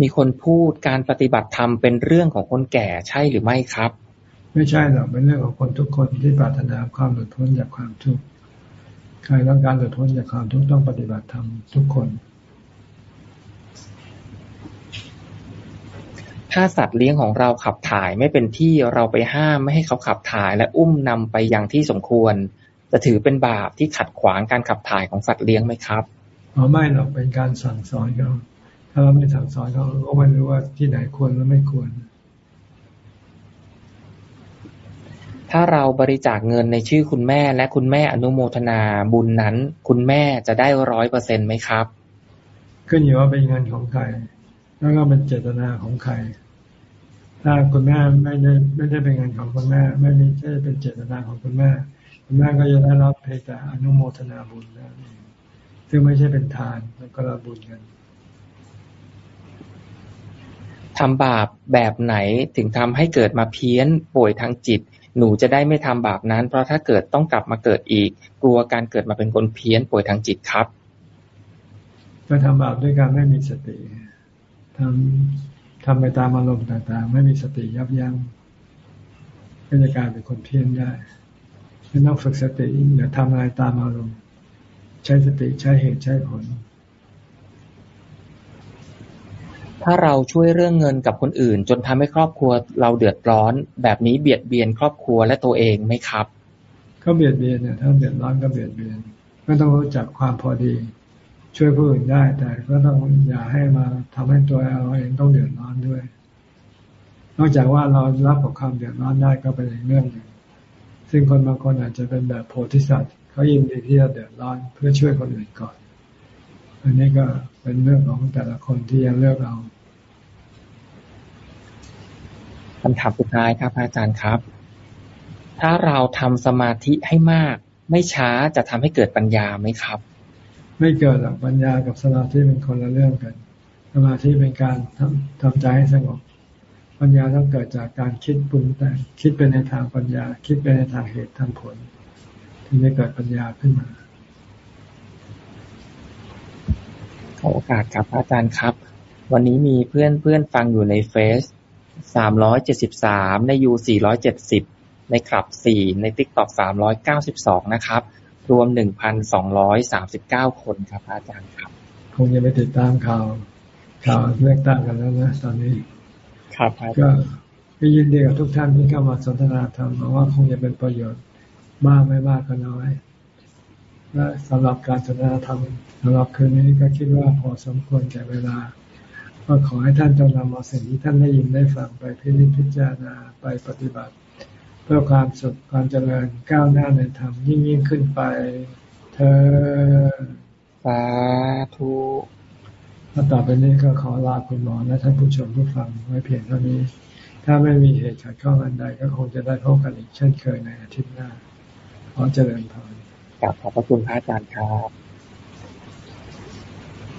มีคนพูดการปฏิบัติธรรมเป็นเรื่องของคนแก่ใช่หรือไม่ครับ ไม่ใช่หรอกเป็นเรื่องของคนทุกคนที่ปรารถนาความหลุดพ้นจากความทุกข์ใครต้องการหลุดพ้นจากความทุกข์ต้องปฏิบัติธรรมทุกคน ถ้าสัตว์เลี้ยงของเราขับถ่ายไม่เป็นที่เราไปห้ามไม่ให้เขาขับถ่าย และอุ้มนำไปยังที่สมควร จะถือเป็นบาปที่ขัดขวางการขับถ่ายของสัตว์เลี้ยงไหมครับอ๋อไม่หรอกเป็นการสั่งสอนเขา ถ้าเราไม่สั่งสอนเขาก็ไม่รู้ว่าที่ไหนควรหรือไม่ควร ถ้าเราบริจาคเงินในชื่อคุณแม่และคุณแม่อนุโมทนาบุญนั้น คุณแม่จะได้ร้อยเปอร์เซ็นไหมครับ ขึ้นอยู่ว่าเป็นเงินของใคร แล้วก็เป็นเจตนาของใคร ถ้าคุณแม่ไม่ได้ไม่ได้เป็นเงินของคุณแม่ ไม่มีใช่เป็นเจตนาของคุณแม่คุณแม่ก็จะได้รับเพียงแต่อนุโมทนาบุญนั่นเองซึ่งไม่ใช่เป็นทานมันก็รับบุญกัน ทำบาปแบบไหนถึงทำให้เกิดมาเพี้ยนป่วยทางจิต หนูจะได้ไม่ทำบาปนั้น เพราะถ้าเกิดต้องกลับมาเกิดอีก กลัวการเกิดมาเป็นคนเพี้ยนป่วยทางจิตครับ ก็ทำบาปด้วยการไม่มีสติทำทำไปตามอารมณ์ต่างๆ ไม่มีสติยับยั้งก็จะกลายเป็นคนเพี้ยนได้ไม่ต้องฝึกสติอย่าทำอะไรตามอารมณ์ ใช้สติใช้เหตุใช้ผล ถ้าเราช่วยเรื่องเงินกับคนอื่น จนทำให้ครอบครัวเราเดือดร้อน แบบนี้เบียดเบียนครอบครัวและตัวเองไหมครับ ก็เบียดเบียนเนี่ยถ้าเดือดร้อนก็เบียดเบียน ก็ต้องรู้จักความพอดี ช่วยผู้อื่นได้ แต่ก็ต้องอย่าให้มาทำให้ตัวเราเองต้องเดือดร้อนด้วย นอกจากว่าเรารับกับความเดือดร้อนได้ก็เป็นอีกเรื่องหนึ่งซึ่งคนบางคนอาจจะเป็นแบบโพธิสัตว์เขายินดีที่จะเดือดร้อนเพื่อช่วยคนอื่นก่อน อันนี้ก็เป็นเรื่องของแต่ละคนที่ยังเลือกเอา คำถามสุดท้ายครับอาจารย์ครับ ถ้าเราทำสมาธิให้มาก ไม่ช้าจะทำให้เกิดปัญญาไหมครับ ไม่เกิดหรอกปัญญากับสมาธิเป็นคนละเรื่องกัน สมาธิเป็นการทำทำใจให้สงบ ปัญญาต้องเกิดจากการคิดปรุงแต่งคิดไปในทางปัญญา คิดไปในทางเหตุทางผลถึงจะเกิดปัญญาขึ้นมาขอโอกาสครับอาจารย์ครับ วันนี้มีเพื่อนเพื่อนฟังอยู่ในเฟซ สามร้อยเจ็ดสิบสามในยูสี่ร้อยเจ็ดสิบในคลับสี่ในติ๊กต็อกสามร้อยเก้าสิบสองนะครับ รวมหนึ่งพันสองร้อยสามสิบเก้าคนครับอาจารย์ครับ คงจะไปติดตามข่าวข่าวเลือกตั้งกันแล้วนะตอนนี้ ครับก็ยินดีกับทุกท่านที่เข้ามาสนทนาธรรมว่าคงจะเป็นประโยชน์มากไม่มากก็น้อยและสำหรับการสนทนาธรรมสำหรับคืนนี้ก็คิดว่าพอสมควรแก่เวลา ก็ขอให้ท่านจงนำเอาสิ่งที่ท่านได้ยินได้ฟังไปพิจิตพิจารณาไปปฏิบัติ เพื่อความสุขความเจริญก้าวหน้าในธรรมยิ่งยิ่งขึ้นไปเธอสาธุต่อไปนี้ก็ขอลาคุณหมอและท่านผู้ชมผู้ฟังไว้เพียงเท่านี้ ถ้าไม่มีเหตุขัดข้องอันใดก็คงจะได้พบกันอีกเช่นเคยในอาทิตย์หน้าขอเจริญพรกลับขอบพระคุณพระอาจารย์ครับ